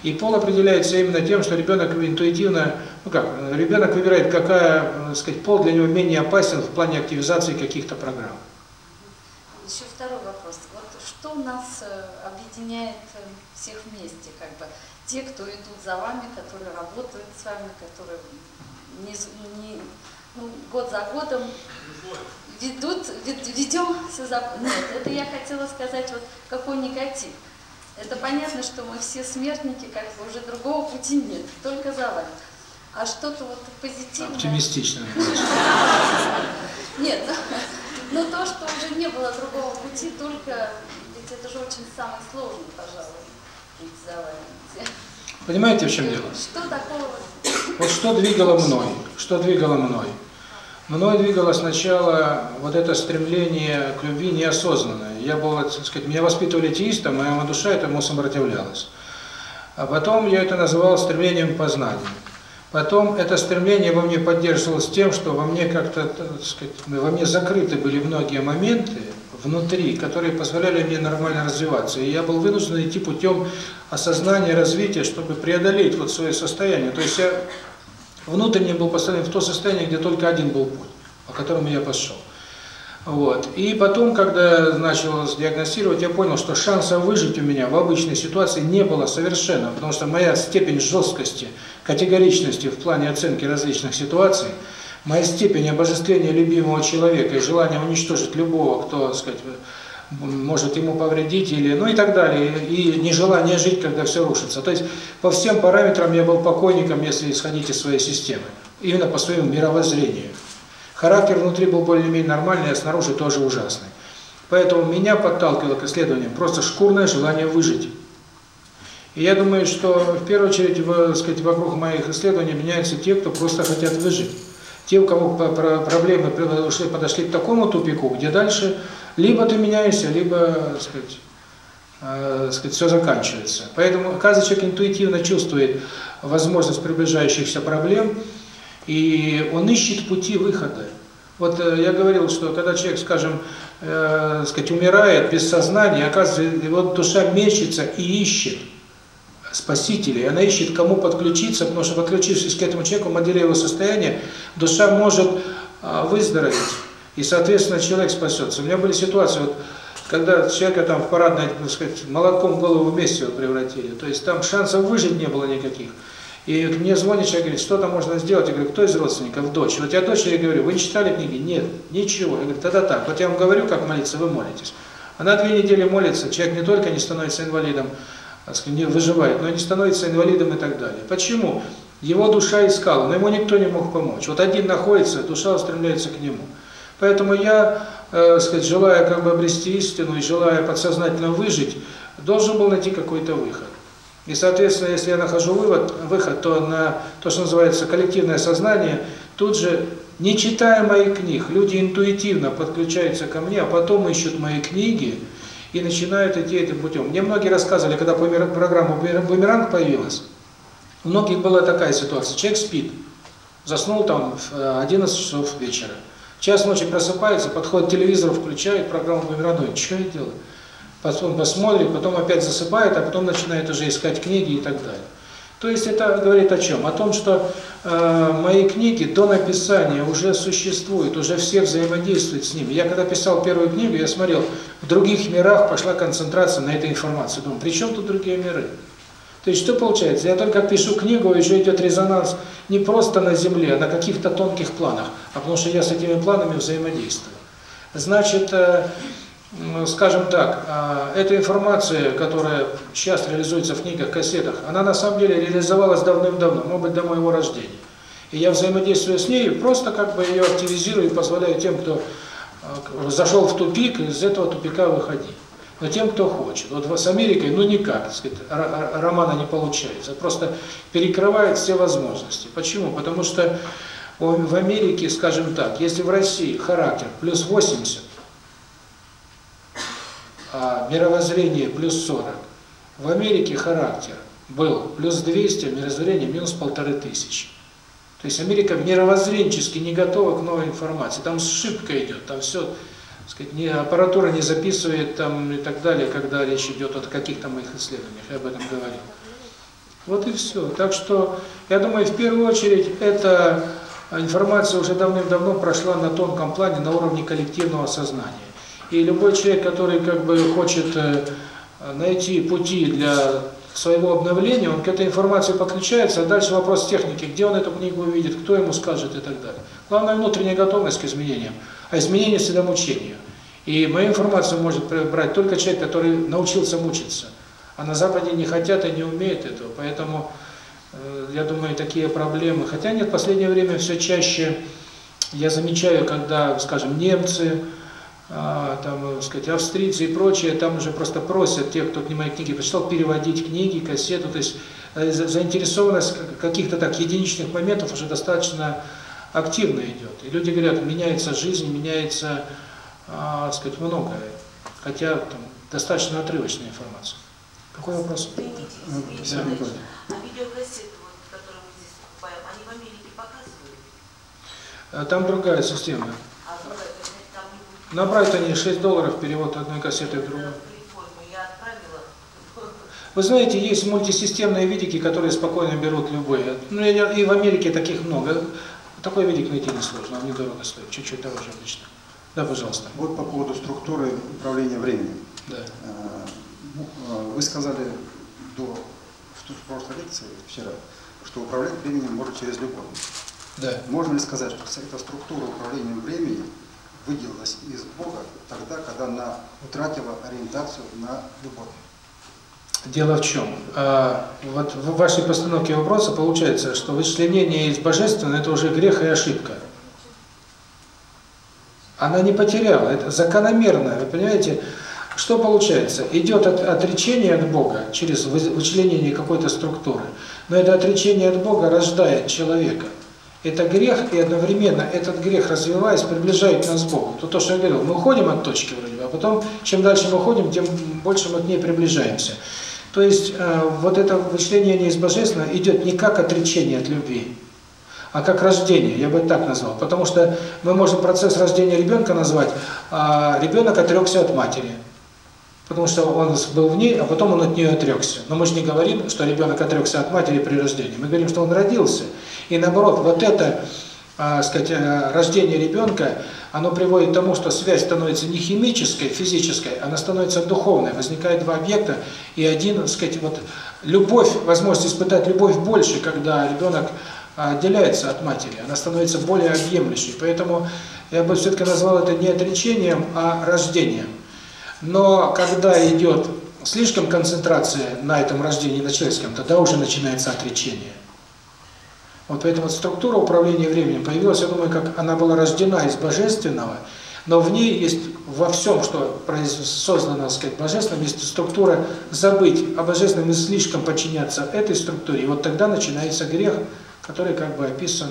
И пол определяется именно тем, что ребенок интуитивно, ну как, ребенок выбирает, какая, так сказать, пол для него менее опасен в плане активизации каких-то программ. Еще второй вопрос. Вот что нас э, объединяет э, всех вместе, как бы те, кто идут за вами, которые работают с вами, которые не, з- не- ну, год за годом ведут, вед- ведем все за... Нет, это я хотела сказать, вот какой негатив. Это понятно, что мы все смертники, как бы уже другого пути нет, только за вами. А что-то вот позитивное... Оптимистично. Нет, но то, что уже не было другого пути, только... Ведь это же очень самый сложный, пожалуй, путь за вами. Понимаете, в чем дело? Что такого? Вот что двигало мной? Что двигало мной? Мной двигало сначала вот это стремление к любви неосознанное. Я был, так сказать, меня воспитывали атеистом, моя душа этому сопротивлялась. А потом я это называл стремлением к познанию. Потом это стремление во мне поддерживалось тем, что во мне как-то, сказать, во мне закрыты были многие моменты внутри, которые позволяли мне нормально развиваться. И я был вынужден идти путем осознания, развития, чтобы преодолеть вот свое состояние. То есть я внутренне был поставлен в то состояние, где только один был путь, по которому я пошел. Вот. И потом, когда начал диагностировать, я понял, что шанса выжить у меня в обычной ситуации не было совершенно, потому что моя степень жесткости, категоричности в плане оценки различных ситуаций, моя степень обожествления любимого человека и желание уничтожить любого, кто, так сказать, может ему повредить, или, ну и так далее, и нежелание жить, когда все рушится. То есть по всем параметрам я был покойником, если исходить из своей системы, именно по своему мировоззрению. Характер внутри был более-менее нормальный, а снаружи тоже ужасный. Поэтому меня подталкивало к исследованиям просто шкурное желание выжить. И я думаю, что в первую очередь, в, сказать, вокруг моих исследований меняются те, кто просто хотят выжить. Те, у кого проблемы подошли, подошли к такому тупику, где дальше либо ты меняешься, либо, сказать, э, сказать, все заканчивается. Поэтому каждый человек интуитивно чувствует возможность приближающихся проблем, и он ищет пути выхода. Вот э, я говорил, что когда человек, скажем, э, сказать, умирает без сознания, оказывается, его душа мечется и ищет спасителей, она ищет, кому подключиться, потому что подключившись к этому человеку, моделируя его состояние, душа может э, выздороветь, и, соответственно, человек спасется. У меня были ситуации, вот, когда человека там в парадной, так сказать, молотком голову вместе вот превратили, то есть там шансов выжить не было никаких. И мне звонит человек, говорит, что там можно сделать? Я говорю, кто из родственников? Дочь. Вот я дочери говорю, вы не читали книги? Нет, ничего. Я говорю, тогда так, вот я вам говорю, как молиться, вы молитесь. Она две недели молится, человек не только не становится инвалидом, не выживает, но не становится инвалидом и так далее. Почему? Его душа искала, но ему никто не мог помочь. Вот один находится, душа устремляется к нему. Поэтому я, э, сказать, желая как бы обрести истину и желая подсознательно выжить, должен был найти какой-то выход. И, соответственно, если я нахожу вывод, выход, то на то, что называется коллективное сознание, тут же, не читая моих книг, люди интуитивно подключаются ко мне, а потом ищут мои книги и начинают идти этим путем. Мне многие рассказывали, когда программа «Бумеранг» появилась, у многих была такая ситуация. Человек спит, заснул там в 11 э, часов вечера. Час ночи просыпается, подходит к телевизору, включает программу «Бумеранг», что я делаю? потом посмотрит, потом опять засыпает, а потом начинает уже искать книги и так далее. То есть это говорит о чем? О том, что э, мои книги до написания уже существуют, уже все взаимодействуют с ними. Я когда писал первую книгу, я смотрел, в других мирах пошла концентрация на этой информации. Думаю, при чем тут другие миры? То есть что получается? Я только пишу книгу, еще идет резонанс не просто на Земле, а на каких-то тонких планах, а потому что я с этими планами взаимодействую. Значит, э, скажем так, а, эта информация, которая сейчас реализуется в книгах, кассетах, она на самом деле реализовалась давным-давно, может быть, до моего рождения. И я взаимодействую с ней, просто как бы ее активизирую и позволяю тем, кто а, зашел в тупик, из этого тупика выходить. Но тем, кто хочет. Вот с Америкой, ну никак, так сказать, романа не получается. Просто перекрывает все возможности. Почему? Потому что в Америке, скажем так, если в России характер плюс 80, а мировоззрение плюс 40. В Америке характер был плюс 200, а мировоззрение минус полторы тысячи. То есть Америка мировоззренчески не готова к новой информации. Там сшибка идет, там все, сказать, не, аппаратура не записывает там и так далее, когда речь идет о каких-то моих исследованиях, я об этом говорил. Вот и все. Так что, я думаю, в первую очередь, эта информация уже давным-давно прошла на тонком плане, на уровне коллективного сознания. И любой человек, который как бы хочет э, найти пути для своего обновления, он к этой информации подключается, а дальше вопрос техники, где он эту книгу увидит, кто ему скажет и так далее. Главное внутренняя готовность к изменениям, а изменение всегда мучение. И мою информацию может брать только человек, который научился мучиться. А на Западе не хотят и не умеют этого, поэтому, э, я думаю, такие проблемы. Хотя нет, в последнее время все чаще я замечаю, когда, скажем, немцы, там, так сказать, австрийцы и прочие, там уже просто просят тех, кто ним мои книги прочитал, переводить книги, кассету, то есть э, за- заинтересованность как- каких-то так единичных моментов уже достаточно активно идет. И люди говорят, меняется жизнь, меняется, а, так сказать, многое, хотя там достаточно отрывочная информация. Какой вопрос? Извините, Николаевич, Николаевич. а видеокассеты, вот, которые мы здесь покупаем, они в Америке показывают? А Там другая система. А другая, то есть там не будет... На Брайтоне 6 долларов перевод одной кассеты в другую. Вы знаете, есть мультисистемные видики, которые спокойно берут любые. Ну, и в Америке таких много. Такой видик найти несложно, он недорого стоит, чуть-чуть дороже обычно. Да, пожалуйста. Вот по поводу структуры управления временем. Да. Э, ну, э, Вы сказали до, в прошлой лекции, вчера, что управлять временем можно через любовь. Да. Можно ли сказать, что эта структура управления временем выделилась из Бога тогда, когда она утратила ориентацию на любовь? Дело в чем? А, вот в вашей постановке вопроса получается, что вычленение из божественного – это уже грех и ошибка. Она не потеряла, это закономерно, вы понимаете? Что получается? Идет от, отречение от Бога через вы- вычленение какой-то структуры, но это отречение от Бога рождает человека. Это грех, и одновременно этот грех, развиваясь, приближает нас к Богу. То, то, что я говорил, мы уходим от точки вроде бы, а потом, чем дальше мы уходим, тем больше мы к ней приближаемся. То есть, э, вот это вычленение из Божественного идет не как отречение от любви, а как рождение, я бы так назвал. Потому что мы можем процесс рождения ребенка назвать, а ребенок отрекся от матери. Потому что он был в ней, а потом он от нее отрекся. Но мы же не говорим, что ребенок отрекся от матери при рождении. Мы говорим, что он родился. И наоборот, вот это, а, сказать, э, рождение ребенка, оно приводит к тому, что связь становится не химической, физической, она становится духовной. Возникает два объекта, и один, так сказать, вот любовь, возможность испытать любовь больше, когда ребенок а, отделяется от матери, она становится более объемлющей. Поэтому я бы все-таки назвал это не отречением, а рождением. Но когда идет слишком концентрация на этом рождении, на человеческом, тогда уже начинается отречение. Вот поэтому структура управления временем появилась, я думаю, как она была рождена из божественного, но в ней есть во всем, что создано, так сказать, божественным, есть структура забыть о божественном и слишком подчиняться этой структуре. И вот тогда начинается грех, который как бы описан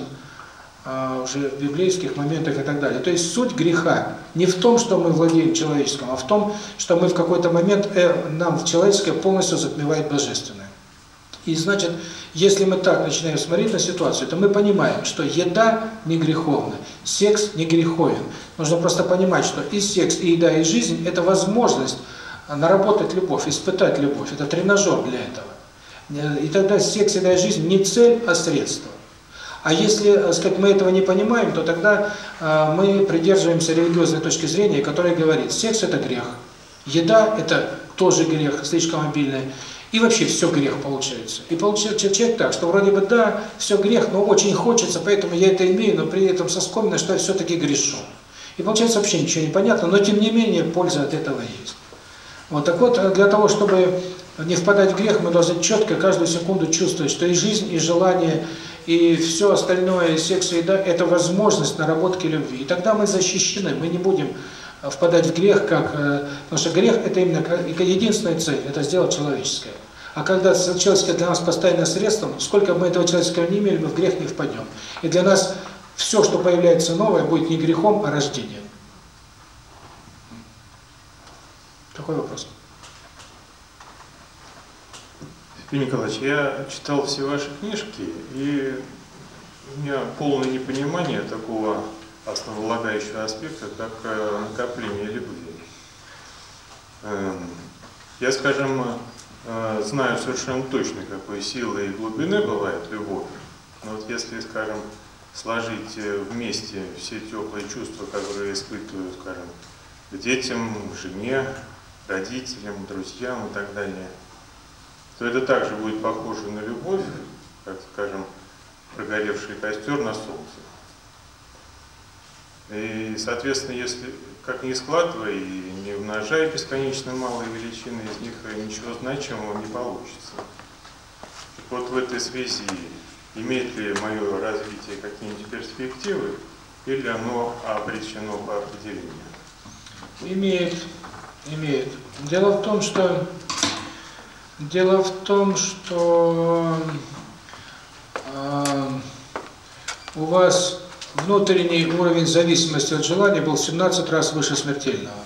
а, уже в библейских моментах и так далее. То есть суть греха не в том, что мы владеем человеческим, а в том, что мы в какой-то момент, э, нам человеческое полностью затмевает божественное. И значит, если мы так начинаем смотреть на ситуацию, то мы понимаем, что еда не греховна, секс не греховен. Нужно просто понимать, что и секс, и еда, и жизнь – это возможность наработать любовь, испытать любовь. Это тренажер для этого. И тогда секс, еда и жизнь не цель, а средство. А если, так сказать, мы этого не понимаем, то тогда э, мы придерживаемся религиозной точки зрения, которая говорит, секс – это грех, еда – это тоже грех, слишком обильный, и вообще все грех получается. И получается человек так, что вроде бы да, все грех, но очень хочется, поэтому я это имею, но при этом со скомно, что я все-таки грешу. И получается вообще ничего не понятно, но тем не менее польза от этого есть. Вот так вот, для того, чтобы не впадать в грех, мы должны четко каждую секунду чувствовать, что и жизнь, и желание, и все остальное, и секс, и еда – это возможность наработки любви. И тогда мы защищены, мы не будем впадать в грех, как, э, потому что грех – это именно единственная цель – это сделать человеческое. А когда человеческое для нас постоянное средство, сколько мы этого человеческого не имели, мы в грех не впадем. И для нас все, что появляется новое, будет не грехом, а рождением. Какой вопрос? Юрий Николаевич, я читал все ваши книжки, и у меня полное непонимание такого основополагающего аспекта, как э, накопление любви. Эм, Я, скажем, э, знаю совершенно точно, какой силы и глубины бывает любовь. Но вот если, скажем, сложить э, вместе все теплые чувства, которые испытываю, скажем, к детям, к жене, родителям, друзьям и так далее, то это также будет похоже на любовь, как, скажем, прогоревший костер на солнце. И, соответственно, если как ни складывай и не умножай бесконечно малые величины, из них ничего значимого не получится. Вот в этой связи имеет ли мое развитие какие-нибудь перспективы, или оно обречено по определению? Имеет, имеет. Дело в том, что дело в том, что э, у вас внутренний уровень зависимости от желания был в 17 раз выше смертельного.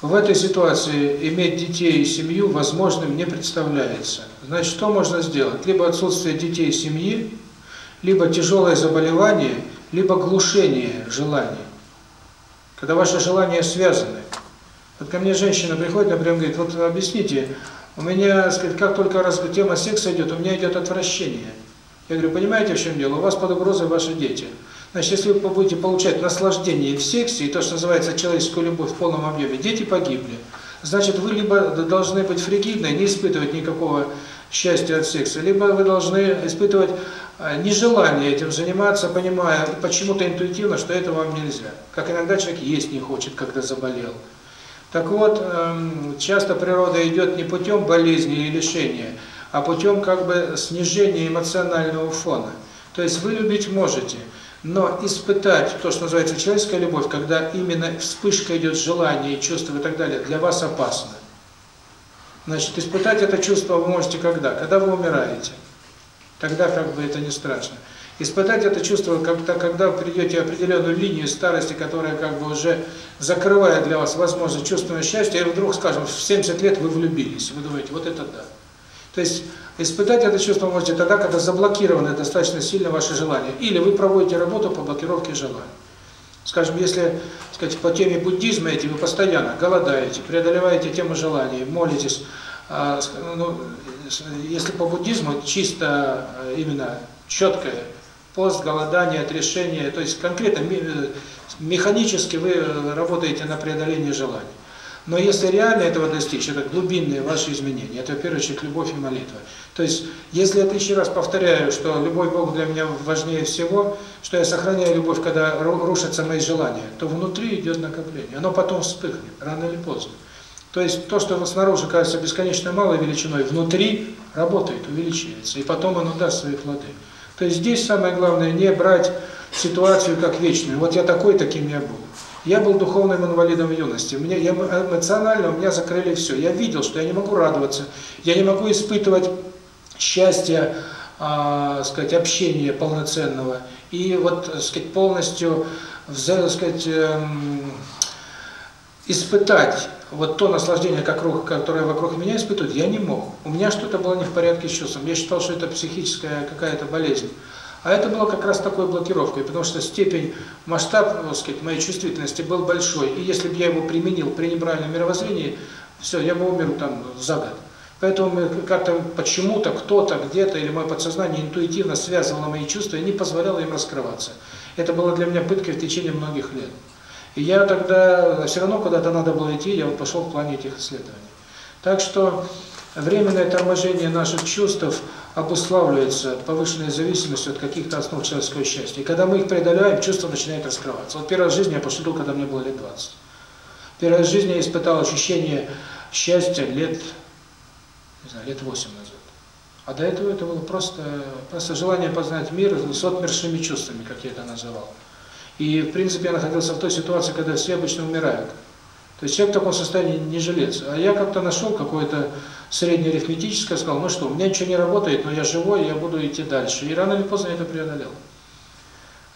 В этой ситуации иметь детей и семью возможным не представляется. Значит, что можно сделать? Либо отсутствие детей и семьи, либо тяжелое заболевание, либо глушение желаний. Когда ваши желания связаны. Вот ко мне женщина приходит, например, говорит, вот объясните, у меня, сказать, как только раз тема секса идет, у меня идет отвращение. Я говорю, понимаете, в чем дело? У вас под угрозой ваши дети. Значит, если вы будете получать наслаждение в сексе, и то, что называется человеческую любовь в полном объеме, дети погибли. Значит, вы либо должны быть фригидны, не испытывать никакого счастья от секса, либо вы должны испытывать нежелание этим заниматься, понимая почему-то интуитивно, что это вам нельзя. Как иногда человек есть не хочет, когда заболел. Так вот, часто природа идет не путем болезни или лишения, а путем как бы снижения эмоционального фона. То есть вы любить можете, но испытать то, что называется человеческая любовь, когда именно вспышка идет желания, чувства и так далее, для вас опасно. Значит, испытать это чувство вы можете когда? Когда вы умираете. Тогда как бы это не страшно. Испытать это чувство, когда, когда вы придете определенную линию старости, которая как бы уже закрывает для вас возможность чувственного счастья, и вдруг, скажем, в 70 лет вы влюбились, вы думаете, вот это да. То есть испытать это чувство можете тогда, когда заблокированы достаточно сильно ваши желания. Или вы проводите работу по блокировке желаний. Скажем, если сказать, по теме буддизма эти вы постоянно голодаете, преодолеваете тему желаний, молитесь, а, ну, если по буддизму чисто именно четкое пост, голодание, отрешение, то есть конкретно механически вы работаете на преодоление желаний. Но если реально этого достичь, это глубинные ваши изменения, это в первую очередь любовь и молитва. То есть, если я тысячу раз повторяю, что любовь к для меня важнее всего, что я сохраняю любовь, когда рушатся мои желания, то внутри идет накопление. Оно потом вспыхнет, рано или поздно. То есть, то, что снаружи кажется бесконечно малой величиной, внутри работает, увеличивается, и потом оно даст свои плоды. То есть, здесь самое главное не брать ситуацию как вечную. Вот я такой, таким я был. Я был духовным инвалидом в юности. Мне, я, эмоционально у меня закрыли все. Я видел, что я не могу радоваться, я не могу испытывать счастье, э, сказать, общения полноценного. И вот, сказать, полностью, сказать, э, испытать вот то наслаждение, которое вокруг меня испытывают, я не мог. У меня что-то было не в порядке с чувством. Я считал, что это психическая какая-то болезнь. А это было как раз такой блокировкой, потому что степень, масштаб, так сказать, моей чувствительности был большой. И если бы я его применил при неправильном мировоззрении, все, я бы умер там за год. Поэтому как-то почему-то, кто-то, где-то, или мое подсознание интуитивно связывало мои чувства и не позволяло им раскрываться. Это было для меня пыткой в течение многих лет. И я тогда, все равно куда-то надо было идти, я вот пошел в плане этих исследований. Так что временное торможение наших чувств обуславливается повышенной зависимостью от каких-то основ человеческого счастья. И когда мы их преодолеваем, чувство начинает раскрываться. Вот первый раз в жизни я пошутил, когда мне было лет 20. Первый раз в жизни я испытал ощущение счастья лет, не знаю, лет 8 назад. А до этого это было просто, просто желание познать мир с отмершими чувствами, как я это называл. И, в принципе, я находился в той ситуации, когда все обычно умирают. То есть человек в таком состоянии не жилец. А я как-то нашел какое-то среднеарифметическое, сказал, ну что, у меня ничего не работает, но я живой, я буду идти дальше. И рано или поздно я это преодолел.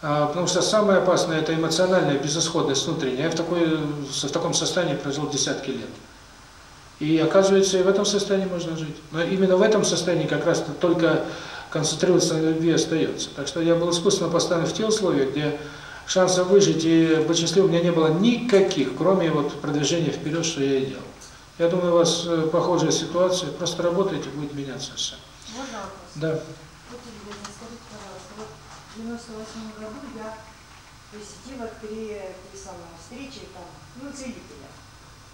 А, потому что самое опасное – это эмоциональная безысходность внутренняя. Я в, такой, в таком состоянии прожил десятки лет. И оказывается, и в этом состоянии можно жить. Но именно в этом состоянии как раз только концентрироваться на любви остается. Так что я был искусственно поставлен в те условия, где шансов выжить и быть счастливым у меня не было никаких, кроме вот продвижения вперед, что я и делал. Я думаю, у вас похожая ситуация, просто работаете, будет меняться все. Можно вопрос? Да. Будьте любезны, скажите, пожалуйста, вот в 98 году я посетила три, три самые встречи там, ну, целителя.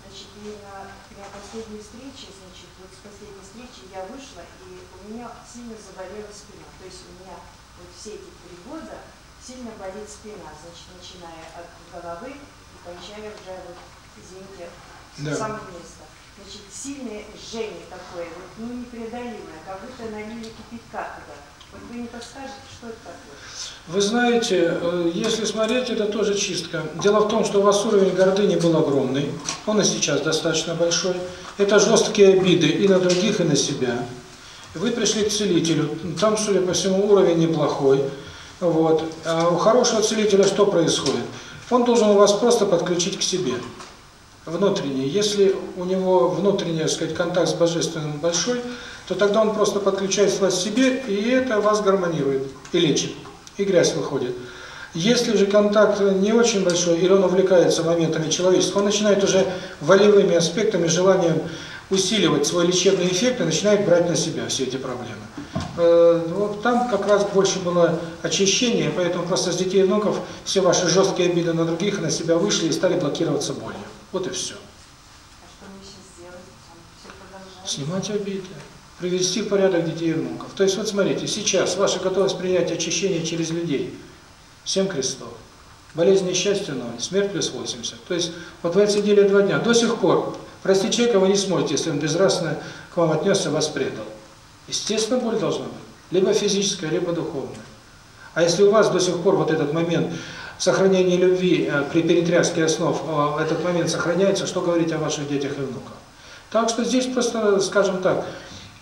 Значит, и на, на последней встрече, значит, вот с последней встречи я вышла, и у меня сильно заболела спина. То есть у меня вот все эти три года сильно болит спина, значит, начиная от головы и кончая уже, вот, извините, Да. самое место. Значит, сильное жжение такое, вот, ну, непреодолимое, как будто налили кипятка туда. Вот вы не подскажете, что это такое? Вы знаете, э, если смотреть, это тоже чистка. Дело в том, что у вас уровень гордыни был огромный, он и сейчас достаточно большой. Это жесткие обиды и на других, и на себя. Вы пришли к целителю, там, судя по всему, уровень неплохой. Вот. А у хорошего целителя что происходит? Он должен вас просто подключить к себе, внутренний. Если у него внутренний, так сказать, контакт с Божественным большой, то тогда он просто подключает вас к себе, и это вас гармонирует и лечит, и грязь выходит. Если же контакт не очень большой, или он увлекается моментами человеческого, он начинает уже волевыми аспектами, желанием усиливать свой лечебный эффект и начинает брать на себя все эти проблемы. Э, Вот там как раз больше было очищение, поэтому просто с детей и внуков все ваши жесткие обиды на других и на себя вышли и стали блокироваться болью. Вот и все. А. Снимать обиды, привести в порядок детей и внуков. То есть вот смотрите, сейчас ваша готовность принять очищение через людей, семь крестов, болезнь несчастья ноль, смерть плюс 80. То есть вот вы отсидели два дня, до сих пор простить человека вы не сможете, если он безнравственно к вам отнесся, вас предал. Естественно, боль должна быть, либо физическая, либо духовная. А если у вас до сих пор вот этот момент сохранения любви э, при перетряске основ, э, этот момент сохраняется, что говорить о ваших детях и внуках? Так что здесь просто, скажем так,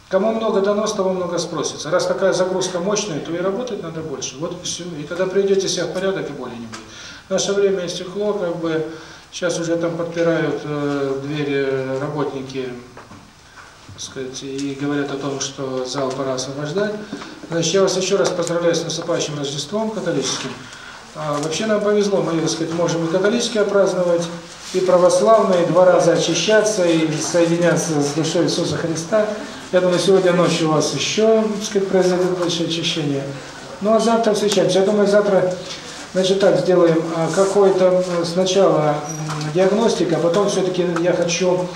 кому много дано, с того много спросится. Раз такая загрузка мощная, то и работать надо больше. Вот и. И тогда придете себя в порядок, и боли не будет. Наше время истекло, как бы, сейчас уже там подпирают э, двери работники, сказать, и говорят о том, что зал пора освобождать. Значит, я вас еще раз поздравляю с наступающим Рождеством католическим. А, вообще нам повезло, мы, так сказать, можем и католическое праздновать, и православные, и два раза очищаться, и соединяться с душой Иисуса Христа. Я думаю, сегодня ночью у вас еще, так сказать, произойдет большее очищение. Ну а завтра встречаемся. Я думаю, завтра, значит, так сделаем, а, какой-то м, сначала диагностика, а потом все-таки я хочу,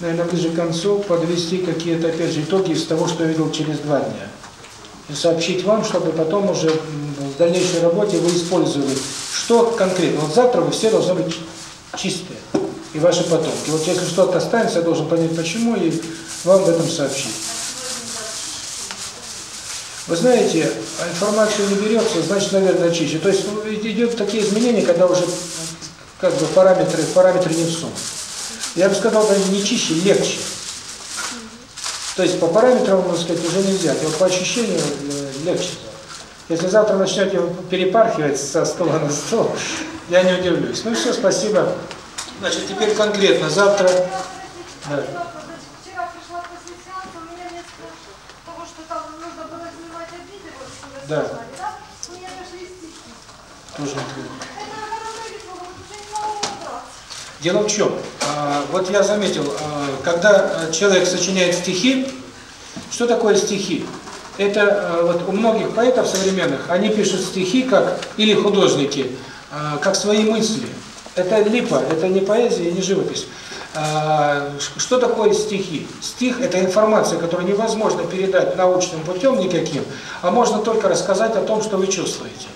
наверное, ближе к концу подвести какие-то, опять же, итоги из того, что я видел через два дня. И сообщить вам, чтобы потом уже в дальнейшей работе вы использовали, что конкретно. Вот завтра вы все должны быть чистые, и ваши потомки. Вот если что-то останется, я должен понять, почему, и вам об этом сообщить. Вы знаете, а информацию не берется, значит, наверное, чище. То есть ну, идет такие изменения, когда уже как бы параметры, параметры не в сумму. Я бы сказал, даже не чище, легче. То есть по параметрам, можно сказать, уже нельзя. Вот по ощущению э, легче. Если завтра начнете перепархивать со стола на стол, я не удивлюсь. Ну все, спасибо. Значит, теперь конкретно. Завтра... Да. Да. Тоже. Дело в чем? А, Вот я заметил, а, когда а, человек сочиняет стихи, что такое стихи? Это а, вот у многих поэтов современных, они пишут стихи как, или художники, а, как свои мысли. Это липа, это не поэзия, не живопись. А, Что такое стихи? Стих – это информация, которую невозможно передать научным путем никаким, а можно только рассказать о том, что вы чувствуете.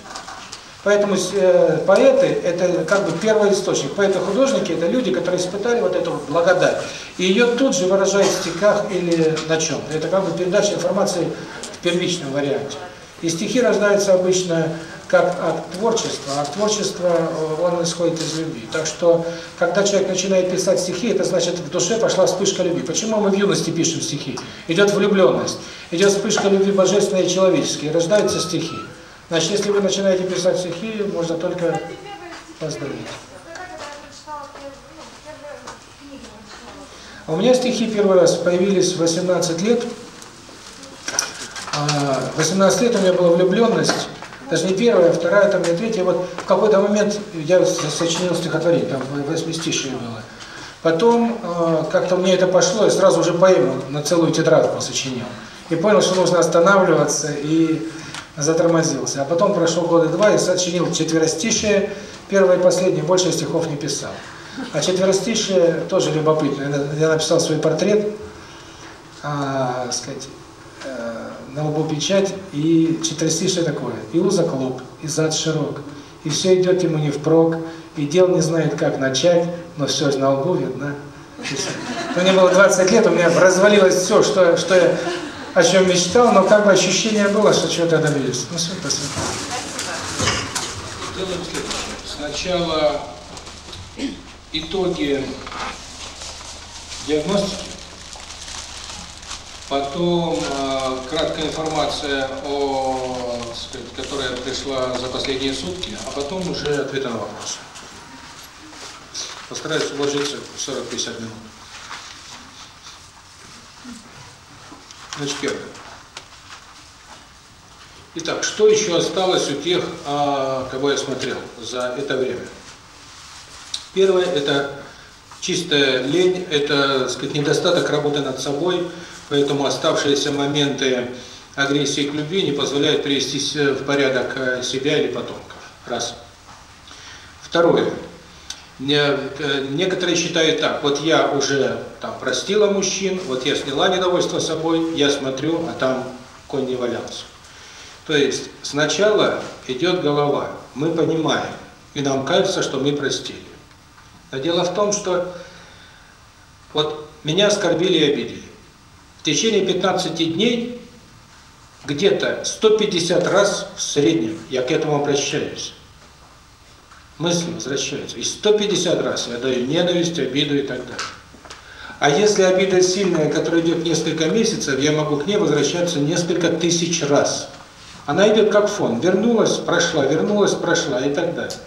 Поэтому э, поэты – это как бы первый источник. Поэты-художники – это люди, которые испытали вот эту благодать. И ее тут же выражают в стихах или на чем. Это как бы передача информации первичном варианте. И стихи рождаются обычно как акт творчества, а творчество, э, он исходит из любви. Так что, когда человек начинает писать стихи, это значит, в душе пошла вспышка любви. Почему мы в юности пишем стихи? Идет влюбленность, идет вспышка любви божественной и человеческой, и рождаются стихи. Значит, если вы начинаете писать стихи, можно только поздравить. А У меня стихи первый раз появились в 18 лет. А, В 18 лет у меня была влюбленность, даже не первая, а вторая, там, не третья. Вот в какой-то момент я сочинил стихотворение, там восьмистишие было. Потом э, как-то мне это пошло, я сразу уже поэму на целую тетрадку сочинил. И понял, что нужно останавливаться, и затормозился. А потом прошло года два и сочинил четверостишие, первое и последнее, больше стихов не писал. А четверостишие тоже любопытно. Я- написал свой портрет, а, сказать, на лбу печать, и четверостишее такое. И узок лоб, и зад широк, и все идет ему не впрок, и дел не знает, как начать, но все на лбу видно. Есть, Мне было 20 лет, у меня развалилось все, что, что я о чем мечтал, но как бы ощущение было, что чего-то добились. Ну все, спасибо. Делаем следующее. Сначала итоги диагностики, потом э, краткая информация, о, сказать, которая пришла за последние сутки, а потом уже ответы на вопросы. Постараюсь уложиться в 40-50 минут. Значит, первое. Итак, что еще осталось у тех, а, кого я смотрел за это время? Первое – это чистая лень, это, так сказать, недостаток работы над собой, поэтому оставшиеся моменты агрессии к любви не позволяют привести в порядок э, себя или потомков. Раз. Второе. Э, некоторые считают так, вот я уже там простила мужчин, вот я сняла недовольство собой, я смотрю, а там конь не валялся. То есть сначала идет голова, мы понимаем, и нам кажется, что мы простили. Но дело в том, что вот меня оскорбили и обидели. В течение 15 дней где-то 150 раз в среднем я к этому обращаюсь. Мысли возвращаются. И 150 раз я даю ненависть, обиду и так далее. А если обида сильная, которая идет несколько месяцев, я могу к ней возвращаться несколько тысяч раз. Она идет как фон. Вернулась, прошла, вернулась, прошла и так далее.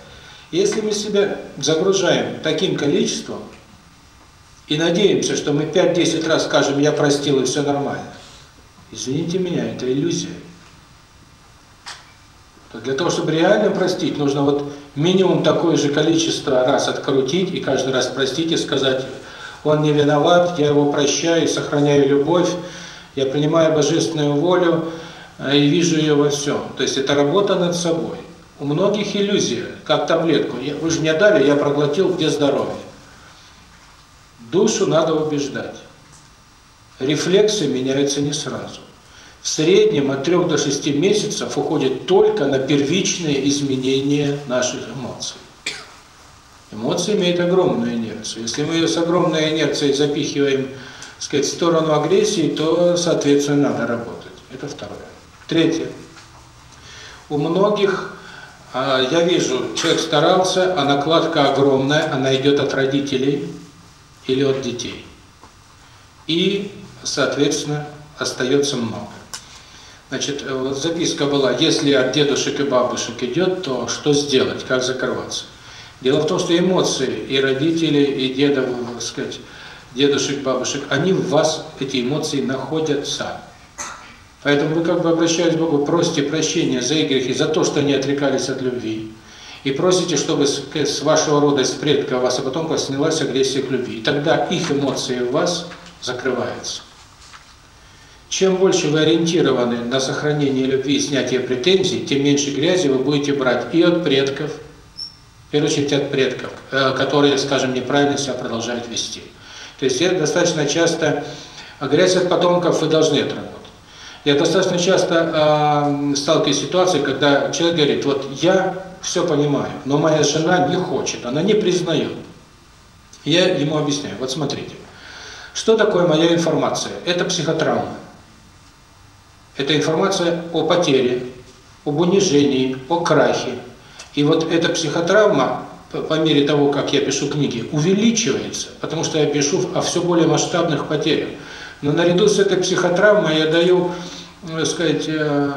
Если мы себя загружаем таким количеством и надеемся, что мы 5-10 раз скажем «я простил» и все нормально, извините меня, это иллюзия. То для того, чтобы реально простить, нужно вот минимум такое же количество раз открутить и каждый раз простить и сказать «он не виноват, я его прощаю, сохраняю любовь, я принимаю божественную волю э, и вижу ее во всем». То есть это работа над собой. У многих иллюзия, как таблетку. Вы же мне дали, я проглотил, где здоровье. Душу надо убеждать. Рефлексы меняются не сразу. В среднем от 3 до 6 месяцев уходит только на первичные изменения наших эмоций. Эмоции имеют огромную инерцию. Если мы ее с огромной инерцией запихиваем, сказать, в сторону агрессии, то, соответственно, надо работать. Это второе. Третье. У многих а, я вижу, человек старался, а накладка огромная, она идет от родителей или от детей. И, соответственно, остается много. Значит, э, записка была, если от дедушек и бабушек идет, то что сделать, как закрываться? Дело в том, что эмоции и родителей, и дедов, так сказать, дедушек, бабушек, они в вас, эти эмоции, находятся. Поэтому вы как бы обращаясь к Богу, просите прощения за их грехи, за то, что они отрекались от любви. И просите, чтобы с, вашего рода, с предка вас, а потом снялась агрессия к любви. И тогда их эмоции в вас закрываются. Чем больше вы ориентированы на сохранение любви и снятие претензий, тем меньше грязи вы будете брать и от предков, в первую очередь от предков, э, которые, скажем, неправильно себя продолжают вести. То есть это достаточно часто, грязь от потомков вы должны отработать. Я достаточно часто э, сталкиваюсь с ситуацией, когда человек говорит, вот я все понимаю, но моя жена не хочет, она не признает. Я ему объясняю, вот смотрите, что такое моя информация? Это психотравма. Это информация о потере, об унижении, о крахе. И вот эта психотравма, по мере того, как я пишу книги, увеличивается, потому что я пишу о все более масштабных потерях. Но наряду с этой психотравмой я даю так э, сказать, э,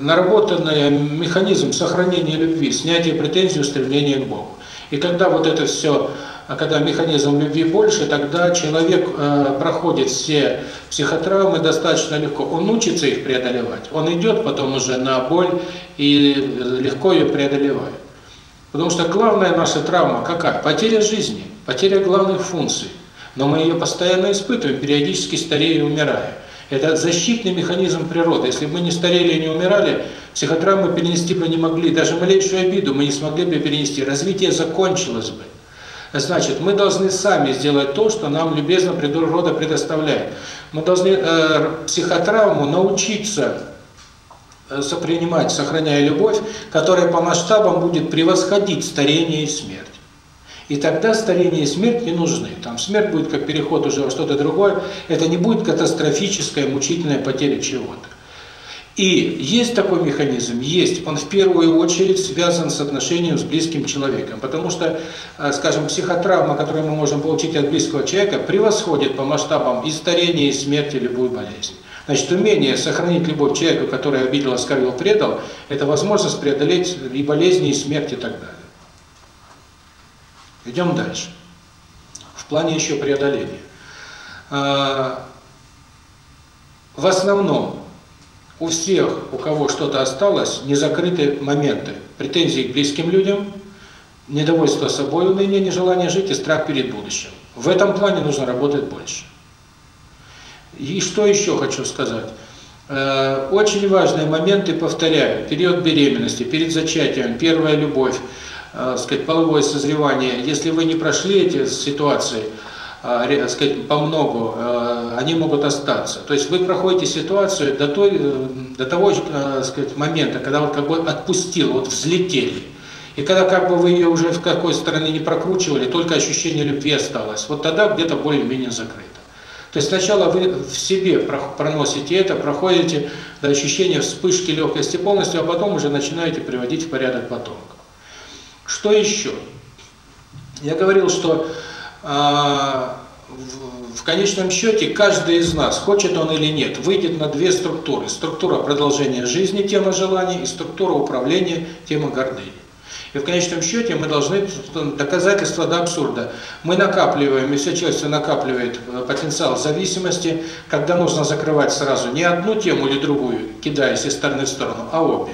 наработанный механизм сохранения любви, снятия претензий, устремления к Богу. И когда вот это все, а когда механизм любви больше, тогда человек э, проходит все психотравмы достаточно легко. Он учится их преодолевать. Он идет потом уже на боль и легко ее преодолевает. Потому что главная наша травма какая? Потеря жизни, потеря главных функций. Но мы ее постоянно испытываем, периодически старея и умирая. Это защитный механизм природы. Если бы мы не старели и не умирали, психотравмы перенести бы не могли. Даже малейшую обиду мы не смогли бы перенести. Развитие закончилось бы. Значит, мы должны сами сделать то, что нам любезно природа предоставляет. Мы должны э, психотравму научиться э, сопринимать, сохраняя любовь, которая по масштабам будет превосходить старение и смерть. И тогда старение и смерть не нужны. Там смерть будет как переход уже во что-то другое. Это не будет катастрофическая, мучительная потеря чего-то. И есть такой механизм, есть. Он в первую очередь связан с отношением с близким человеком. Потому что, э, скажем, психотравма, которую мы можем получить от близкого человека, превосходит по масштабам и старения, и смерти, любую болезнь. Значит, умение сохранить любовь к человеку, который обидел, оскорбил, предал, это возможность преодолеть и болезни, и смерть, и так далее. Идем дальше. В плане еще преодоления. А, В основном у всех, у кого что-то осталось, не закрыты моменты. Претензии к близким людям, недовольство собой, уныние, нежелание жить и страх перед будущим. В этом плане нужно работать больше. И что еще хочу сказать. Э, Очень важные моменты, повторяю, период беременности, перед зачатием, первая любовь, сказать, половое созревание. Если вы не прошли эти ситуации, э, сказать, по многу, э, они могут остаться. То есть вы проходите ситуацию до, той, э, до того э, сказать, момента, когда вот как бы отпустил, вот взлетели. И когда как бы вы ее уже в какой стороны не прокручивали, только ощущение любви осталось. Вот тогда где-то более-менее закрыто. То есть сначала вы в себе про- проносите это, проходите до ощущения вспышки легкости полностью, а потом уже начинаете приводить в порядок потомка. Что еще? Я говорил, что а, в, в конечном счете каждый из нас, хочет он или нет, выйдет на две структуры. Структура продолжения жизни, тема желаний, и структура управления, тема гордыни. И в конечном счете мы должны, доказательство до абсурда, мы накапливаем, и все человечество накапливает э, потенциал зависимости, когда нужно закрывать сразу не одну тему или другую, кидаясь из стороны в сторону, а обе.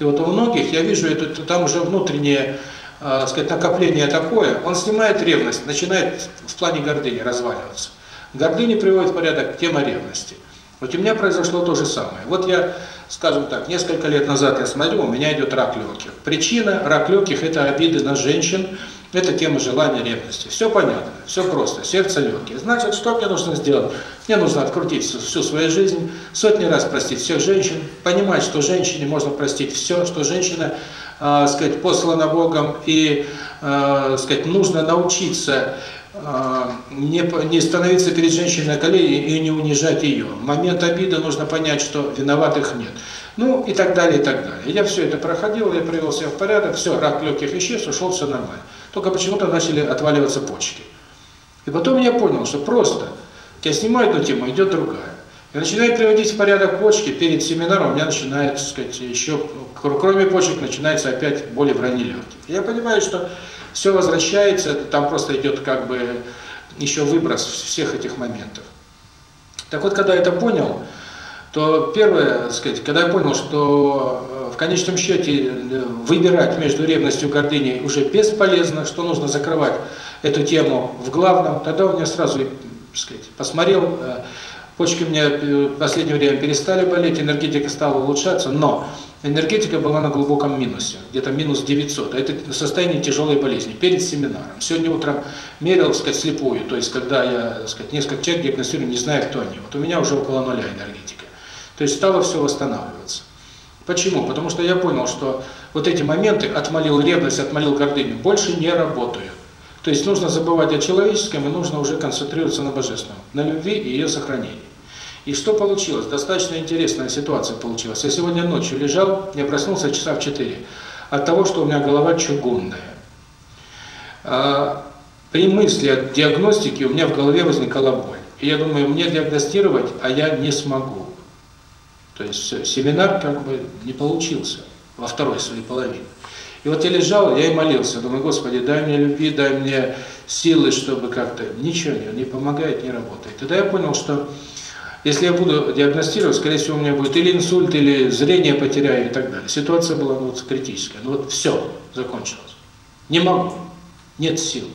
И вот у многих, я вижу, это, там уже внутреннее э, сказать, накопление такое, он снимает ревность, начинает в плане гордыни разваливаться. Гордыня приводит в порядок тема ревности. Вот у меня произошло то же самое. Вот я, скажем так, несколько лет назад я смотрю, у меня идет рак легких. Причина рак легких – это обиды на женщин, это тема желания, ревности. Все понятно, все просто, сердце легкие. Значит, что мне нужно сделать? Мне нужно открутить всю, всю свою жизнь, сотни раз простить всех женщин, понимать, что женщине можно простить все, что женщина, э, сказать, послана Богом, и, э, сказать, нужно научиться э, не, не становиться перед женщиной на колени и не унижать ее. В момент обиды нужно понять, что виноватых нет. Ну и так далее, и так далее. Я все это проходил, я привел себя в порядок, все, рак легких исчез, ушел, все нормально. Только почему-то начали отваливаться почки. И потом я понял, что просто я снимаю эту тему, идет другая. Я начинаю приводить в порядок почки, перед семинаром у меня начинает, так сказать, еще, кр- кроме почек, начинается опять боли в ране легких. Я понимаю, что все возвращается, там просто идет как бы еще выброс всех этих моментов. Так вот, когда я это понял, то первое, так сказать, когда я понял, что э, в конечном счете э, выбирать между ревностью и гордыней уже бесполезно, что нужно закрывать эту тему в главном, тогда у меня сразу, так сказать, посмотрел, э, почки у меня э, в последнее время перестали болеть, энергетика стала улучшаться, но энергетика была на глубоком минусе, где-то минус 900, а это состояние тяжелой болезни, перед семинаром. Сегодня утром мерил, так сказать, слепую, то есть когда я, так сказать, несколько человек диагностирую, не знаю, кто они. Вот у меня уже около нуля энергетика. То есть стало все восстанавливаться. Почему? Потому что я понял, что вот эти моменты, отмолил ревность, отмолил гордыню, больше не работают. То есть нужно забывать о человеческом, и нужно уже концентрироваться на божественном, на любви и ее сохранении. И что получилось? Достаточно интересная ситуация получилась. Я сегодня ночью лежал, я проснулся часа в 4 от того, что у меня голова чугунная. А, При мысли о диагностике у меня в голове возникала боль. И я думаю, мне диагностировать, а я не смогу. То есть всё, семинар как бы не получился во второй своей половине. И вот я лежал, я и молился, думаю, Господи, дай мне любви, дай мне силы, чтобы как-то... Ничего не, не помогает, не работает. Тогда я понял, что если я буду диагностировать, скорее всего, у меня будет или инсульт, или зрение потеряю и так далее. Ситуация была ну, вот, критическая. Ну вот все, закончилось. Не могу, нет сил.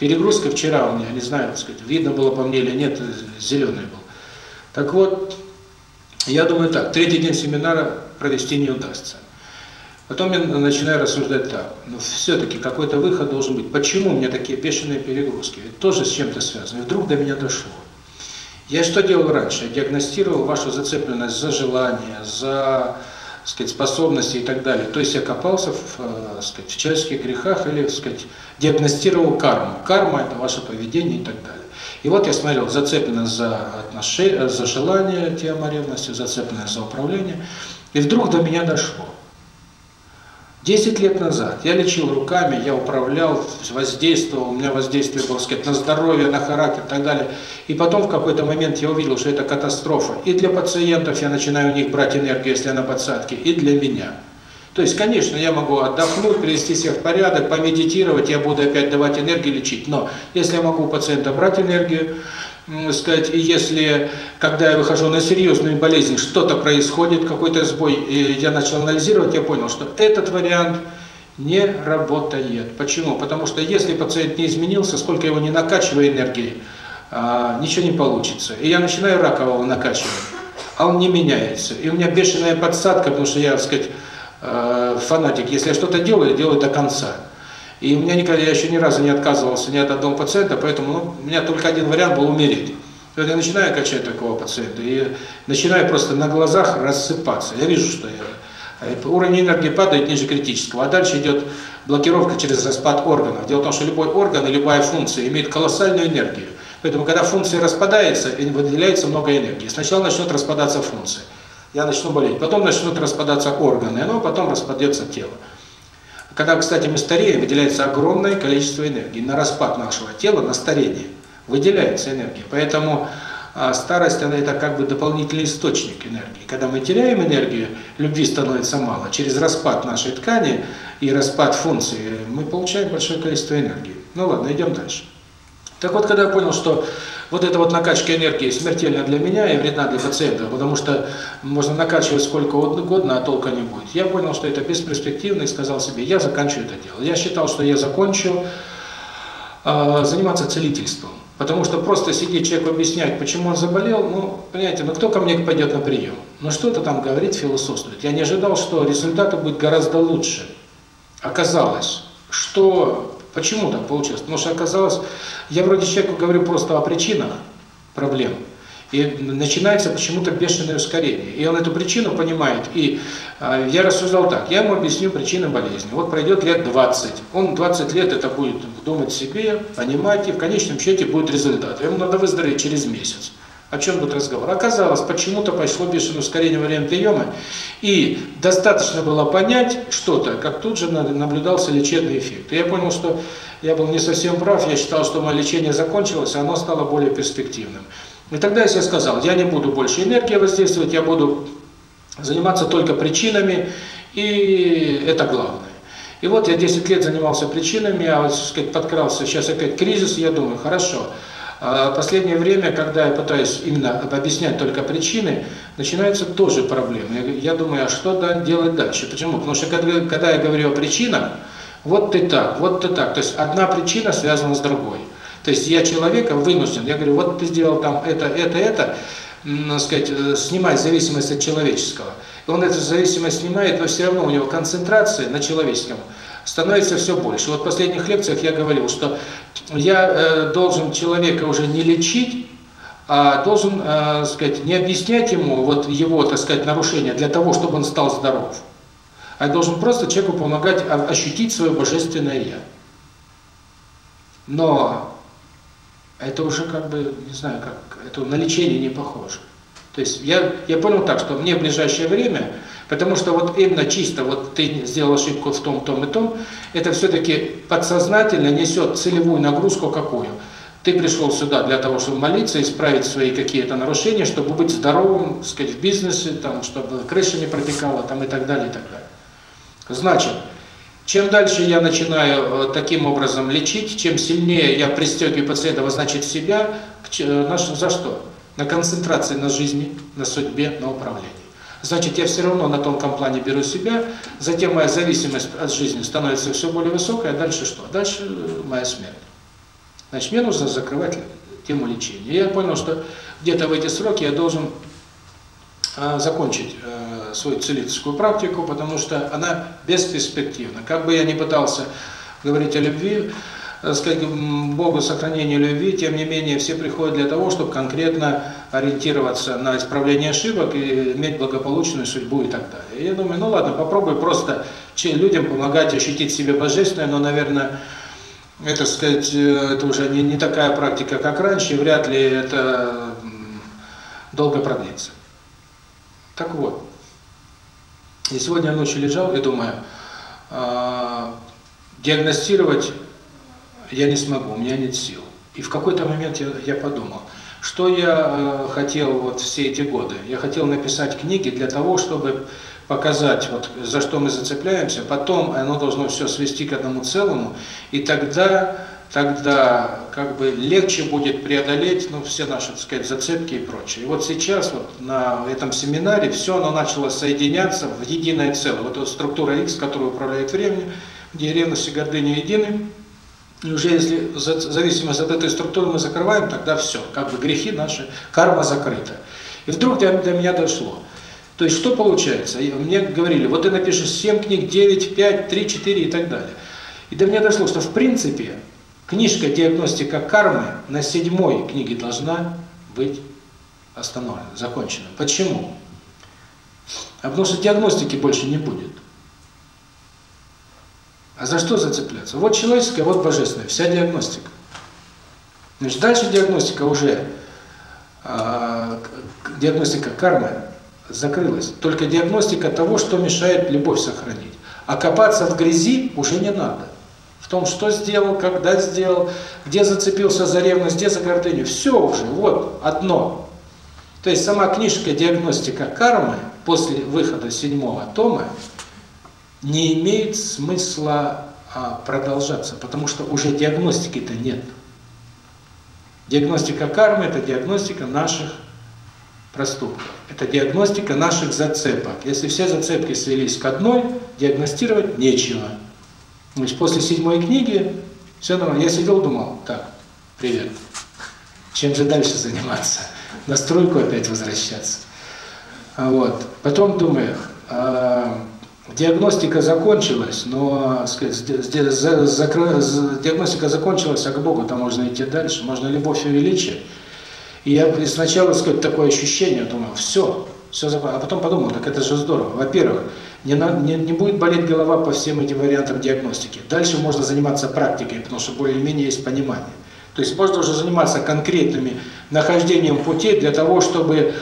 Перегрузка вчера у меня, не знаю, сказать, видно было по мне или нет, зеленый был. Так вот, я думаю так, третий день семинара провести не удастся. Потом я начинаю рассуждать так, ну все-таки какой-то выход должен быть. Почему у меня такие бешеные перегрузки? Ведь тоже с чем-то связано. И вдруг до меня дошло. Я что делал раньше? Я диагностировал вашу зацепленность за желание, за сказать, способности и так далее. То есть я копался в, э, сказать, в человеческих грехах или, сказать, диагностировал карму. Карма – это ваше поведение и так далее. И вот я смотрел, зацепленность за отношения, за желание, тема ревности, зацепленность за управление. И вдруг до меня дошло. Десять лет назад я лечил руками, я управлял, воздействовал, у меня воздействие было, сказать, на здоровье, на характер и так далее. И потом в какой-то момент я увидел, что это катастрофа. И для пациентов я начинаю у них брать энергию, если она подсадки, и для меня. То есть, конечно, я могу отдохнуть, привести себя в порядок, помедитировать, я буду опять давать энергию, лечить. Но если я могу у пациента брать энергию, сказать, и если, когда я выхожу на серьезную болезнь, что-то происходит, какой-то сбой, и я начал анализировать, я понял, что этот вариант не работает. Почему? Потому что если пациент не изменился, сколько его не накачивая энергией, ничего не получится. И я начинаю ракового накачивать, а он не меняется. И у меня бешеная подсадка, потому что я, так сказать, фанатик. Если я что-то делаю, делаю до конца. И у меня никогда, я еще ни разу не отказывался ни от одного пациента, поэтому ну, у меня только один вариант был умереть. Вот я начинаю качать такого пациента, и начинаю просто на глазах рассыпаться. Я вижу, что я, уровень энергии падает ниже критического, а дальше идет блокировка через распад органов. Дело в том, что любой орган и любая функция имеет колоссальную энергию. Поэтому, когда функция распадается, выделяется много энергии. Сначала начнет распадаться функция. Я начну болеть. Потом начнут распадаться органы, но потом распадется тело. Когда, кстати, мы стареем, выделяется огромное количество энергии. На распад нашего тела, на старение выделяется энергия. Поэтому а, старость, она это как бы дополнительный источник энергии. Когда мы теряем энергию, любви становится мало. Через распад нашей ткани и распад функции мы получаем большое количество энергии. Ну ладно, идем дальше. Так вот, когда я понял, что вот эта вот накачка энергии смертельна для меня и вредна для пациента, потому что можно накачивать сколько угодно, а толка не будет. Я понял, что это бесперспективно и сказал себе, я заканчиваю это дело. Я считал, что я закончу э, заниматься целительством. Потому что просто сидеть человеку объяснять, почему он заболел, ну, понимаете, ну кто ко мне пойдет на прием? Ну что-то там говорит, философствует. Я не ожидал, что результаты будут гораздо лучше. Оказалось, что Почему так получилось? Потому что оказалось, я вроде человеку говорю просто о причинах проблем, и начинается почему-то бешеное ускорение. И он эту причину понимает. И э, я рассуждал так, я ему объясню причины болезни. Вот пройдет лет 20, он 20 лет это будет думать себе, понимать, и в конечном счете будет результат. Ему надо выздороветь через месяц. О чем тут разговор? Оказалось, почему-то пошло бешеное ускорение время приема, и достаточно было понять что-то, как тут же наблюдался лечебный эффект. И я понял, что я был не совсем прав, я считал, что мое лечение закончилось, а оно стало более перспективным. И тогда я себе сказал, я не буду больше энергии воздействовать, я буду заниматься только причинами, и это главное. И вот я 10 лет занимался причинами, а вот, сказать, подкрался сейчас опять кризис, и я думаю, хорошо, а последнее время, когда я пытаюсь именно объяснять только причины, начинаются тоже проблемы. Я думаю, а что делать дальше? Почему? Потому что когда, я говорю о причинах, вот ты так, вот ты так. То есть одна причина связана с другой. То есть я человека вынужден, я говорю, вот ты сделал там это, это, это, так сказать, э, снимать зависимость от человеческого. И он эту зависимость снимает, но все равно у него концентрация на человеческом становится все больше. Вот в последних лекциях я говорил, что я э, должен человека уже не лечить, а должен, э, сказать, не объяснять ему вот его, так сказать, нарушения для того, чтобы он стал здоров. А должен просто человеку помогать ощутить свое божественное я. Но это уже как бы, не знаю, как это на лечение не похоже. То есть я я понял так, что мне в ближайшее время Потому что вот именно чисто вот ты сделал ошибку в том, том и том, это все-таки подсознательно несет целевую нагрузку какую? Ты пришел сюда для того, чтобы молиться, исправить свои какие-то нарушения, чтобы быть здоровым, сказать, в бизнесе, там, чтобы крыша не протекала, там и так далее, и так далее. Значит, чем дальше я начинаю э, таким образом лечить, чем сильнее я пристегиваю пациента, значит себя, на, за что? На концентрации на жизни, на судьбе, на управлении значит, я все равно на тонком плане беру себя, затем моя зависимость от жизни становится все более высокой, а дальше что? Дальше э, моя смерть. Значит, мне нужно закрывать тему лечения. Я понял, что где-то в эти сроки я должен э, закончить э, свою целительскую практику, потому что она бесперспективна. Как бы я ни пытался говорить о любви, так сказать, Богу сохранения любви, тем не менее все приходят для того, чтобы конкретно ориентироваться на исправление ошибок и иметь благополучную судьбу и так далее. И я думаю, ну ладно, попробуй просто людям помогать ощутить себе божественное, но, наверное, это, сказать, э, это уже не, не такая практика, как раньше, и вряд ли это долго продлится. Так вот, и сегодня ночью лежал и думаю, а, диагностировать я не смогу, у меня нет сил. И в какой-то момент я, я подумал, что я э, хотел вот все эти годы. Я хотел написать книги для того, чтобы показать, вот за что мы зацепляемся, потом оно должно все свести к одному целому, и тогда, тогда как бы легче будет преодолеть ну, все наши, так сказать, зацепки и прочее. И вот сейчас вот на этом семинаре все оно начало соединяться в единое целое. Вот эта структура X, которая управляет временем, где ревность и гордыня едины, и уже если за- зависимость от этой структуры мы закрываем, тогда все, как бы грехи наши, карма закрыта. И вдруг до, до меня дошло. То есть что получается? Мне говорили, вот ты напишешь 7 книг, 9, 5, 3, 4 и так далее. И до меня дошло, что в принципе книжка «Диагностика кармы» на седьмой книге должна быть остановлена, закончена. Почему? А потому что диагностики больше не будет. А за что зацепляться? Вот человеческая, вот божественная, вся диагностика. Значит, дальше диагностика уже, к- диагностика кармы закрылась. Только диагностика того, что мешает любовь сохранить. А копаться в грязи уже не надо. В том, что сделал, когда сделал, где зацепился за ревность, где за гордыню. Все уже, вот, одно. То есть сама книжка «Диагностика кармы» после выхода седьмого тома не имеет смысла а, продолжаться, потому что уже диагностики-то нет. Диагностика кармы – это диагностика наших проступков. Это диагностика наших зацепок. Если все зацепки свелись к одной, диагностировать нечего. Значит, после седьмой книги все нормально. Я сидел, думал, так, привет, чем же дальше заниматься? На стройку опять возвращаться. Вот. Потом думаю, а, диагностика закончилась, но сказать, диагностика закончилась, а к Богу-то можно идти дальше, можно любовь. И я и сначала, сказать, такое ощущение, думаю, все, все закончилось. А потом подумал, так это же здорово. Во-первых, не, не, не будет болеть голова по всем этим вариантам диагностики. Дальше можно заниматься практикой, потому что более-менее есть понимание. То есть можно уже заниматься конкретными нахождением путей для того, чтобы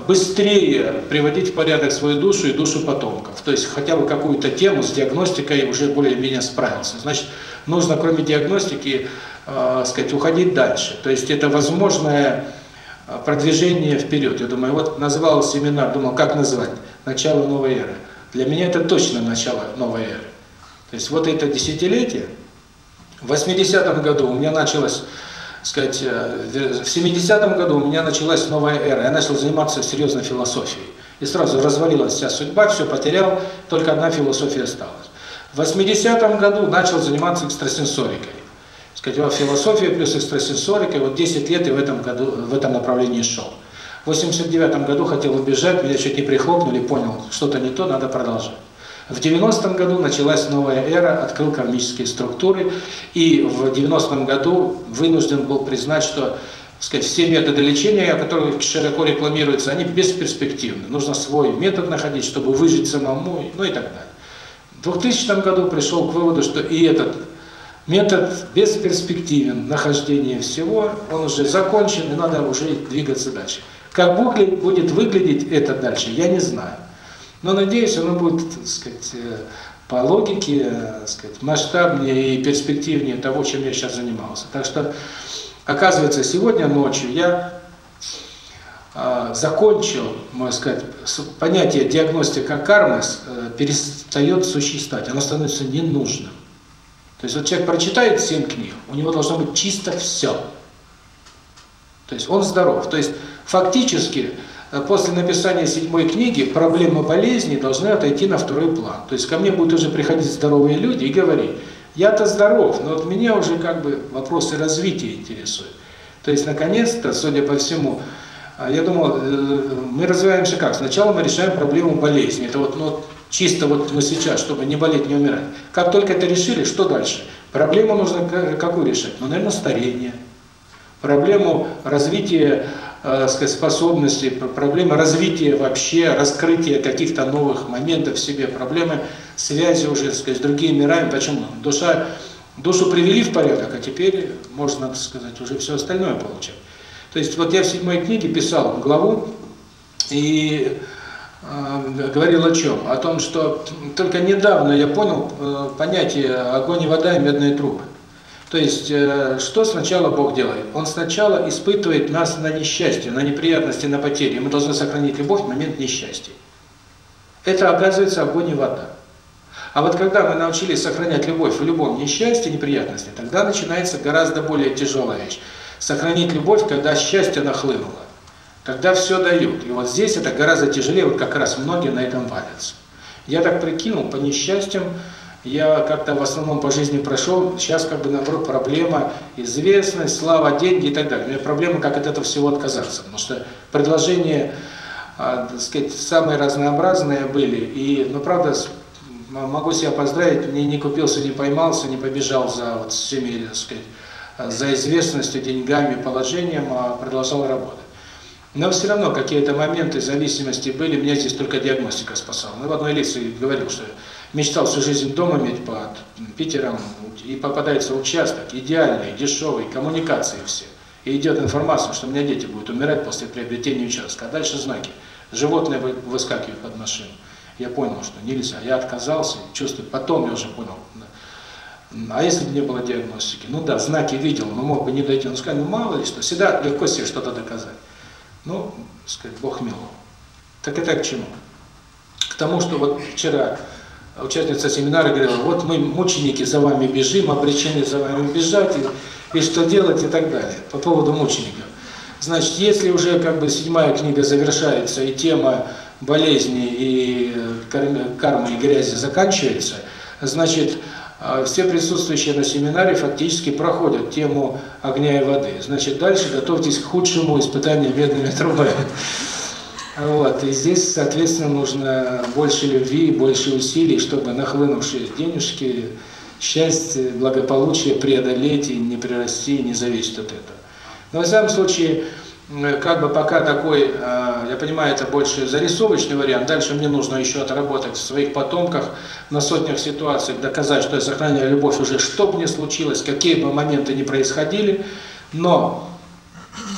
быстрее приводить в порядок свою душу и душу потомков. То есть хотя бы какую-то тему с диагностикой уже более-менее справился. Значит, нужно кроме диагностики, э, сказать, уходить дальше. То есть это возможное э, продвижение вперед. Я думаю, вот называл семинар, думал, как назвать? Начало новой эры. Для меня это точно начало новой эры. То есть вот это десятилетие, в 80-м году у меня началось, сказать, э, в 70-м году у меня началась новая эра. Я начал заниматься серьезной философией. И сразу развалилась вся судьба, все потерял, только одна философия осталась. В 80-м году начал заниматься экстрасенсорикой. Сказать, вот философия плюс экстрасенсорика, вот 10 лет и в этом году в этом направлении шел. В 89 году хотел убежать, меня чуть не прихлопнули, понял, что-то не то, надо продолжать. В 90-м году началась новая эра, открыл кармические структуры, и в 90-м году вынужден был признать, что сказать, все методы лечения, которые широко рекламируются, они бесперспективны. Нужно свой метод находить, чтобы выжить самому, ну и так далее. В 2000 году пришел к выводу, что и этот метод бесперспективен, нахождение всего, он уже закончен, и надо уже двигаться дальше. Как будет выглядеть это дальше, я не знаю. Но надеюсь, оно будет, так сказать, э, по логике, э, так сказать, масштабнее и перспективнее того, чем я сейчас занимался. Так что, оказывается, сегодня ночью я э, закончил, можно сказать, понятие диагностика кармы перестает существовать, оно становится ненужным. То есть вот человек прочитает семь книг, у него должно быть чисто все. То есть он здоров. То есть фактически после написания седьмой книги проблемы болезни должны отойти на второй план. То есть ко мне будут уже приходить здоровые люди и говорить, я-то здоров, но вот меня уже как бы вопросы развития интересуют. То есть наконец-то, судя по всему, а, я думал, э, мы развиваемся как? Сначала мы решаем проблему болезни. Это вот, ну, чисто вот мы сейчас, чтобы не болеть, не умирать. Как только это решили, что дальше? Проблему нужно ка- какую решать? Ну, наверное, старение. Проблему развития э, сказать, способностей, пр- проблемы развития вообще, раскрытия каких-то новых моментов в себе, проблемы связи уже сказать, с другими мирами. Почему? Душа, душу привели в порядок, а теперь можно, так сказать, уже все остальное получать. То есть вот я в седьмой книге писал главу и э, говорил о чем? О том, что только недавно я понял э, понятие огонь и вода и медные трубы. То есть, э, что сначала Бог делает? Он сначала испытывает нас на несчастье, на неприятности, на потери. Мы должны сохранить любовь в момент несчастья. Это, оказывается, огонь и вода. А вот когда мы научились сохранять любовь в любом несчастье, неприятности, тогда начинается гораздо более тяжелая вещь. Сохранить любовь, когда счастье нахлынуло, когда все дают. И вот здесь это гораздо тяжелее, вот как раз многие на этом валятся. Я так прикинул, по несчастьям, я как-то в основном по жизни прошел, сейчас как бы наоборот проблема известность, слава, деньги и так далее. У меня проблема, как от этого всего отказаться, потому что предложения, а, так сказать, самые разнообразные были, и, ну, правда, могу себя поздравить, не, не купился, не поймался, не побежал за вот всеми, так сказать, за известностью, деньгами, положением, а продолжал работать. Но все равно какие-то моменты зависимости были, меня здесь только диагностика спасала. Ну, в одной лекции говорил, что мечтал всю жизнь дома иметь под Питером, и попадается участок, идеальный, дешевый, коммуникации все. И идет информация, что у меня дети будут умирать после приобретения участка. А дальше знаки. Животные вы- выскакивают под машину. Я понял, что нельзя. Я отказался, чувствую. Потом я уже понял. А если бы не было диагностики? Ну да, знаки видел, но мог бы не дойти. Он сказал, ну мало ли что, всегда легко себе что-то доказать. Ну, сказать, Бог миловал. Так это к чему? К тому, что вот вчера участница семинара говорила, вот мы, мученики, за вами бежим, обречены за вами бежать, и, и что делать, и так далее, по поводу мучеников. Значит, если уже как бы седьмая книга завершается, и тема болезни и э, карм- кармы и грязи заканчивается, значит, э, все присутствующие на семинаре фактически проходят тему огня и воды. Значит, дальше готовьтесь к худшему испытанию медными трубами. Вот, и здесь, соответственно, нужно больше любви, больше усилий, чтобы нахлынувшие денежки, счастье, благополучие преодолеть и не прирасти, и не зависеть от этого. Но, во всяком случае, м, как бы пока такой, э, я понимаю, это больше зарисовочный вариант, дальше мне нужно еще отработать в своих потомках, на сотнях ситуаций, доказать, что я сохраняю любовь уже, что бы ни случилось, какие бы моменты ни происходили, но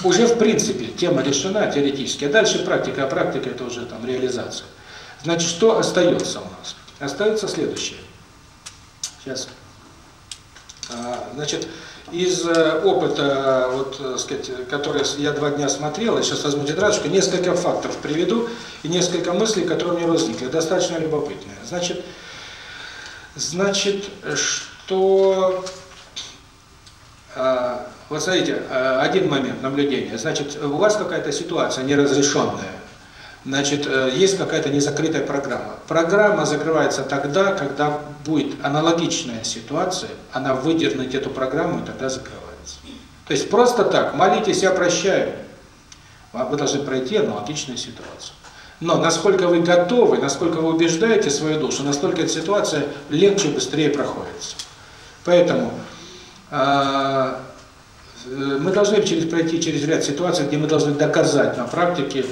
уже в принципе тема решена теоретически, а дальше практика, а практика это уже там реализация. Значит, что остается у нас? Остается следующее. Сейчас. А, Значит, из э, опыта, вот, э, сказать, который я два дня смотрел, я сейчас возьму тетрадочку, несколько фактов приведу и несколько мыслей, которые у меня возникли, достаточно любопытные. Значит, значит, что а, вот смотрите, а, один момент наблюдения. Значит, у вас какая-то ситуация неразрешенная. Значит, э, есть какая-то незакрытая программа. Программа закрывается тогда, когда будет аналогичная ситуация, она выдернет эту программу и тогда закрывается. То есть просто так, молитесь, я прощаю. Вы должны пройти аналогичную ситуацию. Но насколько вы готовы, насколько вы убеждаете свою душу, настолько эта ситуация легче, быстрее проходится. Поэтому э, мы должны через, пройти через ряд ситуаций, где мы должны доказать на практике,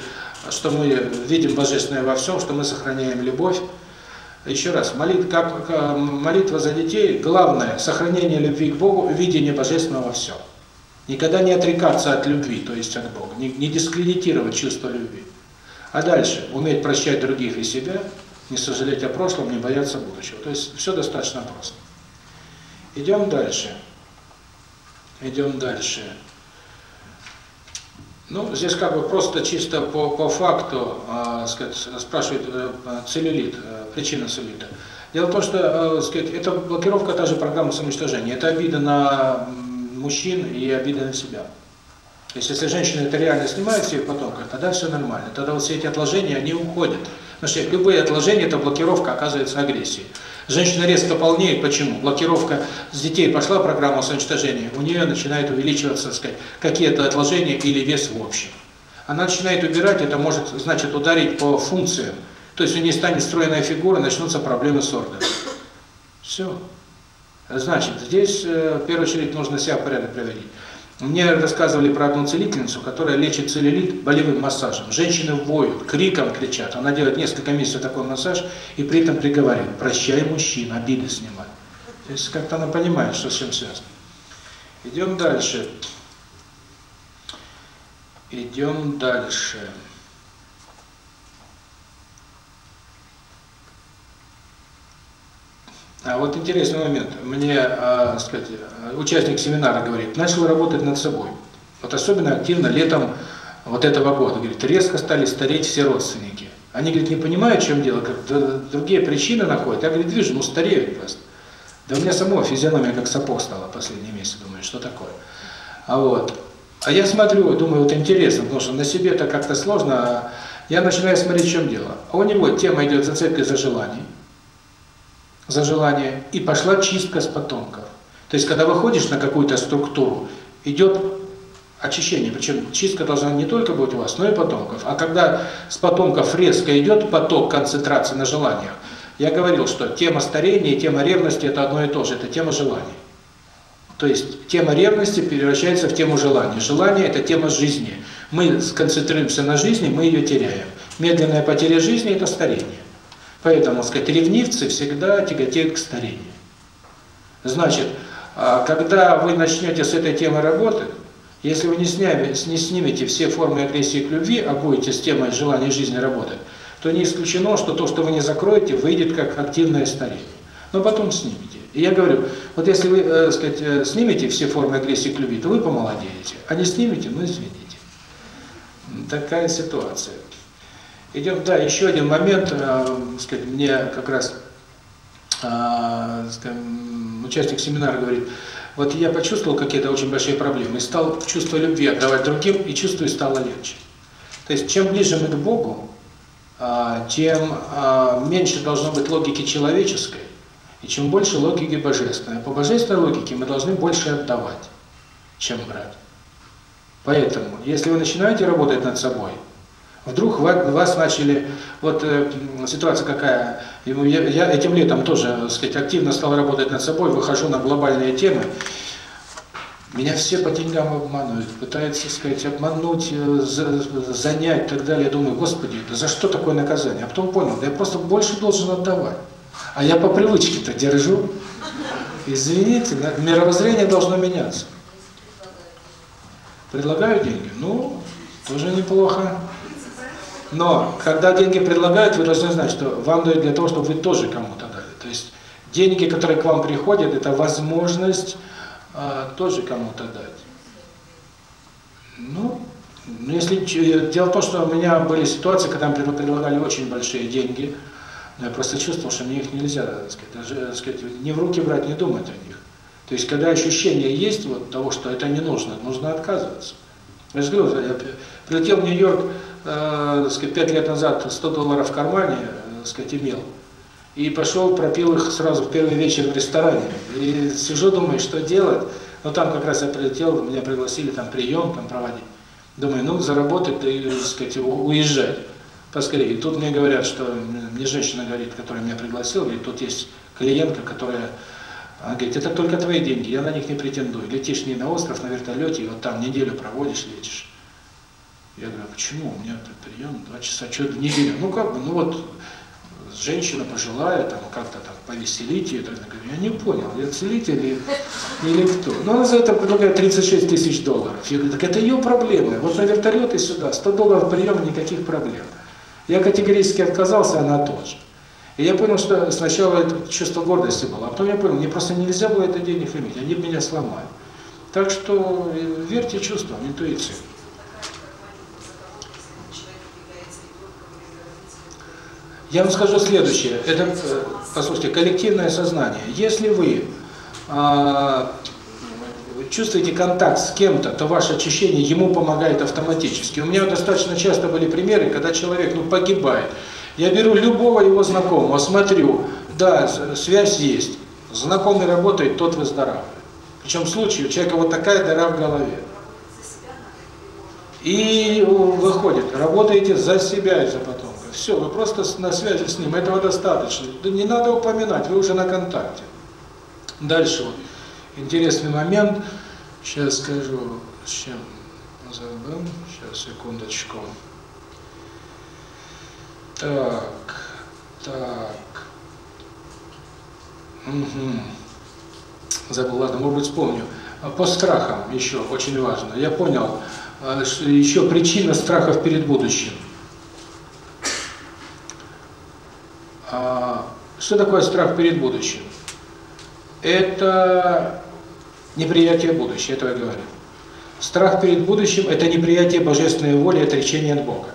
что мы видим Божественное во всем, что мы сохраняем любовь. Еще раз, молит, как, как молитва за детей, главное – сохранение любви к Богу, видение Божественного во всем. Никогда не отрекаться от любви, то есть от Бога, не, не дискредитировать чувство любви. А дальше – уметь прощать других и себя, не сожалеть о прошлом, не бояться будущего. То есть все достаточно просто. Идем дальше. Идем дальше. Ну, здесь как бы просто чисто по, по факту, э, сказать, спрашивает э, целлюлит, э, причина целлюлита. Дело в том, что э, сказать, это блокировка та же программы самоуничтожения. Это обида на мужчин и обида на себя. То есть, если женщина это реально снимает всех потомков, тогда все нормально. Тогда вот все эти отложения, они уходят. Потому что любые отложения – это блокировка, оказывается, агрессии. Женщина резко полнеет. Почему? Блокировка с детей пошла программа самоуничтожения, у нее начинает увеличиваться, сказать, какие-то отложения или вес в общем. Она начинает убирать, это может, значит, ударить по функциям. То есть у нее станет стройная фигура, начнутся проблемы с органами. Все. Значит, здесь э, в первую очередь нужно себя в порядок приводить. Мне рассказывали про одну целительницу, которая лечит целлюлит болевым массажем. Женщины воют, криком кричат. Она делает несколько месяцев такой массаж и при этом приговаривает, прощай мужчин, обиды снимай. То есть как-то она понимает, что с чем связано. Идем дальше. Идем дальше. А вот интересный момент. Мне, а, сказать, участник семинара говорит, начал работать над собой. Вот особенно активно летом вот этого года. Говорит, резко стали стареть все родственники. Они, говорит, не понимают, в чем дело, как другие причины находят. Я, говорит, вижу, ну стареют просто. Да у меня самого физиономия как сапог стала последние месяцы. Думаю, что такое. А вот. А я смотрю, думаю, вот интересно, потому что на себе это как-то сложно. Я начинаю смотреть, в чем дело. А у него тема идет зацепка за желание за желание, и пошла чистка с потомков. То есть, когда выходишь на какую-то структуру, идет очищение. Причем чистка должна не только быть у вас, но и потомков. А когда с потомков резко идет поток концентрации на желаниях, я говорил, что тема старения и тема ревности – это одно и то же, это тема желаний. То есть тема ревности превращается в тему желания. Желание – это тема жизни. Мы сконцентрируемся на жизни, мы ее теряем. Медленная потеря жизни – это старение. Поэтому, сказать, ревнивцы всегда тяготеют к старению. Значит, а, когда вы начнете с этой темы работать, если вы не, сняли, не снимете все формы агрессии к любви, а будете с темой желания жизни работать, то не исключено, что то, что вы не закроете, выйдет как активное старение. Но потом снимете. И я говорю, вот если вы, э, сказать, э, снимете все формы агрессии к любви, то вы помолодеете. А не снимете, ну извините. Такая ситуация. Идем, да, еще один момент, э, сказать, мне как раз э, скажем, участник семинара говорит, вот я почувствовал какие-то очень большие проблемы, и стал чувство любви отдавать другим, и чувствую стало легче. То есть, чем ближе мы к Богу, э, тем э, меньше должно быть логики человеческой, и чем больше логики божественной. По божественной логике мы должны больше отдавать, чем брать. Поэтому, если вы начинаете работать над собой, Вдруг вас начали, вот э, ситуация какая, я, этим летом тоже, так сказать, активно стал работать над собой, выхожу на глобальные темы, меня все по деньгам обманывают, пытаются, сказать, обмануть, э, занять и так далее. Я думаю, Господи, да за что такое наказание? А потом понял, да я просто больше должен отдавать. А я по привычке-то держу. Извините, мировоззрение должно меняться. Предлагаю деньги? Ну, тоже неплохо. Но когда деньги предлагают, вы должны знать, что вам дают для того, чтобы вы тоже кому-то дали. То есть деньги, которые к вам приходят, это возможность э, тоже кому-то дать. Ну, если дело в том, что у меня были ситуации, когда мне предлагали очень большие деньги, но я просто чувствовал, что мне их нельзя, так сказать, даже, так сказать, не в руки брать, не думать о них. То есть, когда ощущение есть вот того, что это не нужно, нужно отказываться. Я же говорю, я прилетел в Нью-Йорк, э, сказать, 5 лет назад 100 долларов в кармане, э, сказать, имел. И пошел, пропил их сразу в первый вечер в ресторане. И сижу, думаю, что делать. Но там как раз я прилетел, меня пригласили там прием там проводить. Думаю, ну, заработать и, так сказать, уезжать поскорее. И тут мне говорят, что, мне женщина говорит, которая меня пригласила, говорит, тут есть клиентка, которая, она говорит, это только твои деньги, я на них не претендую. Летишь не на остров, на вертолете, и вот там неделю проводишь, летишь. Я говорю, почему? У меня прием два часа, что в неделю? Ну как бы, ну вот женщина пожилая, там как-то там повеселить ее, так, говорю, я не понял, я целитель или, или кто? Ну она за это предлагает 36 тысяч долларов. Я говорю, так это ее проблемы. Вот на вертолет и сюда, 100 долларов приема, никаких проблем. Я категорически отказался, она тоже. И я понял, что сначала это чувство гордости было, а потом я понял, мне просто нельзя было это денег иметь, они меня сломали. Так что верьте чувствам, интуиции. Я вам скажу следующее. Это, э, послушайте, коллективное сознание. Если вы э, чувствуете контакт с кем-то, то ваше очищение ему помогает автоматически. У меня достаточно часто были примеры, когда человек ну, погибает. Я беру любого его знакомого, смотрю, да, связь есть. Знакомый работает, тот выздоравливает. Причем в случае у человека вот такая дыра в голове. И выходит, работаете за себя и за потом. Все, вы просто на связи с ним, этого достаточно. Да не надо упоминать, вы уже на контакте. Дальше вот. Интересный момент. Сейчас скажу, с чем забыл. Сейчас, секундочку. Так, так. Угу. Забыл, ладно, может быть, вспомню. А По страхам еще очень важно. Я понял, а, еще причина страхов перед будущим. Что такое страх перед будущим? Это неприятие будущего, это я говорю. Страх перед будущим – это неприятие божественной воли, отречение от Бога.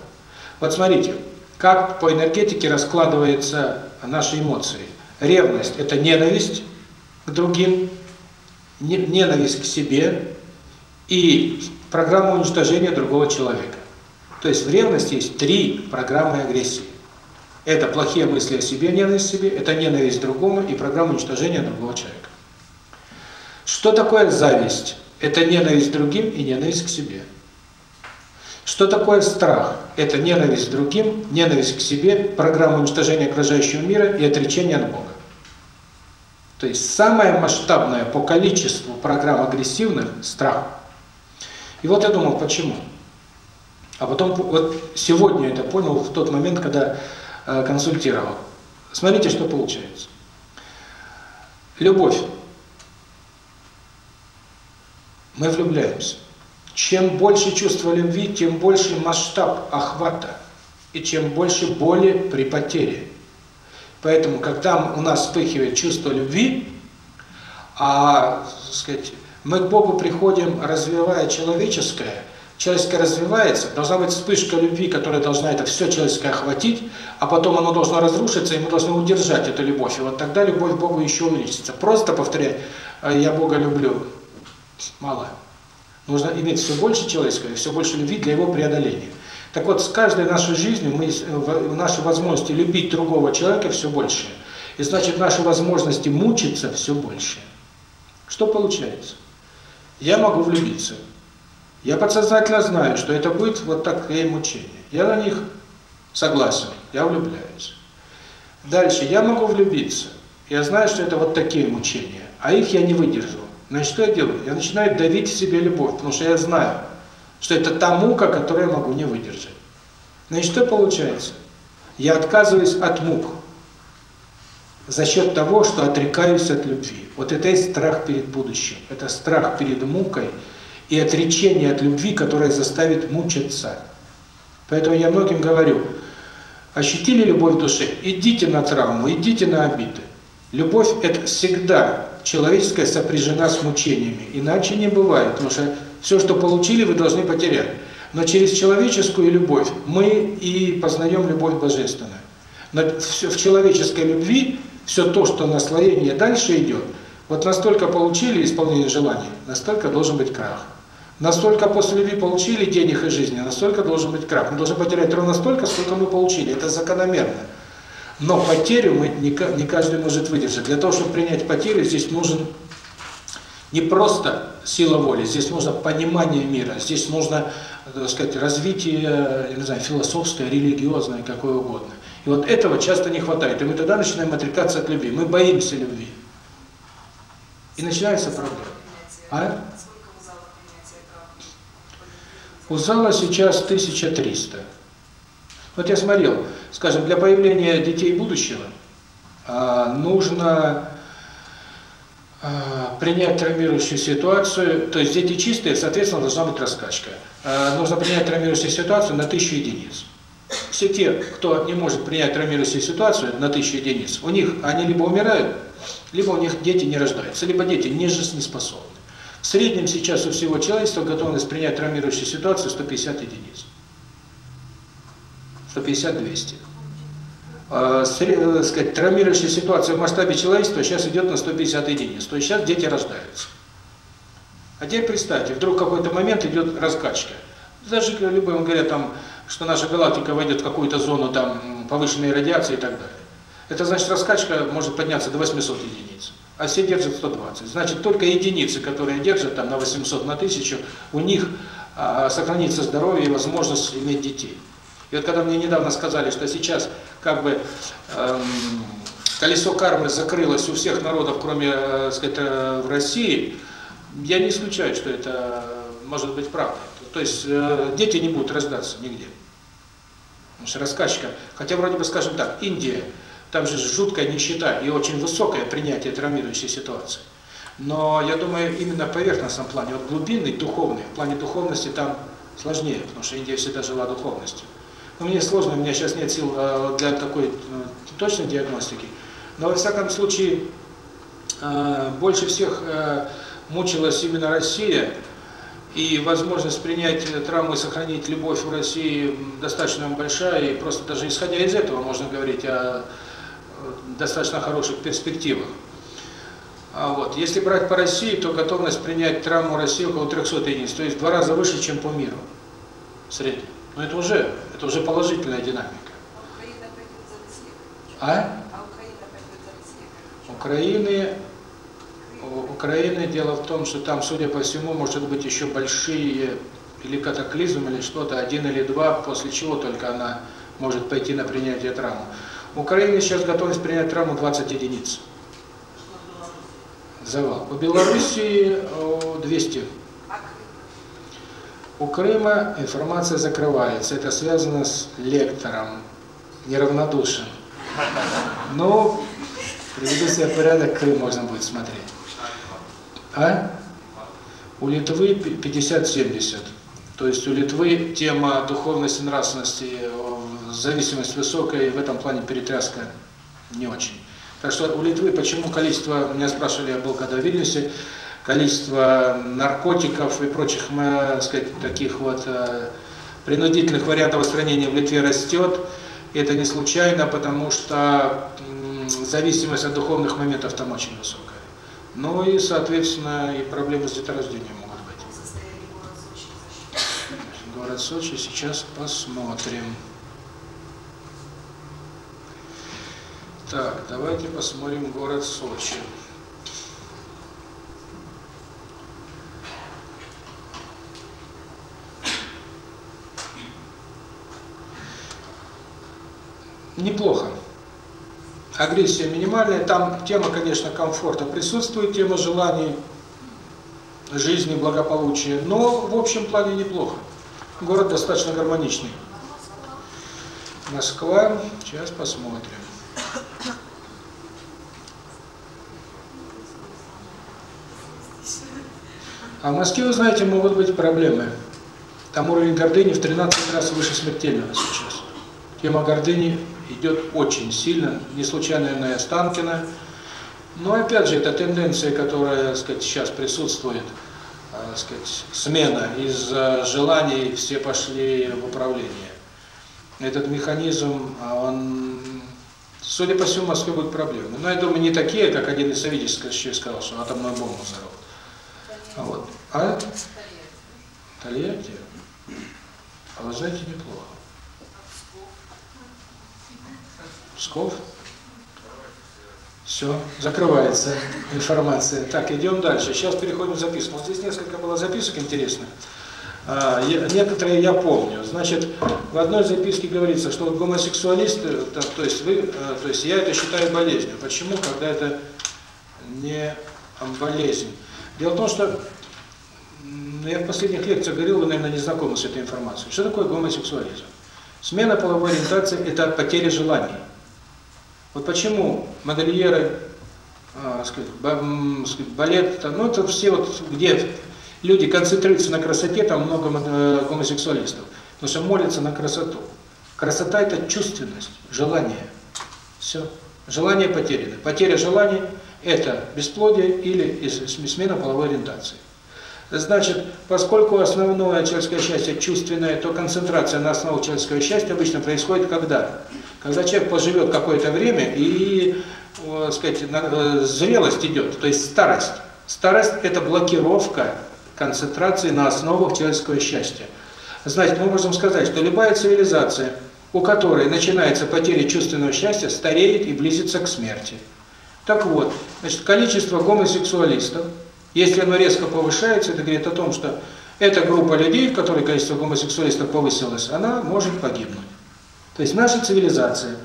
Вот смотрите, как по энергетике раскладываются наши эмоции. Ревность – это ненависть к другим, не- ненависть к себе и программа уничтожения другого человека. То есть в ревности есть три программы агрессии. Это плохие мысли о себе, ненависть к себе, это ненависть к другому и программа уничтожения другого человека. Что такое зависть? Это ненависть к другим и ненависть к себе. Что такое страх? Это ненависть к другим, ненависть к себе, программа уничтожения окружающего мира и отречение от Бога. То есть самая масштабная по количеству программ агрессивных – страх. И вот я думал, почему? А потом, вот сегодня это понял в тот момент, когда консультировал. Смотрите, что получается. Любовь. Мы влюбляемся. Чем больше чувства любви, тем больше масштаб охвата и чем больше боли при потере. Поэтому, когда у нас вспыхивает чувство любви, а, сказать, мы к Богу приходим, развивая человеческое, человеческое развивается, должна быть вспышка любви, которая должна это все человеческое охватить, а потом оно должно разрушиться, и мы должны удержать эту любовь. И вот тогда любовь к Богу еще увеличится. Просто повторять «я Бога люблю» мало. Нужно иметь все больше человеческого, все больше любви для его преодоления. Так вот, с каждой нашей жизнью мы, в- наши возможности любить другого человека все больше. И значит, наши возможности мучиться все больше. Что получается? Я могу влюбиться. Я подсознательно знаю, что это будет вот такие мучения. Я на них согласен, я влюбляюсь. Дальше, я могу влюбиться. Я знаю, что это вот такие мучения, а их я не выдержу. Значит, что я делаю? Я начинаю давить в себе любовь, потому что я знаю, что это та мука, которую я могу не выдержать. Значит, что получается? Я отказываюсь от мук за счет того, что отрекаюсь от любви. Вот это и страх перед будущим. Это страх перед мукой и отречение от любви, которое заставит мучиться. Поэтому я многим говорю, ощутили любовь в душе, идите на травму, идите на обиды. Любовь – это всегда человеческая сопряжена с мучениями. Иначе не бывает, потому что все, что получили, вы должны потерять. Но через человеческую любовь мы и познаем любовь божественную. Но в человеческой любви все то, что наслоение дальше идет, вот настолько получили исполнение желаний, настолько должен быть крах. Настолько после любви получили денег и жизни, настолько должен быть крах. Мы должны потерять ровно столько, сколько мы получили. Это закономерно. Но потерю мы не, не каждый может выдержать. Для того, чтобы принять потерю, здесь нужен не просто сила воли, здесь нужно понимание мира, здесь нужно, так сказать, развитие, я не знаю, философское, религиозное, какое угодно. И вот этого часто не хватает. И мы тогда начинаем отрекаться от любви. Мы боимся любви. И начинаются проблемы. А? У зала сейчас 1300. Вот я смотрел, скажем, для появления детей будущего а, нужно а, принять травмирующую ситуацию, то есть дети чистые, соответственно, должна быть раскачка. А, нужно принять травмирующую ситуацию на 1000 единиц. Все те, кто не может принять травмирующую ситуацию на 1000 единиц, у них они либо умирают, либо у них дети не рождаются, либо дети не жизнеспособны. В среднем сейчас у всего человечества готовность принять травмирующую ситуацию 150 единиц. 150-200. А, э, сказать, травмирующая ситуация в масштабе человечества сейчас идет на 150 единиц. То есть сейчас дети рождаются. А теперь представьте, вдруг какой-то момент идет раскачка. Даже любые говорят, там, что наша галактика войдет в какую-то зону там повышенной радиации и так далее. Это значит, раскачка может подняться до 800 единиц, а все держат 120. Значит, только единицы, которые держат там на 800, на 1000, у них а, сохранится здоровье и возможность иметь детей. И вот когда мне недавно сказали, что сейчас как бы эм, колесо кармы закрылось у всех народов, кроме, э, сказать, э, в России, я не исключаю, что это может быть правдой. То есть э, дети не будут рождаться нигде. Потому что рассказчика, хотя вроде бы, скажем так, Индия, там же жуткая нищета и очень высокое принятие травмирующей ситуации. Но я думаю, именно в поверхностном плане, вот глубинный, духовный, в плане духовности там сложнее, потому что Индия всегда жила духовностью. Но мне сложно, у меня сейчас нет сил э, для такой э, точной диагностики. Но во всяком случае, э, больше всех мучилась именно Россия, и возможность принять травму и сохранить любовь в России достаточно большая, и просто даже исходя из этого можно говорить о достаточно хороших перспективах. А вот, если брать по России, то готовность принять травму России около 300 единиц, то есть в два раза выше, чем по миру в среднем. Но это уже, это уже положительная динамика. А? Украины, у Украины дело в том, что там, судя по всему, может быть еще большие или катаклизм, или что-то, один или два, после чего только она может пойти на принятие травмы. У Украины сейчас готовность принять травму 20 единиц. Завал. У Белоруссии о, 200. У Крыма информация закрывается. Это связано с лектором, неравнодушен. Но приведу себя в порядок, Крым можно будет смотреть. А? У Литвы 50-70. То есть у Литвы тема духовности, нравственности, зависимость высокая, и в этом плане перетряска не очень. Так что у Литвы почему количество, меня спрашивали, я был когда в Вильнюсе, количество наркотиков и прочих, так сказать, таких вот принудительных вариантов устранения в Литве растет. Это не случайно, потому что зависимость от духовных моментов там очень высокая. Ну и, соответственно, и проблемы с деторождением могут быть. Город Сочи сейчас посмотрим. Так, давайте посмотрим город Сочи. Неплохо. Агрессия минимальная, там тема, конечно, комфорта присутствует, тема желаний жизни, благополучия, но в общем плане неплохо. Город достаточно гармоничный. Москва, сейчас посмотрим. А в Москве, вы знаете, могут быть проблемы. Там уровень гордыни в 13 раз выше смертельного сейчас. Тема гордыни идет очень сильно, не случайно, наверное, Останкина. Но опять же, это тенденция, которая, так сказать, сейчас присутствует, так сказать, смена из желаний все пошли в управление. Этот механизм, он, судя по всему, в Москве будут проблемы. Но я думаю, не такие, как один из советских сказал, что атомную бомбу взорвут. А вот. А? Тольятти? Знаете, неплохо. Псков? Все, закрывается информация. Так, идем дальше. Сейчас переходим к запискам. Вот здесь несколько было записок интересных. А, я, некоторые я помню. Значит, в одной записке говорится, что вот гомосексуалисты, то, то есть вы, то есть я это считаю болезнью. Почему? Когда это не болезнь. Дело в том, что я в последних лекциях говорил, вы, наверное, не знакомы с этой информацией. Что такое гомосексуализм? Смена половой ориентации – это потеря желаний. Вот почему модельеры, э, сказать, балет, ну это все вот, где люди концентрируются на красоте, там много гомосексуалистов. Потому что молятся на красоту. Красота – это чувственность, желание. Все. Желание потеряно. Потеря желаний – это бесплодие или смена половой ориентации. Значит, поскольку основное человеческое счастье чувственное, то концентрация на основу человеческого счастья обычно происходит когда? Когда человек поживет какое-то время и, э, сказать, зрелость идет, то есть старость. Старость – это блокировка концентрации на основах человеческого счастья. Значит, мы можем сказать, что любая цивилизация, у которой начинается потеря чувственного счастья, стареет и близится к смерти. Так вот, значит, количество гомосексуалистов – если оно резко повышается, это говорит о том, что эта группа людей, в которой количество гомосексуалистов повысилось, она может погибнуть. То есть наша цивилизация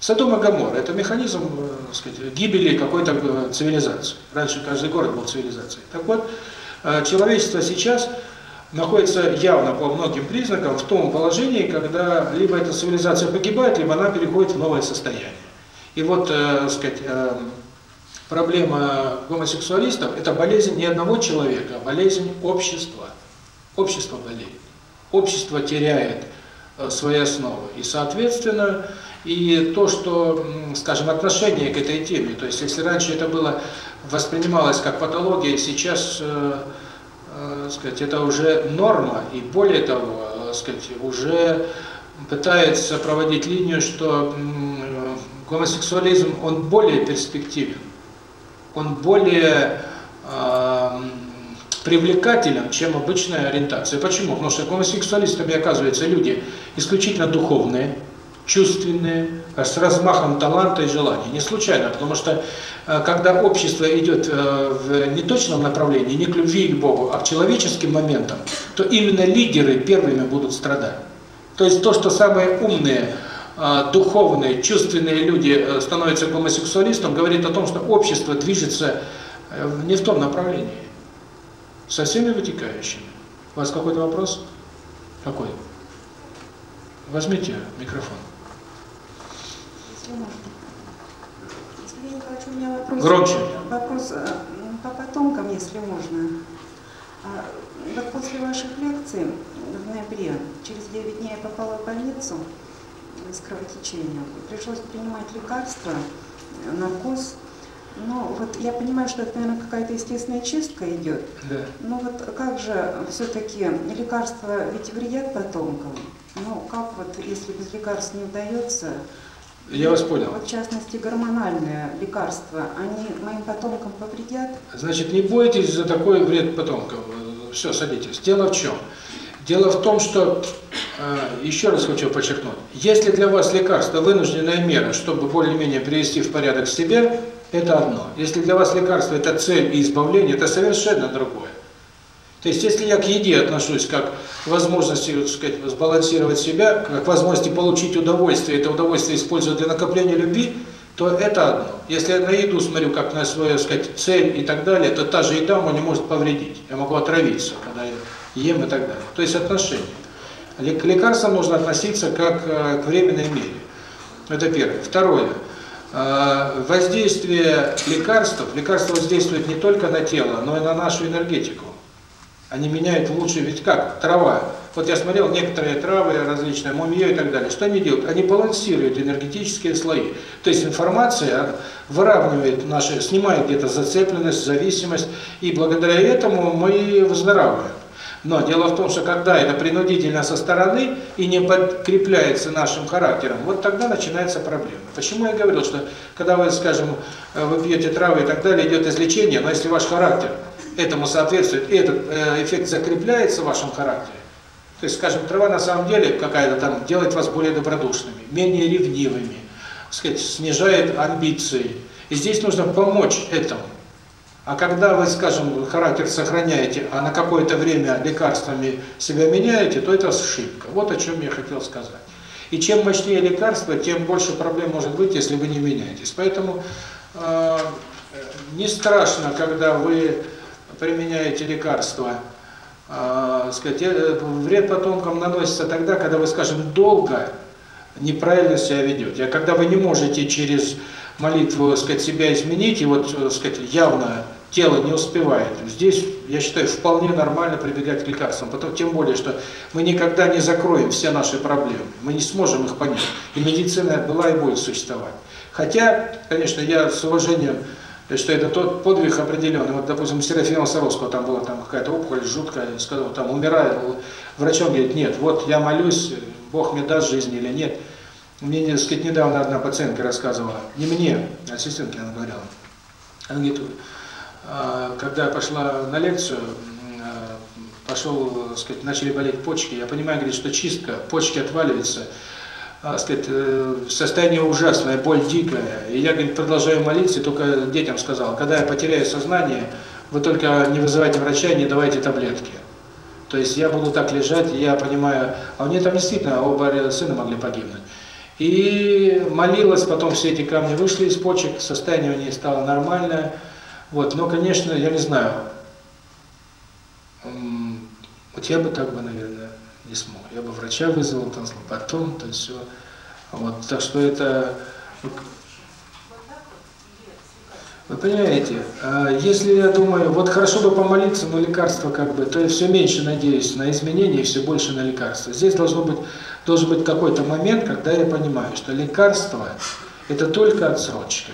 Содом и это механизм э, так сказать, гибели какой-то э, цивилизации. Раньше каждый город был цивилизацией. Так вот, э, человечество сейчас находится явно по многим признакам в том положении, когда либо эта цивилизация погибает, либо она переходит в новое состояние. И вот, э, сказать, э, проблема гомосексуалистов – это болезнь не одного человека, а болезнь общества. Общество болеет. Общество теряет э, свои основы. И, соответственно, и то, что, скажем, отношение к этой теме, то есть если раньше это было воспринималось как патология, сейчас, э, э, сказать, это уже норма, и более того, э, сказать, уже пытается проводить линию, что гомосексуализм, он более перспективен, он более э, привлекателен, чем обычная ориентация. Почему? Потому что гомосексуалистами оказываются люди исключительно духовные, чувственные, с размахом таланта и желаний. Не случайно, потому что э, когда общество идет э, в неточном направлении, не к любви и к Богу, а к человеческим моментам, то именно лидеры первыми будут страдать. То есть то, что самые умные, духовные, чувственные люди э, становятся гомосексуалистом, говорит о том, что общество движется э, не в том направлении. Со всеми вытекающими. У вас какой-то вопрос? Какой? Возьмите микрофон. Если можно. Сергей Николаевич, у меня вопрос. Громче. Вопрос э, по потомкам, если можно. А, Вот после ваших лекций в ноябре, через 9 дней я попала в больницу с кровотечением. Пришлось принимать лекарства, э, наркоз. Но вот я понимаю, что это, наверное, какая-то естественная чистка идет. Да. Но вот как же все-таки лекарства ведь вредят потомкам? Ну, как вот, если без лекарств не удается, Я вас понял. вот в частности гормональные лекарства, они моим потомкам повредят? Значит, не бойтесь за такой вред потомкам. Все, садитесь. Дело в чем? Дело в том, что, э, еще раз хочу подчеркнуть, если для вас лекарство вынужденная мера, чтобы более-менее привести в порядок себя, это одно. Если для вас лекарство – это цель и избавление, это совершенно другое. То есть, если я к еде отношусь как к возможности, так сказать, сбалансировать себя, как к возможности получить удовольствие, это удовольствие использовать для накопления любви, то это одно. Если я на еду смотрю как на свою, так сказать, цель и так далее, то та же еда мне может повредить. Я могу отравиться, когда я ем и так далее. То есть отношения. Ле- К лекарствам нужно относиться как э, к временной мере. Это первое. Второе. Э, Воздействие лекарств, лекарства воздействуют не только на тело, но и на нашу энергетику. Они меняют в лучшее, ведь как? Трава. Вот я смотрел некоторые травы различные, мумье и так далее. Что они делают? Они балансируют энергетические слои. То есть информация выравнивает наши, снимает где-то зацепленность, зависимость, и благодаря этому мы выздоравливаем. Но дело в том, что когда это принудительно со стороны и не подкрепляется нашим характером, вот тогда начинается проблема. Почему я говорил, что когда вы, скажем, э, вы пьете травы и так далее, идет излечение, но если ваш характер этому соответствует, и этот э, эффект закрепляется в вашем характере, то есть, скажем, трава на самом деле какая-то там делает вас более добродушными, менее ревнивыми, сказать, снижает амбиции. И здесь нужно помочь этому. А когда вы, скажем, характер сохраняете, а на какое-то время лекарствами себя меняете, то это ошибка. Вот о чем я хотел сказать. И чем мощнее лекарство, тем больше проблем может быть, если вы не меняетесь. Поэтому э, не страшно, когда вы применяете лекарства. Э, сказать, э, вред потомкам наносится тогда, когда вы, скажем, долго неправильно себя ведете. А когда вы не можете через молитву, так сказать, себя изменить, и вот, так сказать, явно тело не успевает. Здесь, я считаю, вполне нормально прибегать к лекарствам. Потом, тем более, что мы никогда не закроем все наши проблемы. Мы не сможем их понять. И медицина была и будет существовать. Хотя, конечно, я с уважением, что это тот подвиг определенный. Вот, допустим, у Серафима Саровского там была там какая-то опухоль жуткая, сказал, там умирает. Врачом говорит, нет, вот я молюсь, Бог мне даст жизнь или нет. Мне, так сказать, недавно одна пациентка рассказывала, не мне, а ассистентке она говорила. Она говорит, когда я пошла на лекцию, а, пошел, сказать, начали болеть почки, я понимаю, говорит, что чистка, почки отваливаются, а, сказать, э, состояние ужасное, боль дикая. И я, говорит, продолжаю молиться, только детям сказал, когда я потеряю сознание, вы только не вызывайте врача, не давайте таблетки. То есть я буду так лежать, я понимаю, а у нее там действительно оба сына могли погибнуть. И молилась, потом все эти камни вышли из почек, состояние у нее стало нормальное. Вот, но, конечно, я не знаю, вот я бы так бы, наверное, не смог. Я бы врача вызвал, там, потом, то все. Вот, так что это... Вы понимаете, а если я думаю, вот хорошо бы помолиться, но лекарства как бы, то я все меньше надеюсь на изменения и все больше на лекарства. Здесь должно быть, должен быть какой-то момент, когда я понимаю, что лекарство – это только отсрочка.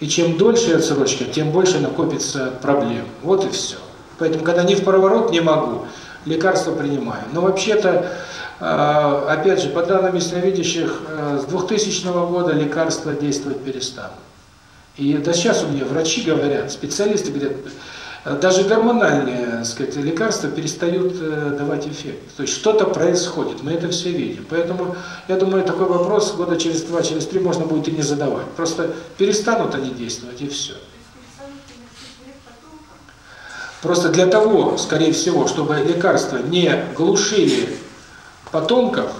И чем дольше отсрочка, тем больше накопится проблем. Вот и все. Поэтому, когда не в проворот не могу, лекарства принимаю. Но вообще-то, э, опять же, по данным ясновидящих, э, с 2000 года лекарства действовать перестанут. И да сейчас у меня врачи говорят, специалисты говорят, даже гормональные, так сказать, лекарства перестают э, давать эффект. То есть что-то происходит, мы это все видим. Поэтому, я думаю, такой вопрос года через два, через три можно будет и не задавать. Просто перестанут они действовать, и все. Просто для того, скорее всего, чтобы лекарства не глушили потомков,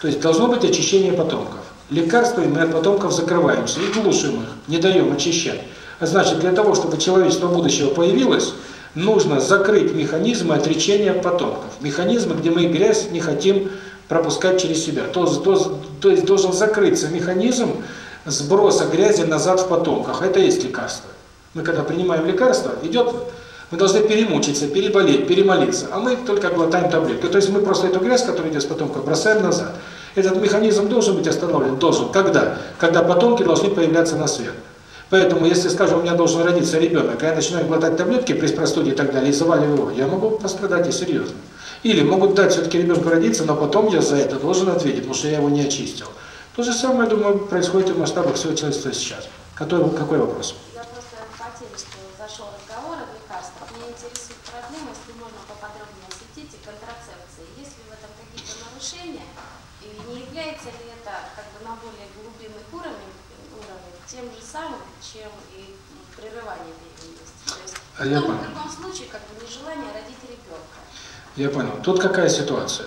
то есть должно быть очищение потомков. Лекарствами мы от потомков закрываемся и глушим их, не даем очищать. Значит, для того, чтобы человечество будущего появилось, нужно закрыть механизмы отречения от потомков. Механизмы, где мы грязь не хотим пропускать через себя. То, то, то есть должен закрыться механизм сброса грязи назад в потомках. Это есть лекарство. Мы когда принимаем лекарство, идет, мы должны перемучиться, переболеть, перемолиться, а мы только глотаем таблетку. То есть мы просто эту грязь, которая идет с потомков, бросаем назад. Этот механизм должен быть остановлен, должен. Когда? Когда потомки должны появляться на свет. Поэтому, если, скажем, у меня должен родиться ребенок, а я начинаю глотать таблетки при простуде и так далее, и заваливаю его, я могу пострадать и серьезно. Или могут дать все-таки ребенку родиться, но потом я за это должен ответить, потому что я его не очистил. То же самое, думаю, происходит в масштабах всего человечества сейчас. Какой, какой вопрос? Я просто по теме, зашел разговор о лекарствах. Меня интересует проблема, если можно поподробнее осветить, и контрацепции. Есть ли в этом какие-то нарушения? И не является ли это как бы на более глубинных уровнях, уровнях тем же самым, чем и прерывание беременности? То есть А я в том и понял. в другом случае как бы нежелание родить ребенка. Я понял. Тут какая ситуация?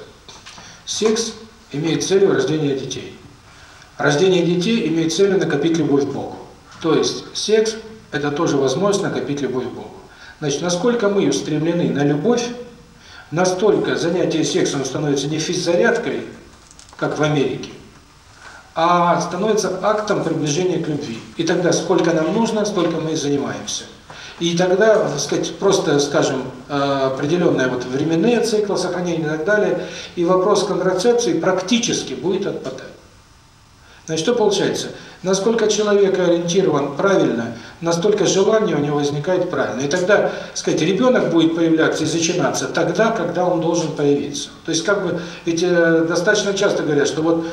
Секс имеет целью рождения детей. Рождение детей имеет целью накопить любовь к Богу. То есть секс – это тоже возможность накопить любовь к Богу. Значит, насколько мы устремлены на любовь, настолько занятие сексом становится не физзарядкой, как в Америке, а становится актом приближения к любви. И тогда сколько нам нужно, столько мы и занимаемся. И тогда, так сказать, просто, скажем, э, определенные вот временные циклы сохранения и так далее, и вопрос контрацепции практически будет отпадать. Значит, что получается? Насколько человек ориентирован правильно, настолько желание у него возникает правильно. И тогда, сказать, ребенок будет появляться и зачинаться тогда, когда он должен появиться. То есть, как бы, ведь э, достаточно часто говорят, что вот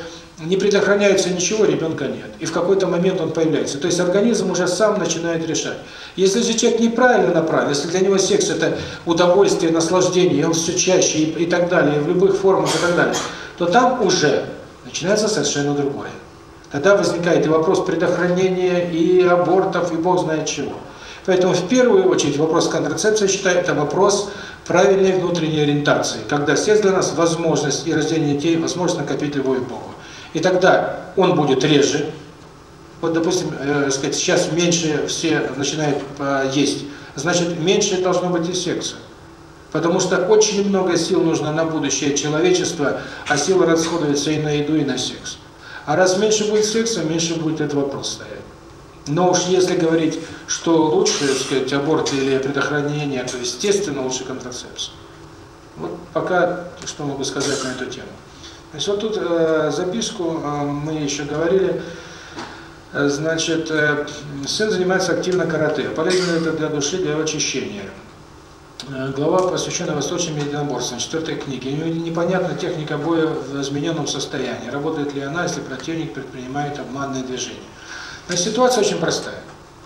не предохраняется ничего, ребенка нет. И в какой-то момент он появляется. То есть организм уже сам начинает решать. Если же человек неправильно направлен, если для него секс это удовольствие, наслаждение, и он все чаще и, и так далее, в любых формах и так далее, то там уже начинается совершенно другое. Тогда возникает и вопрос предохранения, и абортов, и бог знает чего. Поэтому в первую очередь вопрос контрацепции, считаю, это вопрос правильной внутренней ориентации, когда секс для нас возможность и рождение детей, возможность накопить любовь к Богу. И тогда он будет реже. Вот, допустим, э, сказать, сейчас меньше все начинают есть, значит, меньше должно быть и секса. Потому что очень много сил нужно на будущее человечества, а силы расходуются и на еду, и на секс. А раз меньше будет секса, меньше будет этот вопрос стоять. Но уж если говорить, что лучше, так сказать, аборт или предохранение, то естественно лучше контрацепция. Вот пока что могу сказать на эту тему. Значит, вот тут э, записку э, мы еще говорили. Э, Значит, э, сын занимается активно карате. Полезно это для души, для очищения. Э, Глава посвящена восточным единоборствам, четвертой него непонятна техника боя в измененном состоянии. Работает ли она, если противник предпринимает обманные движения. Значит, ситуация очень простая.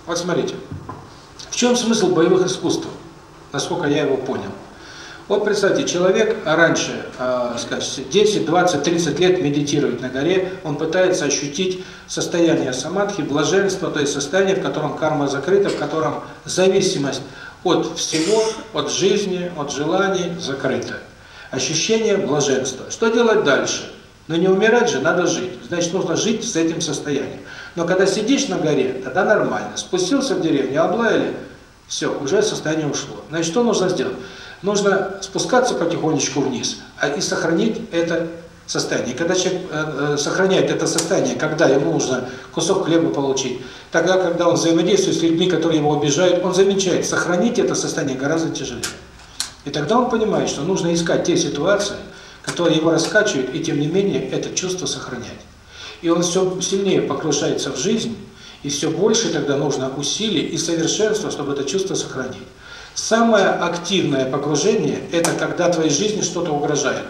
Вот смотрите. В чем смысл боевых искусств? Насколько я его понял. Вот представьте, человек раньше, э, скажем, 10, 20, 30 лет медитирует на горе, он пытается ощутить состояние самадхи, блаженства, то есть состояние, в котором карма закрыта, в котором зависимость от всего, от жизни, от желаний закрыта. Ощущение блаженства. Что делать дальше? Но не умирать же, надо жить. Значит, нужно жить с этим состоянием. Но когда сидишь на горе, тогда нормально. Спустился в деревню, облаяли, все, уже состояние ушло. Значит, что нужно сделать? Нужно спускаться потихонечку вниз а и сохранить это состояние. Когда человек э, э, сохраняет это состояние, когда ему нужно кусок хлеба получить, тогда, когда он взаимодействует с людьми, которые его обижают, он замечает, сохранить это состояние гораздо тяжелее. И тогда он понимает, что нужно искать те ситуации, которые его раскачивают, и тем не менее это чувство сохранять. И он все сильнее погружается в жизнь, и все больше тогда нужно усилий и совершенства, чтобы это чувство сохранить. Самое активное погружение – это когда твоей жизни что-то угрожает.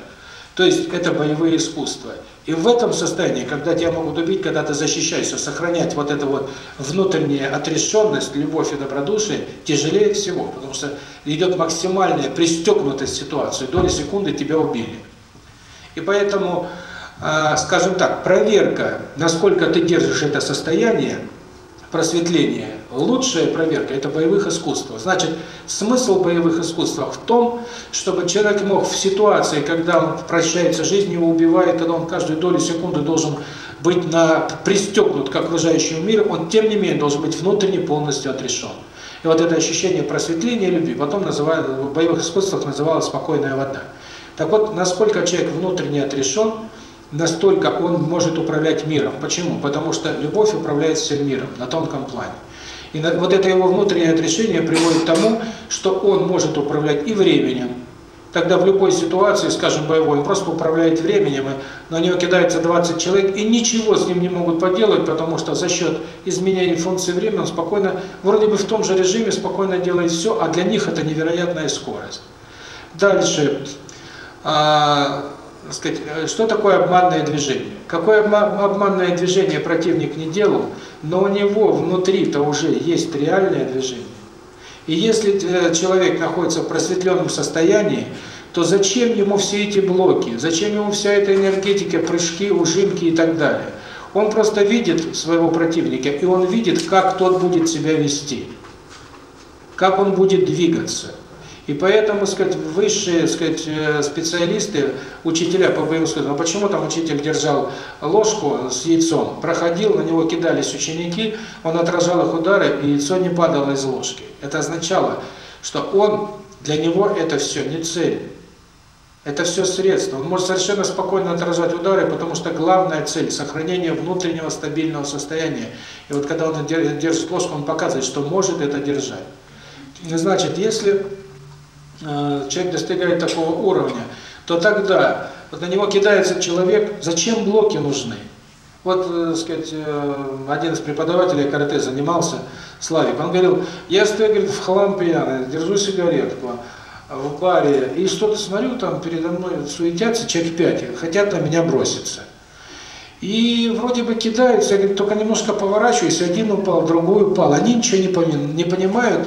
То есть это боевые искусства. И в этом состоянии, когда тебя могут убить, когда ты защищаешься, сохранять вот эту вот внутреннюю отрешенность, любовь и добродушие тяжелее всего, потому что идет максимальная пристегнутость ситуации, доли секунды тебя убили. И поэтому, э, скажем так, проверка, насколько ты держишь это состояние, просветления, лучшая проверка – это боевых искусств. Значит, смысл боевых искусств в том, чтобы человек мог в ситуации, когда он прощается с жизнью, его убивает, когда он каждую долю секунды должен быть на, пристегнут к окружающему миру, он тем не менее должен быть внутренне полностью отрешен. И вот это ощущение просветления любви потом называют, в боевых искусствах называлось «спокойная вода». Так вот, насколько человек внутренне отрешен, настолько он может управлять миром. Почему? Потому что любовь управляет всем миром на тонком плане. И вот это его внутреннее отрешение приводит к тому, что он может управлять и временем. Тогда в любой ситуации, скажем, боевой, он просто управляет временем, и на него кидается 20 человек, и ничего с ним не могут поделать, потому что за счет изменения функции времени он спокойно, вроде бы в том же режиме, спокойно делает все, а для них это невероятная скорость. Дальше. А, сказать, что такое обманное движение? Какое обманное движение противник не делал, но у него внутри-то уже есть реальное движение. И если человек находится в просветленном состоянии, то зачем ему все эти блоки, зачем ему вся эта энергетика, прыжки, ужимки и так далее? Он просто видит своего противника, и он видит, как тот будет себя вести, как он будет двигаться. И поэтому, сказать, высшие, сказать, э, специалисты, учителя по боевым искусствам, а почему там учитель держал ложку с яйцом, проходил, на него кидались ученики, он отражал их удары, и яйцо не падало из ложки. Это означало, что он, для него это все не цель. Это все средство. Он может совершенно спокойно отражать удары, потому что главная цель – сохранение внутреннего стабильного состояния. И вот когда он держит ложку, он показывает, что может это держать. Значит, если человек достигает такого уровня, то тогда вот на него кидается человек, зачем блоки нужны? Вот, так сказать, один из преподавателей карате занимался, Славик, он говорил, я стою, говорит, в хлам пьяный, держу сигаретку в баре, и что-то смотрю, там передо мной суетятся человек пять, хотят на меня броситься. И вроде бы кидаются, я говорит, только немножко поворачиваюсь, один упал, другой упал, они ничего не, не понимают,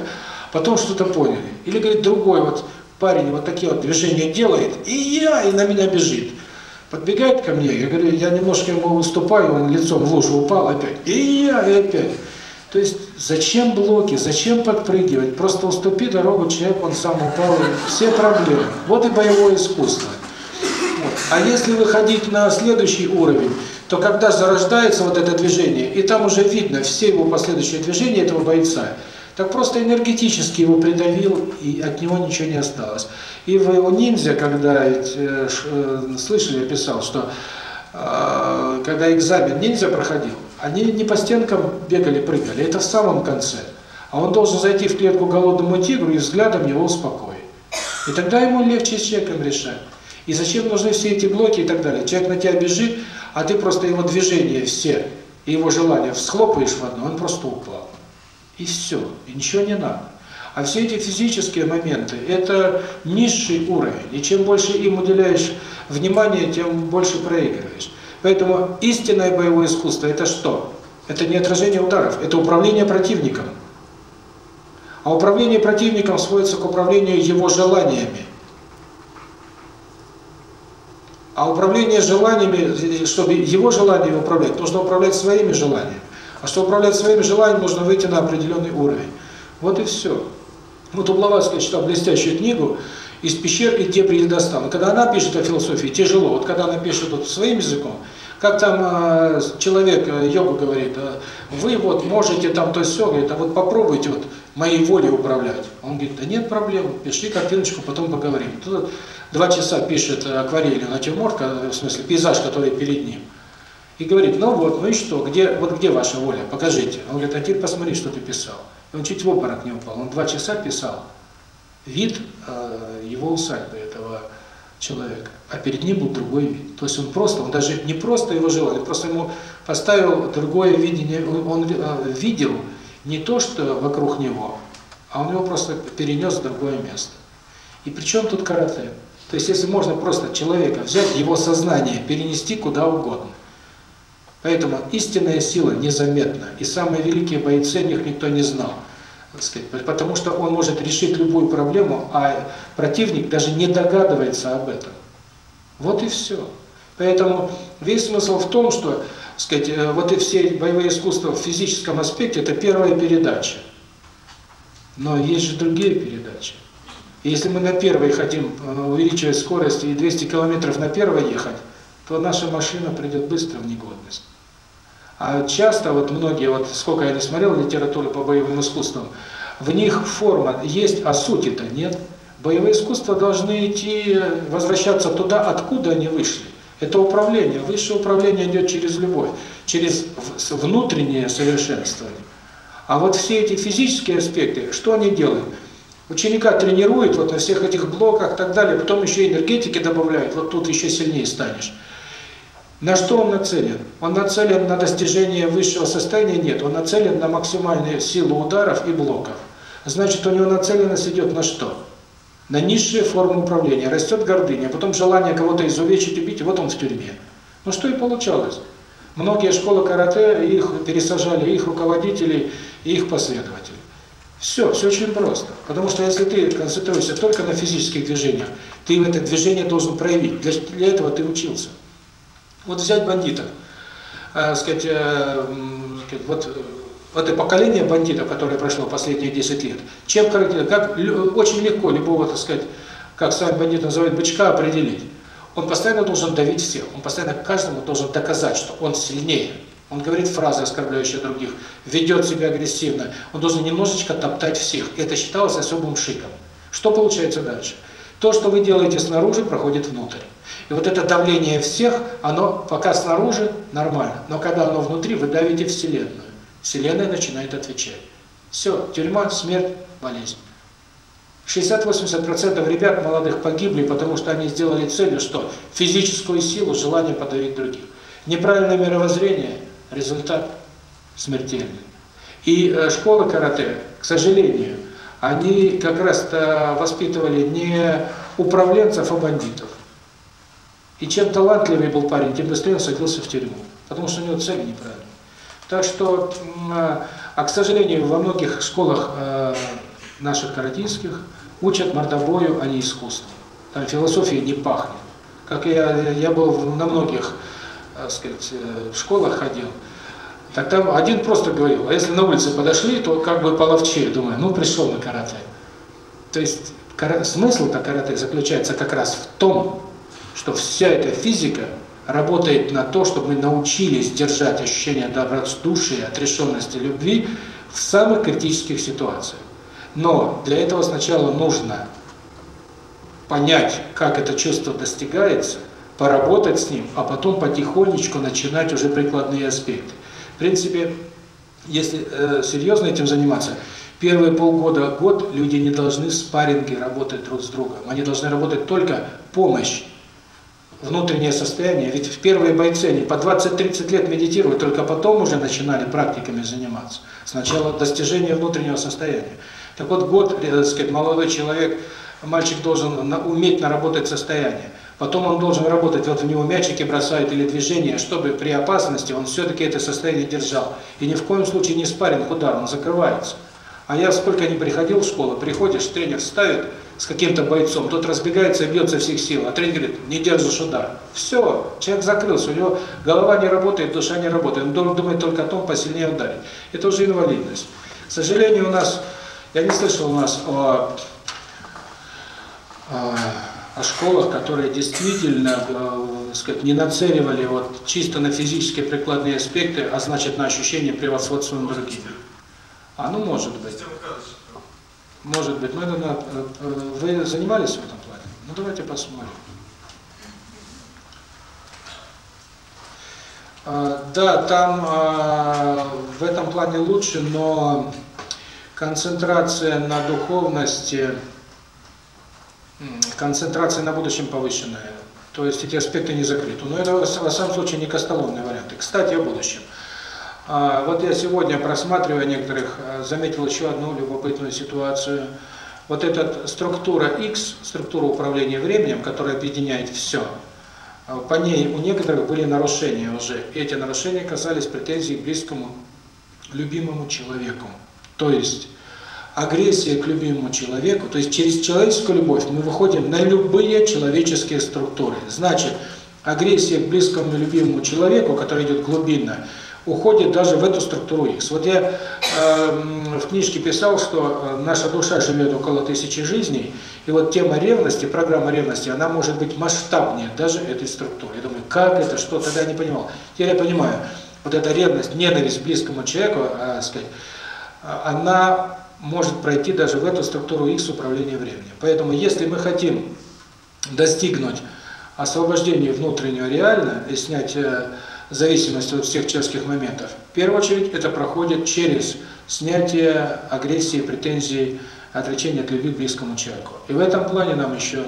потом что-то поняли. Или, говорит, другой вот парень вот такие вот движения делает, и я, и на меня бежит. Подбегает ко мне, я говорю, я немножко ему выступаю, он лицом в лужу упал опять, и я, и опять. То есть, зачем блоки, зачем подпрыгивать? Просто уступи дорогу человеку, он сам упал, все проблемы. Вот и боевое искусство. Вот. А если выходить на следующий уровень, то когда зарождается вот это движение, и там уже видно все его последующие движения этого бойца, так просто энергетически его придавил, и от него ничего не осталось. И в его ниндзя, когда э, слышали, я писал, что э, когда экзамен ниндзя проходил, они не по стенкам бегали, прыгали, это в самом конце. А он должен зайти в клетку голодному тигру и взглядом его успокоить. И тогда ему легче с человеком решать. И зачем нужны все эти блоки и так далее? Человек на тебя бежит, а ты просто его движения все, и его желания всхлопаешь в одно, он просто упал. И все, и ничего не надо. А все эти физические моменты – это низший уровень. И чем больше им уделяешь внимания, тем больше проигрываешь. Поэтому истинное боевое искусство – это что? Это не отражение ударов, это управление противником. А управление противником сводится к управлению его желаниями. А управление желаниями, чтобы его желаниями управлять, нужно управлять своими желаниями. А чтобы управлять своими желаниями, нужно выйти на определенный уровень. Вот и все. Вот у Блаватского читал блестящую книгу, из пещер и дебри не достану. Когда она пишет о философии, тяжело. Вот когда она пишет вот своим языком, как там э, человек, э, йогу говорит, э, вы вот можете там то все, говорит, а вот попробуйте вот моей волей управлять. Он говорит, да нет проблем, пиши картиночку, потом поговорим. Тут два часа пишет э, акварелью натюрморт, ка- в смысле пейзаж, который перед ним. И говорит, ну вот, ну и что, где, вот где ваша воля, покажите. Он говорит, а теперь посмотри, что ты писал. И он чуть в обморок не упал, он два часа писал вид э, его усадьбы, этого человека, а перед ним был другой вид. То есть он просто, он даже не просто его желал, он просто ему поставил другое видение, он, он, э, видел не то, что вокруг него, а он его просто перенес в другое место. И причем тут карате? То есть если можно просто человека взять, его сознание, перенести куда угодно. Поэтому истинная сила незаметна, и самые великие бойцы, о них никто не знал. сказать, Потому что он может решить любую проблему, а противник даже не догадывается об этом. Вот и все. Поэтому весь смысл в том, что сказать, э, вот и все боевые искусства в физическом аспекте – это первая передача. Но есть же другие передачи. И если мы на первой хотим э, увеличивать скорость и 200 километров на первой ехать, то наша машина придет быстро в негодность. А часто, вот многие, вот сколько я не смотрел литературы по боевым искусствам, в них форма есть, а сути-то нет. Боевые искусства должны идти, возвращаться туда, откуда они вышли. Это управление. Высшее управление идет через любовь, через внутреннее совершенствование. А вот все эти физические аспекты, что они делают? Ученика тренируют вот на всех этих блоках и так далее, потом еще энергетики добавляют, вот тут еще сильнее станешь. На что он нацелен? Он нацелен на достижение высшего состояния? Нет, он нацелен на максимальную силу ударов и блоков. Значит, у него нацеленность идет на что? На низшие формы управления. Растет гордыня, потом желание кого-то изувечить, убить, вот он в тюрьме. Ну что и получалось. Многие школы карате, их пересажали, их руководителей, и их последователей. Все, все очень просто. Потому что если ты концентрируешься только на физических движениях, ты это движение должен проявить. Для, для этого ты учился. Вот взять бандитов, э, сказать, э, сказать, вот э, это поколение бандитов, которое прошло последние 10 лет, чем характерно, как очень легко любого, так сказать, как сам бандит называет, бычка определить. Он постоянно должен давить всех, он постоянно каждому должен доказать, что он сильнее. Он говорит фразы, оскорбляющие других, ведет себя агрессивно, он должен немножечко топтать всех. Это считалось особым шиком. Что получается дальше? То, что вы делаете снаружи, проходит внутрь. И вот это давление всех, оно пока снаружи нормально, но когда оно внутри, вы давите Вселенную. Вселенная начинает отвечать. Все, тюрьма, смерть, болезнь. 60-80% ребят молодых погибли, потому что они сделали целью что? Физическую силу, желание подавить других. Неправильное мировоззрение, результат смертельный. И э, школы карате, к сожалению, они как раз-то воспитывали не управленцев, а бандитов. И чем талантливее был парень, тем быстрее он садился в тюрьму, потому что у него цели неправильные. Так что, а к сожалению, во многих школах э, наших каратистских учат мордобою, а не искусству. Там философия не пахнет. Как я, я был на многих, так сказать, школах ходил, так там один просто говорил, а если на улице подошли, то как бы половчее, думаю, ну пришел на карате. То есть смысл-то карате заключается как раз в том, что вся эта физика работает на то, чтобы мы научились держать ощущение добродушия, отрешенности, любви в самых критических ситуациях. Но для этого сначала нужно понять, как это чувство достигается, поработать с ним, а потом потихонечку начинать уже прикладные аспекты. В принципе, если э, серьезно этим заниматься, первые полгода, год люди не должны в спарринге работать друг с другом. Они должны работать только помощь, внутреннее состояние. Ведь в первые бойцы они по 20-30 лет медитируют, только потом уже начинали практиками заниматься. Сначала достижение внутреннего состояния. Так вот, год, так сказать, молодой человек, мальчик должен уметь наработать состояние. Потом он должен работать, вот в него мячики бросают или движения, чтобы при опасности он все-таки это состояние держал. И ни в коем случае не спарринг удар, он закрывается. А я сколько не приходил в школу, приходишь, тренер ставит с каким-то бойцом, тот разбегается и бьется всех сил, а тренер говорит, не держишь удар. Все, человек закрылся, у него голова не работает, душа не работает, он думает только о том, посильнее ударить. Это уже инвалидность. К сожалению, у нас, я не слышал у нас о а, о школах, которые действительно, э, сказать, не нацеливали вот чисто на физические прикладные аспекты, а значит на ощущение превосходства над другими. А ну может быть. Может быть. Но это э, вы занимались в этом плане? Ну давайте посмотрим. А, Да, там а, в этом плане лучше, но концентрация на духовности, концентрация на будущем повышенная. То есть эти аспекты не закрыты. Но это, во самом случае, не костоломные варианты. Кстати, о будущем. А, Вот я сегодня, просматривая некоторых, а, заметил еще одну любопытную ситуацию. Вот эта структура X, структура управления временем, которая объединяет все, а, по ней у некоторых были нарушения уже. Эти нарушения касались претензий к близкому, любимому человеку. То есть агрессия к любимому человеку, то есть через человеческую любовь мы выходим на любые человеческие структуры. Значит, агрессия к близкому любимому человеку, которая идет глубинно, уходит даже в эту структуру X. Вот я э, в книжке писал, что э, наша душа живет около тысячи жизней, и вот тема ревности, программа ревности, она может быть масштабнее даже этой структуры. Я думаю, как это, что, тогда я не понимал. Теперь я понимаю, вот эта ревность, ненависть близкому человеку, э, сказать, она может пройти даже в эту структуру X управления временем. Поэтому если мы хотим достигнуть освобождения внутреннего реально и снять э, зависимость от всех человеческих моментов, в первую очередь это проходит через снятие агрессии, претензий, отречения от любви к близкому человеку. И в этом плане нам еще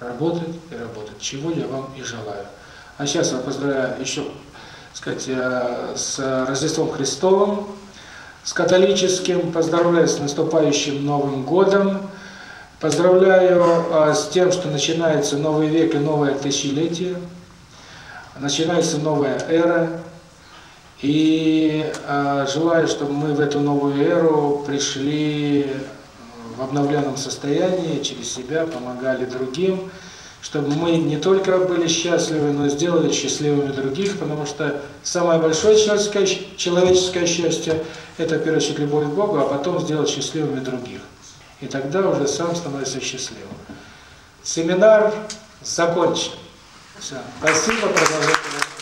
работать и работать, чего я вам и желаю. А сейчас я поздравляю еще, сказать, э, с Рождеством Христовым, с католическим, поздравляю с наступающим Новым годом, поздравляю а, с тем, что начинается новый век и новое тысячелетие, начинается новая эра, и а, желаю, чтобы мы в эту новую эру пришли в обновленном состоянии, через себя помогали другим, чтобы мы не только были счастливы, но и сделали счастливыми других, потому что самое большое человеческое, человеческое счастье – это, в первую очередь, любовь к Богу, а потом сделать счастливыми других. И тогда уже сам становится счастливым. Семинар закончен. Все. Спасибо, продолжайте.